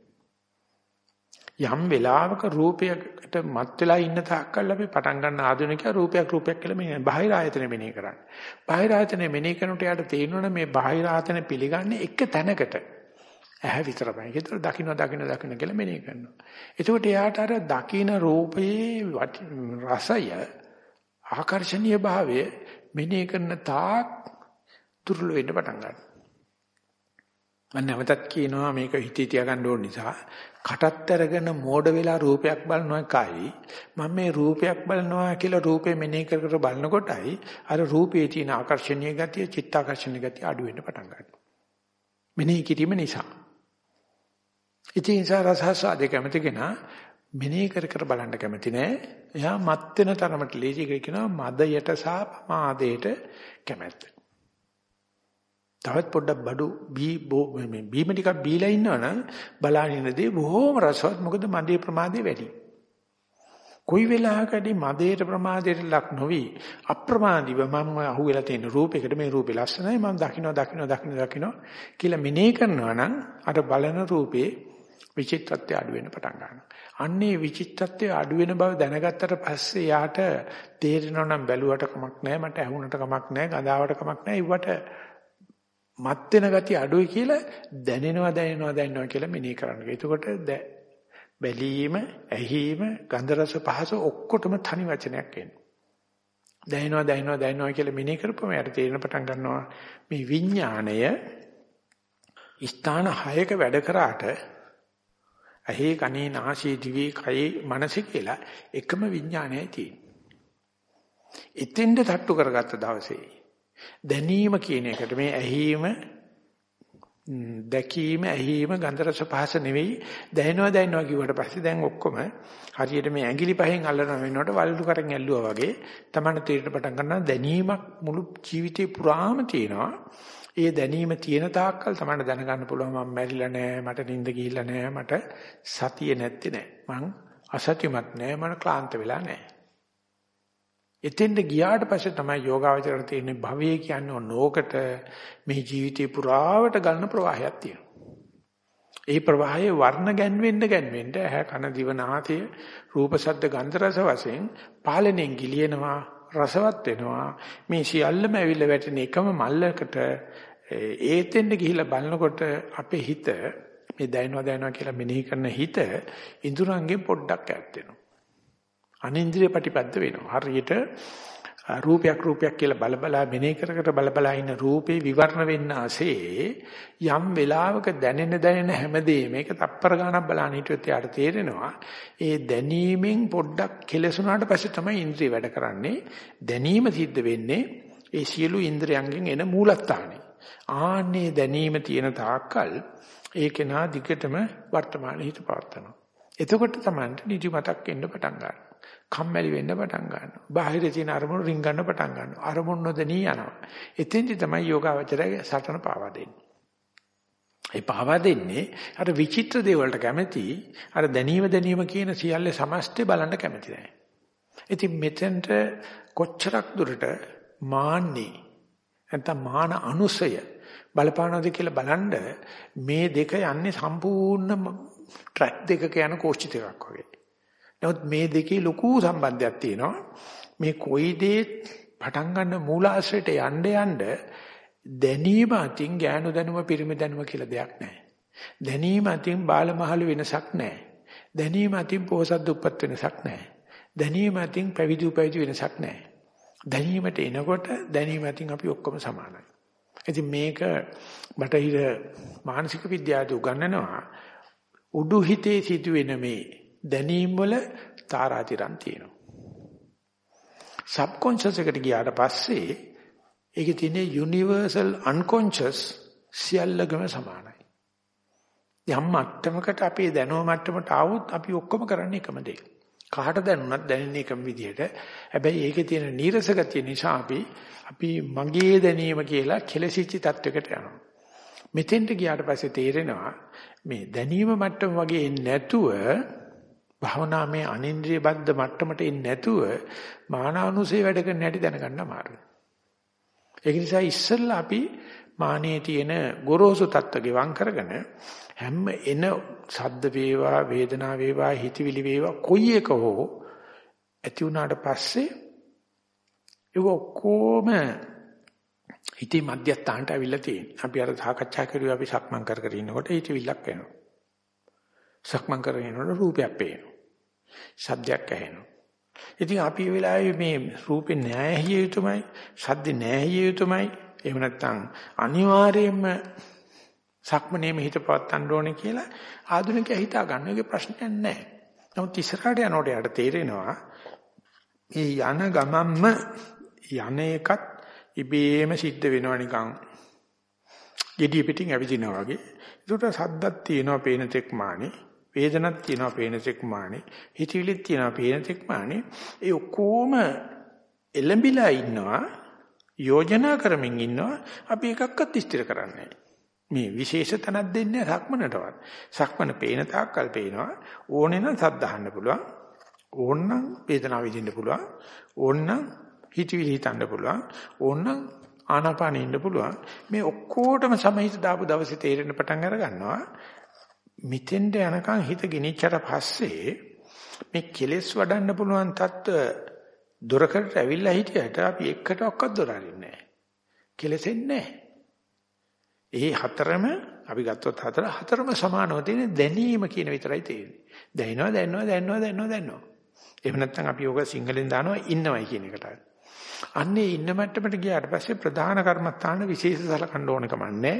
යම් වෙලාවක රූපයකට මත් වෙලා ඉන්න තාක්කල් අපි පටන් ගන්න ආධුනිකයා රූපයක් රූපයක් කියලා මෙනේ බාහිර ආයතන මෙනේ කරන්නේ. බාහිර ආයතන මෙනේ කරනට යාට තේරෙනවනේ මේ බාහිර ආයතන පිළිගන්නේ එක තැනකට. ඇහැ විතරයි. ඒතර දකින්න දකින්න දකින්න කියලා මෙනේ කරනවා. එතකොට එයාට අර දකින්න රූපයේ රසය ආකර්ෂණීය භාවය මෙනේ කරන තාක් දුර්වල වෙන්න පටන් ගන්නවා. මම නැවතත් කියනවා මේක හිතේ තියාගන්න ඕන නිසා කටත් අරගෙන මෝඩ වෙලා රූපයක් බලනවා එකයි මම මේ රූපයක් බලනවා කියලා රූපේ මෙනෙහි කර කර බලනකොටයි අර රූපේ තියෙන ආකර්ෂණීය ගතිය චිත්තාකර්ෂණීය ගතිය අඩු වෙන්න පටන් ගන්නවා මෙනෙහි කිරීම නිසා ඉතින් සාරසහසාදේ කැමති කෙනා මෙනෙහි කර කර බලන්න කැමති නෑ. එයා මත් වෙන තරමට ලේසි කියනවා මදයට සහ පමාදයට කැමැත්ත. තවත් පොඩ්ඩක් බඩු බී මේ බීම ටිකක් බීලා ඉන්නවනම් බලානිනදී බොහොම රසවත්. මොකද මදේ ප්‍රමාදේ වැඩි. කොයි වෙලාවකදී මදේට ප්‍රමාදයට ලක් නොවි අප්‍රමාදීව මම අහුවෙලා තියෙන රූපයකට මේ රූපේ ලස්සනයි. මම දකින්න දකින්න දකින්න දකින්න කියලා මෙනෙහි කරනවා නම් අර බලන රූපේ විචිත්තත්වය අඩු වෙන පටන් ගන්නවා. අන්නේ විචිත්තත්වය අඩු වෙන බව දැනගත්තට පස්සේ යාට තේරෙනවා නම් බැලුවට කමක් නැහැ මට ඇහුනට කමක් නැහැ ගඳාවට කමක් නැහැ ඉවට මත් වෙන ගතිය අඩුයි කියලා දැනෙනවා දැනෙනවා දැනෙනවා කියලා මෙනෙහි කරන්න. එතකොට බැලීම, ඇහිීම, ගන්ධ රස පහස ඔක්කොටම තනි වචනයක් එනවා. දැනෙනවා දැනෙනවා දැනෙනවා කියලා මෙනෙහි කරපුවම යාට තේරෙන පටන් ගන්නවා මේ විඥාණය ස්ථාන 6ක වැඩ කරාට ඇහි කනේ නාසයේ දිවේ කයේ මනසේ කියලා එකම විඥානයයි තියෙන්නේ. එතෙන්ද තට්ටු කරගත්ත දවසේ දැනීම කියන එකට මේ ඇහිීම දැකීම ඇහිීම ගන්ධ රස පහස නෙවෙයි දැනෙනවා දැනෙනවා කිව්වට පස්සේ දැන් ඔක්කොම හරියට මේ ඇඟිලි පහෙන් අල්ලන වෙනකොට වලලු කරන් ඇල්ලුවා වගේ තමන්න තීරණ පටන් ගන්නවා දැනීමක් මුළු ජීවිතේ පුරාම තියෙනවා ඒ දැනීම තියෙන තාක්කල් තමයි දැනගන්න පුළුවන්. මම මැරිලා නෑ මට නිින්ද ගිහිල්ලා නෑ මට සතිය නැත්තේ නෑ. මං අසත්‍යමත් නෑ මම ක්ලාන්ත වෙලා නෑ. එතෙන්ට ගියාට පස්සේ තමයි යෝගාවචරයට තියෙන භවය කියන්නේ ඕනෝකට මේ ජීවිතේ පුරාවට ගන්න ප්‍රවාහයක් තියෙනවා. ඒ ප්‍රවාහයේ වර්ණ ගැන්වෙන්න ගැන්වෙන්න ඇහැ කන දිව නාසය රූප ශබ්ද ගන්ධ රස වශයෙන් පාලනයෙන් ගිලිනවා. රසවත් වෙනවා මේ සියල්ලම ඇවිල්ලා වැටෙන එකම මල්ලකට ඒතෙන්ට ගිහිල්ලා බලනකොට අපේ හිත මේ දැනනවා දැනනවා කියලා මෙනෙහි කරන හිත ඉඳුරංගෙන් පොඩ්ඩක් ඈත් වෙනවා අනින්ද්‍රිය ප්‍රතිපද වෙනවා. හරියට රූපයක් රූපයක් කියලා බලබලා මෙනේ කර කර බලබලා ඉන්න රූපේ විවරණ වෙන්න ASCII යම් වෙලාවක දැනෙන දැනෙන හැමදේම මේක තප්පර ගණක් බලන්න හිටියොත් යාට තේරෙනවා ඒ දැනීමෙන් පොඩ්ඩක් කෙලසුණාට පස්සේ තමයි ඉන්ද්‍රිය වැඩ කරන්නේ. දැනීම සිද්ධ වෙන්නේ ඒ සියලු ඉන්ද්‍රයන්ගෙන් එන මූලස්ථානේ. ආන්නේ දැනීම තියෙන තාක්කල් ඒකේ නා දිගටම වර්තමාන හිත පවත්නවා එතකොට තමයි නිදිමතක් එන්න පටන් ගන්නවා. කම්මැලි වෙන්න පටන් ගන්නවා. බාහිර තියෙන අරමුණු රින් ගන්න පටන් ගන්නවා. අරමුණු නොදෙනී යනවා. එතෙන්දි තමයි යෝගාවචරයේ සටන පාවා දෙන්නේ. ඒ පාවා දෙන්නේ අර විචිත්‍ර දේවල්ට කැමති අර දැනීම දැනීම කියන සියල්ල සමස්තය බලන්න කැමති නැහැ. ඉතින් මෙතෙන්ට කොච්චරක් දුරට මාන්නේ නැත්නම් මාන අනුසය බලපානවද කියලා බලන්න මේ දෙක යන්නේ සම්පූර්ණ ට්‍රැක් දෙකක යන කෝච්චි දෙකක් වගේ. නමුත් මේ දෙකේ ලොකු සම්බන්ධයක් තියෙනවා. මේ කොයි දේ පටන් ගන්න මූලාශ්‍රයට යන්න යන්න දැනීම අතින් ඥාන දැනුම පිරිමි දැනුම කියලා දෙයක් නැහැ. දැනීම අතින් බාලමහලු වෙනසක් නැහැ. දැනීම අතින් පොහසත් දුප්පත් වෙනසක් නැහැ. දැනීම අතින් පැවිදි උපවිදි වෙනසක් නැහැ. දැනීමට එනකොට දැනීම අතින් අපි ඔක්කොම සමානයි. ඉතින් මේක බටහිර මානසික විද්‍යාවේ උගන්වනවා උඩු හිතේ සිදුවෙන මේ දැනීම් වල තාරාතිරම් තියෙනවා. සබ්කොන්ෂස් එකට ගියාට පස්සේ ඒකේ තියෙන යුනිවර්සල් අන්කොන්ෂස් සියල්ලගම සමානයි. යම් මට්ටමකට අපේ දැනුම මට්ටමට ආවොත් අපි ඔක්කොම කරන්නේ එකම දේ. කාට දැනුණත් දැනෙන්නේ එකම විදිහට. හැබැයි ඒකේ තියෙන නීරස ගතිය නිසා අපි අපි මගේ දැනීම කියලා කෙලසිච්ච තත්වයකට යනවා. මෙතෙන්ට ගියාට පස්සේ තේරෙනවා මේ දැනීම මට්ටම වගේ එන්නේ නැතුව භවනාමේ අනින්ද්‍රිය බද්ධ මට්ටමට එන්නේ නැතුව මානානුසේ වැඩ කරන්න හැටි දැනගන්න අමාරුයි. ඒක නිසා ඉස්සෙල්ලා අපි මානයේ තියෙන ගොරෝසු තත්ත්ව ගෙවම් කරගෙන හැම එන සද්ද වේවා වේදනා වේවා හිතවිලි වේවා කොයි එක හෝ ඇති වුණාට පස්සේ ඒක ඔක්කොම හිතේ මධ්‍යස්ථානට අවිල්ල තියෙන. අපි අර සාකච්ඡා කරුවේ අපි සක්මන් කර කර ඉන්නකොට හිතවිල්ලක් එනවා. සක්මන් කරගෙන ඉන්නකොට රූපයක් පේනවා. ශබ්දයක් ඇහෙනවා. ඉතින් අපි මේ වෙලාවේ මේ රූපේ නැහැ යුතුමයි, ශබ්ද නැහැ යුතුමයි. එහෙම නැත්නම් අනිවාර්යයෙන්ම සක්මනේම හිත පවත්තන්න ඕනේ කියලා ආධුනිකයා හිතා ගන්න එකේ ප්‍රශ්නයක් නැහැ. නමුත් ඉස්සරහට යනකොට යාට තේරෙනවා මේ යන ගමන්ම යන එකත් ඉබේම සිද්ධ වෙනවා නිකන්. gediy pitin ඇවිදිනවා වගේ. ඒකට සද්දක් තියෙනවා පේන තෙක් මානේ. වේදනක් තියෙනවා පේන තෙක් මානේ. හිතවිලිත් තියෙනවා පේන තෙක් මානේ. ඒ ඔක්කොම එළඹිලා ඉන්නවා. යෝජනා කරමින් ඉන්නවා. අපි එකක්වත් ස්ථිර කරන්නේ මේ විශේෂ තනක් දෙන්නේ සක්මනටවත්. සක්මන පේන තාක්කල් පේනවා. ඕනේ නම් සද්දහන්න පුළුවන්. ඕනනම් වේදනාව විඳින්න පුළුවන්. ඕනනම් හිතවිලි හිතන්න පුළුවන්. ඕනනම් ආනාපානෙ ඉන්න පුළුවන්. මේ ඔක්කොටම සමහිත දාපු දවසේ තේරෙන්න පටන් අර ගන්නවා. මෙතෙන්ට යනකම් හිත ගෙනිච්චට පස්සේ මේ කෙලෙස් වඩන්න පුළුවන් තත්ත්ව දොරකට ඇවිල්ලා හිටියට අපි එකට ඔක්කත් දොර අරින්නේ නැහැ. කෙලෙසෙන්නේ නැහැ. ඒ හතරම අපි ගත්තොත් හතර හතරම සමානව තියෙන දැනීම කියන විතරයි තියෙන්නේ. දැනෙනවා දැනනවා දැනනවා දැනනවා දැනනවා. එහෙම නැත්නම් අපි ඕක සිංහලෙන් දානවා ඉන්නවයි කියන එකට. අන්නේ ඉන්න මට්ටමට ගියාට පස්සේ ප්‍රධාන කර්මස්ථාන විශේෂ සලකන්න ඕන කමන්නේ.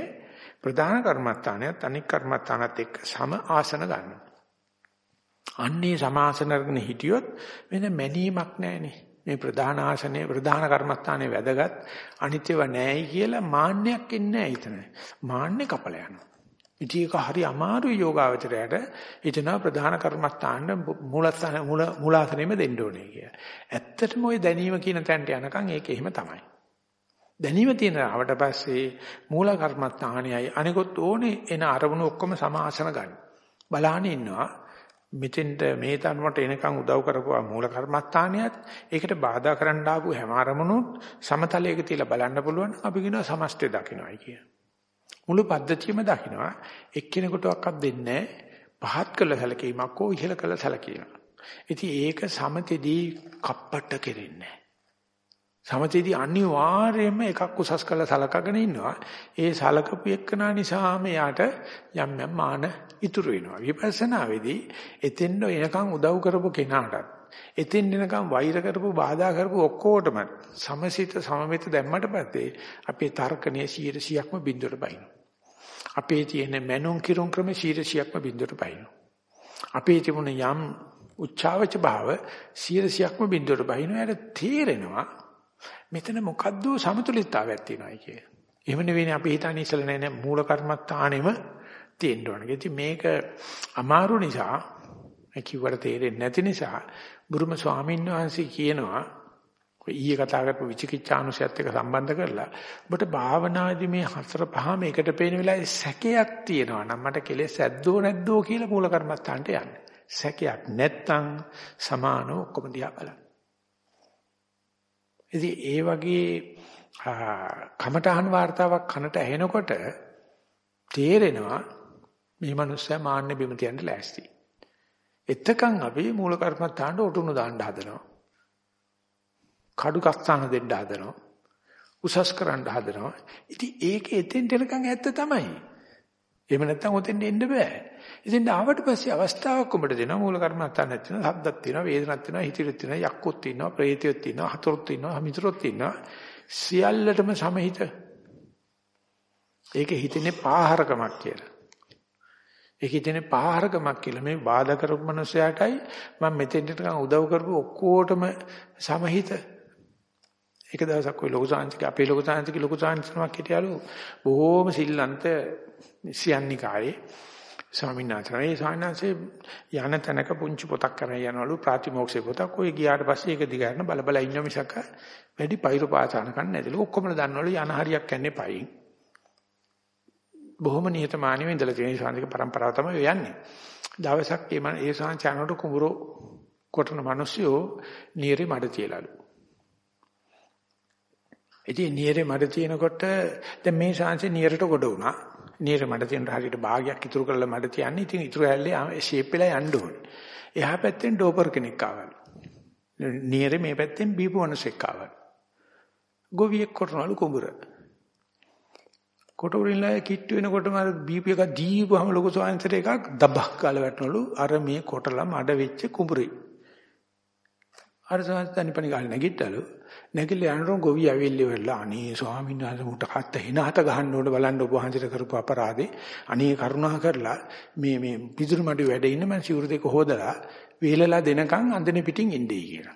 ප්‍රධාන කර්මස්ථානයත් අනික් කර්මස්ථානත් එක්ක සම ආසන ගන්නවා. අන්නේ සමාසන කරගෙන හිටියොත් වෙන මැනීමක් නැහැනේ. මේ ප්‍රධාන ආසනයේ ප්‍රධාන කර්මස්ථානයේ වැදගත් අනිත්‍යව නැහැයි කියලා මාන්නයක් එන්නේ නැහැ හිතන. මාන්නේ කපල යනවා. ඉතින් ඒක හරි අමාරු යෝගාවචරයට හිතනවා ප්‍රධාන කර්මස්ථාන මූලස්ථාන මූලාසනෙම දෙන්න ඕනේ කියලා. ඇත්තටම ওই දැනීම කියන තැනට යනකම් ඒක එහෙම තමයි. දැනීම තියෙන ආවට පස්සේ මූල කර්මස්ථානයයි අනිකොත් ඕනේ එන අරමුණු ඔක්කොම සමාසන ගන්න. බලාගෙන ඉන්නවා. මෙතෙන්ට මේ තනුවට එනකන් උදව් කරපුවා මූල කර්මස්ථානියත් ඒකට බාධා කරන්න ආපු හැම අරමුණුත් සමතලයක තියලා බලන්න පුළුවන් අපි කියනවා සමස්තය දකින්නයි කිය. මුළු පද්ධතියම දකින්නවා එක්කෙනෙකුටවත් දෙන්නේ පහත් කළ සැලකීමක් හෝ ඉහළ කළ සැලකීමක්. ඉතින් ඒක සමතෙදී කප්පට කෙරෙන්නේ සමතේදී අනිවාර්යයෙන්ම එකක් උසස් කරලා සලකගෙන ඉන්නවා. ඒ සලකපු එක්කනා නිසාම යාට යම් යම් මාන ඉතුරු වෙනවා. විපස්සනාවේදී එතෙන්ද එනකන් උදව් කරපු කෙනාටත් එතෙන් එනකන් වෛර කරපු බාධා කරපු ඔක්කොටම සමසිත සමමිත දැම්මට පස්සේ අපේ තර්කණයේ 100%ක්ම බිඳුවට බහිනවා. අපේ තියෙන මනෝන් කිරුම් ක්‍රම 100%ක්ම බිඳුවට බහිනවා. අපේ තිබුණ යම් උච්චාවච භාව 100%ක්ම බිඳුවට බහිනවා. ඒකට තේරෙනවා මෙතන මොකද්ද සමතුලිතතාවයක් තියෙනවායි කිය. එහෙම නෙවෙයි අපි හිතන්නේ ඉස්සල නෑ නෑ මූල කර්මත්තානෙම තියෙන්න ඕන. ඉතින් මේක අමාරු නිසා කිව්වට තේරෙන්නේ නැති නිසා බුරුම ස්වාමීන් වහන්සේ කියනවා ඊයේ කතා කරපු විචිකිච්ඡානුසයත් එක්ක සම්බන්ධ කරලා ඔබට භාවනාදී මේ හතර පහම එකට පේන වෙලාවේ සැකයක් තියෙනවා නම් මට කෙලෙස් ඇද්දෝ නැද්දෝ කියලා මූල කර්මත්තාන්ට යන්න. සැකයක් නැත්තම් සමානව ඔක්කොම දිහා බලන්න. ඉතින් ඒ වගේ කමඨහන් වார்த்தාවක් කනට ඇහෙනකොට තේරෙනවා මේ මනුස්සයා මාන්නේ බිම තියන්න ලෑස්ති. එතකන් අපි මූල කර්මත්තාන්ට ඔටුනු දාන්න හදනවා. කඩු කස්තන දෙන්න හදනවා. උසස් කරන්න හදනවා. ඉතින් ඒක එතෙන් දෙනකන් ඇත්ත තමයි. එහෙම නැත්නම් ඔතෙන් එන්න බෑ. ඉතින් ආවට පස්සේ අවස්ථාවක් උඹට දෙනවා මූල කර්මත්තාන් නැතිනම් හද්දක් තියෙනවා වේදනක් තියෙනවා හිතිරක් තියෙනවා යක්කුත් තියෙනවා ප්‍රේතියක් තියෙනවා හතරක් තියෙනවා මිතුරක් තියෙනවා සියල්ලටම සමහිත. ඒක හිතන්නේ පාහරකමක් කියලා. ඒක හිතන්නේ පාහරකමක් කියලා මේ බාධා කරපු මනුස්සයාටයි මම මෙතෙන්ට උදව් කරපු ඔක්කොටම සමහිත එක දවසක් ওই ලොකු සාංශික අපේ ලොකු සාංශික ලොකු සාංශිකමක් හිටියලු බොහෝම සිල්ලන්ත සියන්නිකායේ ස්වාමීන් වහන්සේ. මේ සායනanse යන තැනක පුංචි පොතක් කරන් යනවලු ප්‍රාතිමෝක්ෂේ පොතක්. ඔය ගියාට පස්සේ ඒක දිගාරන බල බල ඉන්න මිසක වැඩි පෛරු පාසාන කන්නේ නැතිලු. ඔක්කොම දන්නවලු යන හරියක් යන්නේ පයින්. බොහොම නිහතමානීව ඉඳලා තියෙන ශාන්තික પરම්පරාව තමයි යන්නේ. දවසක් ඒ ඒ සාංචානට කුඹුරෝ කොටන මිනිස්සු නීරේ මඩ තියලාලු. ඉතින් නීරේ මඩ තියෙනකොට දැන් මේ ශාන්සේ නීරට ගොඩ වුණා. නියර මඩ තියෙන හරියට භාගයක් ඉතුරු කරලා මඩ තියන්නේ. ඉතින් ඉතුරු හැල්ලේ ෂේප් වෙලා යන්න ඕනේ. එහා පැත්තෙන් ඩෝපර් කෙනෙක් ආවලු. නියර මේ පැත්තෙන් බීපු වනසෙක් ආවලු. ගොවියෙක් කොටනලු කුඹුර. කොටුරින්ලා කිට්ටු වෙනකොටම අර බීපු එක දීපුවම ලොකු සාංශර එකක් දබක් ගාලා වැටෙනලු අර මේ කොටලා මඩ වෙච්ච කුඹුරේ. අර සාංශ තනිපණි ගාලා නැගිට්ටලු. නැගිලා යනකොට ගොවි ඇවිල්ලි වෙලා අනේ ස්වාමීන් වහන්සේ මුට කත්ත හිනහත ගහන්න ඕන බලන්න ඔබ වහන්සේට කරපු අපරාධේ අනේ කරුණා කරලා මේ මේ පිදුරු මඩු වැඩ ඉන්න මම සිවුරු දෙක හොදලා වේලලා දෙනකන් අඳින පිටින් ඉන්නේ කියලා.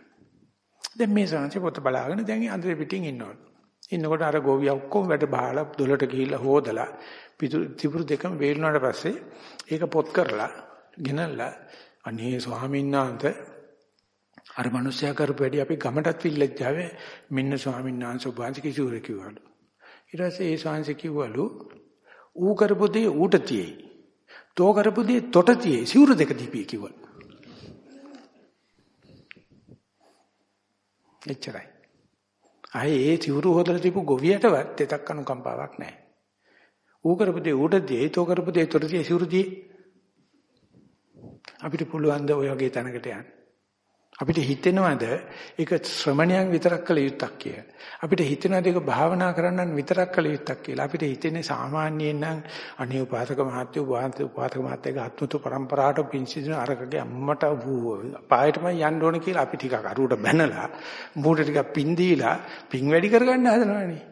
දැන් මේ සංසි පොත බලාගෙන දැන් අඳින පිටින් ඉන්නවලු. ඉන්නකොට අර ගොවියා ඔක්කොම වැඩ බහලා දොලට ගිහිල්ලා හොදලා පිදුරු දෙකම වේලුණාට පස්සේ ඒක පොත් කරලා ගෙනල්ලා අනේ ස්වාමීන් වහන්සේ අර මිනිස්සයා කරපු වැඩි අපි ගමටත් විල්ලච්චාවේ මෙන්න ස්වාමීන් වහන්සේ වහන්සේ කිසිවර කිව්වලු. ඊට පස්සේ ඒ ස්වාමීන් කිව්වලු ඌ කරපු දේ ඌට තියෙයි. තෝ කරපු දේ තොට තියෙයි. සිවුරු දෙක දීපී කිව්වලු. එච්චරයි. අය ඒ සිවුරු හොදලා තිබු ගොවියටවත් දෙතක් අනුකම්පාවක් නැහැ. ඌ කරපු දේ ඌට තියෙයි. තෝ කරපු දේ තොට තියෙයි සිවුරු තියෙයි. අපිට පුළුවන් ද ඔය වගේ තැනකට යන්න. අපිට හිතෙනවද ඒක ශ්‍රමණයන් විතරක් කළ යුත්තක් කියලා. අපිට හිතෙනවද ඒක භාවනා කරන්නන් විතරක් කළ යුත්තක් කියලා. අපිට හිතෙන්නේ සාමාන්‍යයෙන් නම් අනේ උපාසක මහත්තයෝ වාන්ත උපාසක මහත්තයාගේ ආත්මතු પરම්පරාවට පිංසිදින අරකගේ අම්මට පායටම යන්න ඕන කියලා අපි ටිකක් අරුවට බැනලා මූට ටිකක් පින් දීලා පින් වැඩි කරගන්න හදනවනේ.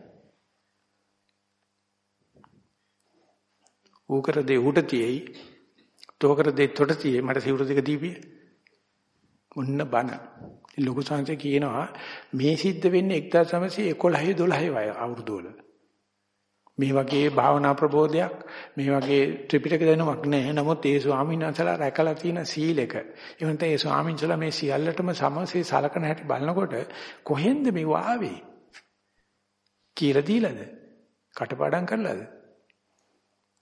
ඌකර දෙ උට තියෙයි. තෝකර දෙ තොට තියෙයි මට සිවුරු දෙක දීපියේ. ඔන්න බන. ලොකු සංසය කියනවා මේ සිද්ධ වෙන්නේ 1911 12 වය අවුරුදු වල. මේ වගේ භාවනා ප්‍රබෝධයක් මේ වගේ ත්‍රිපිටක දැනුමක් නැහැ. නමුත් ඒ ස්වාමීන් වහන්සේලා රැකලා තියෙන සීලෙක. ඒ වෙනත ඒ ස්වාමීන් වහන්සේලා මේ සියල්ලටම සමසේ සලකන හැටි බලනකොට කොහෙන්ද මේ වාවේ? කියලා දීලාද? කටපාඩම් කරලාද?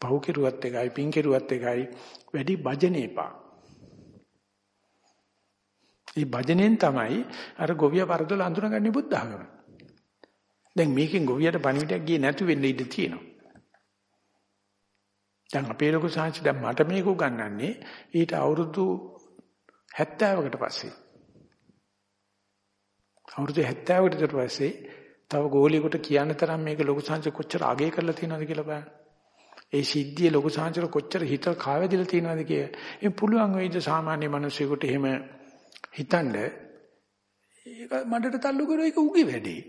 පව් කෙරුවත් එකයි පින් කෙරුවත් එකයි වැඩි භජනේපා. මේ භජනෙන් තමයි අර ගොවිය පරදොල අඳුනගන්නේ බුද්ධ ආගම. දැන් මේකෙන් ගොවියට පණිවිඩයක් ගියේ නැතු වෙන්න ඉඩ තියෙනවා. දැන් අපේ ලොකු සාංශ දැන් මට මේක උගන්වන්නේ ඊට අවුරුදු 70කට පස්සේ. අවුරුදු 70කට ඊට පස්සේ තව ගෝලියෙකුට කියන්න තරම් මේක ලොකු සාංශ කොච්චර අගය කරලා තියෙනවද කියලා බලන්න. ඒ සිද්ධිය ලොකු සාංශර කොච්චර හිත කාවැදිලා තියෙනවද කිය. එම් පුළුවන් වෙයිද සාමාන්‍ය මිනිස්සුෙකුට එහෙම හිතන්න ඒක මඩට තල්ලු කරෝ ඒක උගේ වැඩේ.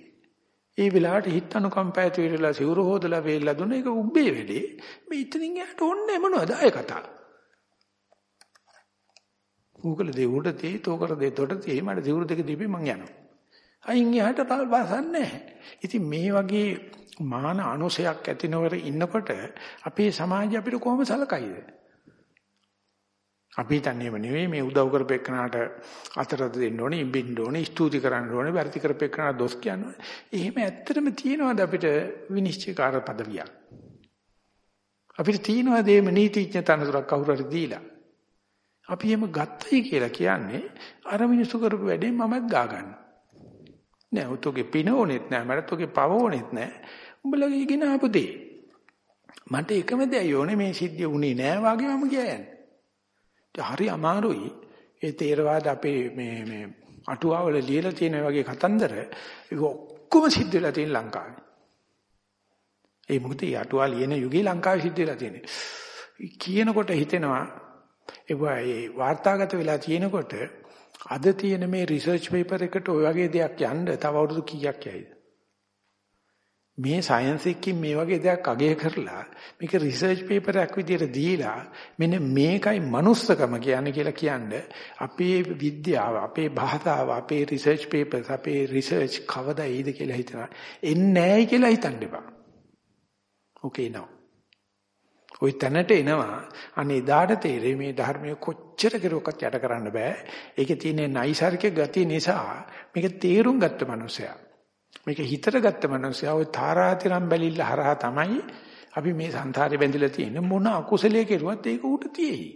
ඒ වෙලාවට හිත අනුකම්ප ඇති වෙලා සිවුර හොදලා වේල්ලා දුන්න ඒක උබ්බේ වැඩේ. මේ ඉතින් එයාට ඕනේ මොනවද ආය කතා. උගල දෙ උඩ තේ තෝකර දෙ තොට තේ මට සිවුර දෙක දීපේ මං යනවා. අයින් එහාට වාසන්නේ ඉතින් මේ වගේ මාන අනුසයක් ඇති නොවර ඉන්නකොට අපේ සමාජය අපිට කොහොම සලකයිද? අපි හිතන්නේම නෙවෙයි මේ උදව් කරපෙන්නාට අතරද දෙන්න ඕනේ, ඉඹින්න ඕනේ, ස්තුති කරන්න ඕනේ, වැඩි කරපෙන්නාට දොස් කියන්න ඕනේ. එහෙම ඇත්තටම තියෙනවද අපිට විනිශ්චයකාර পদවියක්? අපිට තියෙනවද මේ නීතිඥ තනතුරක් කවුරු හරි දීලා? අපි එහෙම ගත්තයි කියලා කියන්නේ අර මිනිස්සු කරපු වැඩේ මමත් ගා ගන්න. නෑ උතෝගේ පින ඕනෙත් නෑ මට උතෝගේ පව ඕනෙත් නෑ. උඹලගේ ඉගෙන ආපු දේ. මට එකම දෙයයි ඕනේ මේ සිද්ධිය උනේ නෑ වගේ මම කියන්නේ. හරි අමාරුයි. ඒ තේරවාද අපේ මේ මේ අටුවාවල ලියලා තියෙන වගේ කතන්දර ඒක ඔක්කොම සිද්ධ වෙලා තියෙන ලංකාවේ. ඒ මොකද මේ අටුවා ලියන යුගයේ ලංකාවේ සිද්ධ වෙලා තියෙන්නේ. කියනකොට හිතෙනවා ඒ වාර්තාගත වෙලා තියෙනකොට අද තියෙන මේ රිසර්ච් පේපර් එකට ඔය වගේ දෙයක් යන්න තව අවුරුදු කීයක් යයිද? මේ සයන්ස් එකකින් මේ වගේ දෙයක් අගය කරලා මේක රිසර්ච් පේපර් එකක් විදියට දීලා මෙන්න මේකයි manussකම කියන්නේ කියලා කියන්නේ අපේ විද්‍යාව අපේ භාෂාව අපේ රිසර්ච් පේපර්ස් අපේ රිසර්ච් කවදා එයිද කියලා හිතනවා එන්නේ නැහැයි කියලා හිතන්න එපා. ඕකේ නෝ. ওই තැනට එනවා අනේ එදාට තේරෙයි මේ ධර්මයේ කොච්චර කෙරුවක්වත් යට කරන්න බෑ. ඒකේ තියෙන නයිසර්ගික ගතිය නිසා මේක තේරුම් ගත්ත මනුස්සයා මේක හිතට ගත්ත මනුස්සයා ওই තාරාතිරම් බැලිල්ල හරහා තමයි අපි මේ සංසාරේ බැඳිලා තියෙන්නේ මොන අකුසලයේ කෙරුවත් ඒක ඌට තියෙයි.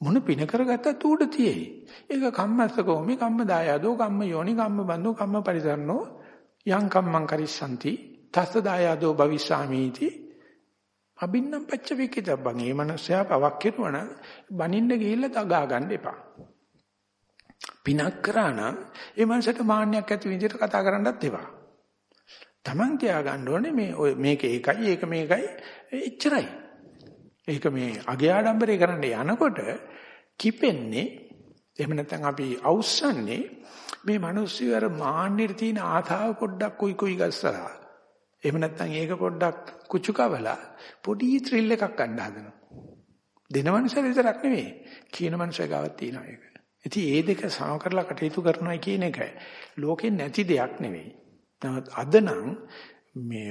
මොන පින කරගත්තත් ඌට තියෙයි. ඒක කම්මස්සකෝ මේ කම්ම දායාදෝ කම්ම යෝනි කම්ම බන්දෝ කම්ම පරිසරණෝ යං කම්මං කරිස්සanti තස්ස දායාදෝ භවිස්සාමීති අබින්නම් පච්ච විකිතබ්බන් මේ මනුස්සයා පවක් කෙරුවනම් බනින්න ගිහිල්ලා තගා ගන්න එපා. පිනක් කරා නම් ඒ මනසට මාන්නයක් ඇති විදිහට කතා කරන්නත් එපා. Taman තියා ගන්න ඕනේ මේ මේක ඒකයි ඒක මේකයි එච්චරයි. ඒක මේ අගේ ආඩම්බරේ කරන්න යනකොට කිපෙන්නේ එහෙම නැත්නම් අපි අවුස්සන්නේ මේ මිනිස්සු අර මාන්නෙට තියෙන ආතාව පොඩ්ඩක් කුයි කුයි ගස්සලා. එහෙම නැත්නම් ඒක පොඩ්ඩක් කුචුකවලා පොඩි ත්‍රිල් එකක් ගන්න හදනවා. දෙන මනුස්සය විතරක් නෙවෙයි කියන මනුස්සය ගාවත් තියෙනවා ඒක. ඉතින් ඒ දෙක සම කරලා කටයුතු කරනවා කියන එක ලෝකේ නැති දෙයක් නෙවෙයි. නමුත් අද නම් මේ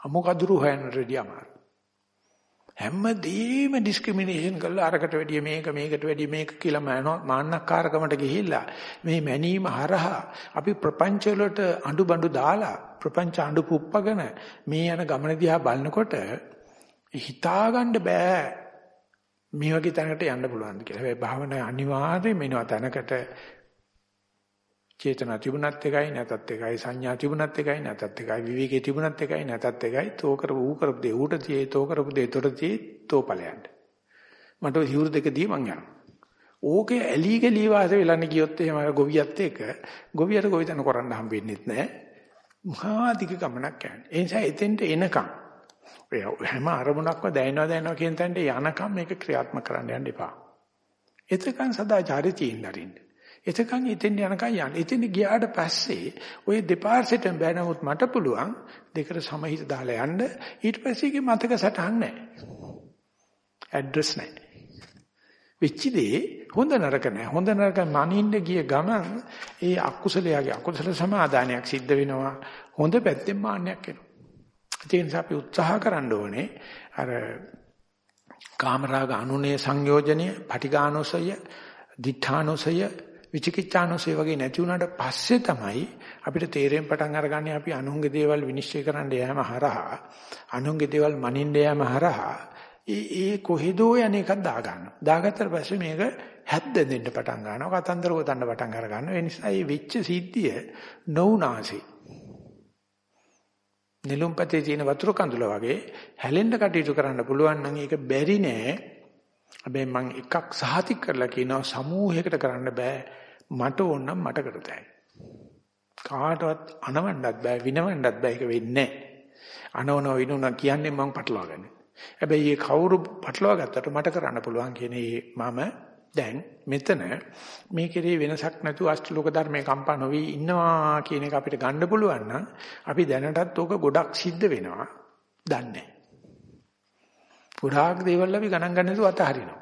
අමුකදුරු හොයන රෙඩියම හැමදේම ඩිස්ක්‍රිමිනේෂන් කරලා අරකට වැඩිය මේක මේකට වැඩිය මේක කියලා මාන්නක්කාරකමට ගිහිල්ලා මේ මැනීම හරහා අපි ප්‍රපංච වලට අඬු බඬු දාලා ප්‍රපංච අඬු පුප්පගෙන මේ යන ගමන දිහා බලනකොට හිතාගන්න බෑ මේ වගේ තැනකට යන්න පුළුවන්ද කියලා. හැබැයි භාවනා අනිවාර්යයෙන්ම එනවා තැනකට චේතනා තිබුණත් එකයි නැතත් එකයි සංඥා තිබුණත් එකයි නැතත් එකයි විවේකේ තිබුණත් එකයි නැතත් එකයි තෝ කරපු ඌ කරපු දේ ඌට තියේ තෝ කරපු දේ තොට තියේ තෝ ඵලයන්ට. මට ඔය හිවුරු දෙක දී මං යනවා. ඕකේ ඇලි ගලී වාස වෙලන්නේ කියොත් එහෙම අර ගොවියත් එක්ක ගොවියට ගොවිතැන කරන්න හම්බෙන්නේ නැහැ. මහා දිග ගමනක් යන්නේ. ඒ නිසා එතෙන්ට එනකම් ඔය හැම අරමුණක්ම දැනෙනවා දැනෙනවා කියන තැනට යනකම් මේක ක්‍රියාත්මක කරන්න යන්න එපා. එතකන් සදාචාරය තියෙන්න අරින්න. එතකන් එතෙන් යනකම් යන්න. එතෙන් ගියාට පස්සේ ඔය දෙපාර්ශ්වෙටම බෑ නමුත් මට පුළුවන් දෙකට සමහිත දාලා යන්න. ඊට පස්සේ ඒකේ මතක සටහන් නැහැ. ඇඩ්‍රස් නැහැ. වෙච්ච දේ හොඳ නරක නැහැ. හොඳ නරක මනින්න ගිය ගමන් ඒ අකුසලයාගේ අකුසල සමාදානයක් සිද්ධ වෙනවා. හොඳ පැත්තෙන් මාන්නයක් එනවා. ඒ නිසා අපි උත්සාහ කරන්න ඕනේ අර කාමරාග අනුනේ සංයෝජනය, පටිඝානෝසය, දිඨානෝසය, විචිකිච්ඡානෝසය වගේ නැති වුණාට පස්සේ තමයි අපිට තේරෙන් පටන් අරගන්නේ අපි අනුන්ගේ දේවල් විනිශ්චය කරන්න යෑම හරහා, අනුන්ගේ දේවල් මනින්න යෑම හරහා ඒ ඒ කොහෙදෝ යන එකක් දාගන්නවා. දාගත්තට පස්සේ මේක හැද්දෙන්න පටන් ගන්නවා. කතන්දර ගොතන්න පටන් අර ගන්නවා. ඒ නිසා මේ වෙච්ච සිද්ධිය නොඋනාසී නිලුම්පතේ තියෙන වතුර කඳුල වගේ හැලෙන්න කටයුතු කරන්න පුළුවන් නම් ඒක බැරි නෑ. හැබැයි මම එකක් සහතික කරලා කියනවා සමූහයකට කරන්න බෑ. මට ඕන නම් මට කරතයි. කාටවත් අනවන්නත් බෑ විනවන්නත් බෑ ඒක වෙන්නේ නෑ. අනවනව විනුණා කියන්නේ මම පටලවාගන්නේ. හැබැයි මේ කවුරු පටලවා ගත්තට මට කරන්න පුළුවන් කියන මම දැන් මෙතන මේ කෙරේ වෙනසක් නැතුව අෂ්ටලෝක ධර්මයේ කම්පා නොවි ඉන්නවා කියන එක අපිට ගන්න පුළුවන් නම් අපි දැනටත් ඕක ගොඩක් සිද්ධ වෙනවා. දන්නේ ගොඩාක් දේවල් අපි ගණන් ගන්න නැතුව අතහරිනවා.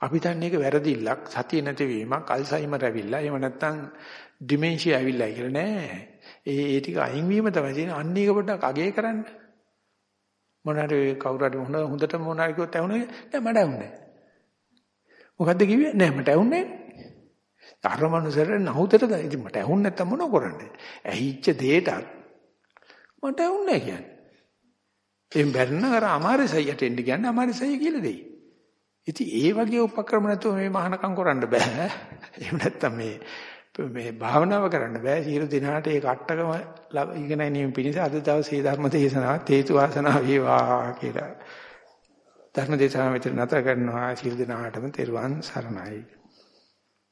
අපි දන්නේ ඒක වැරදිල්ලක් සතිය නැතිවීමක් අල්සයිමර් ඇවිල්ලා එහෙම නැත්නම් ඩිමෙන්ෂියා ඇවිල්ලා කියලා නෑ. ඒ ඒ ටික අයින් වීම තමයි තියෙන අන්න ඒක පොඩ්ඩක් අගේ කරන්න. මොනාරි කවුරු හරි හොඳ හොඳට මොනාරි කිව්වොත් ඇහුනේ නෑ මට ඇහුන්නේ මොකද්ද කිව්වේ? නෑ මට ඇහුන්නේ නෑ. අර මනුස්සර නහුතට ඉතින් මට ඇහුන්නේ නැත්තම් මොනව කරන්නේ? ඇහිච්ච දෙයටත් මට ඇහුන්නේ නෑ කියන්නේ. එම් බැරන අර අමාරසයියට එන්න කියන්නේ අමාරසයි කියලා දෙයි. ඉතින් ඒ වගේ උපක්‍රම නැතුව මේ මහානකම් කරන්න බෑ. එහෙම නැත්තම් මේ මේ භාවනාව කරන්න බෑ. සියලු දිනාට ඒ කට්ටකම ඉගෙන ගැනීම පිණිස අද දවසේ ධර්ම දේශනාවත් හේතු වාසනා වේවා කියලා ධර්ම දේශනාව මෙතන නැත කරනවා. සියලු දෙනාටම තෙරුවන් සරණයි.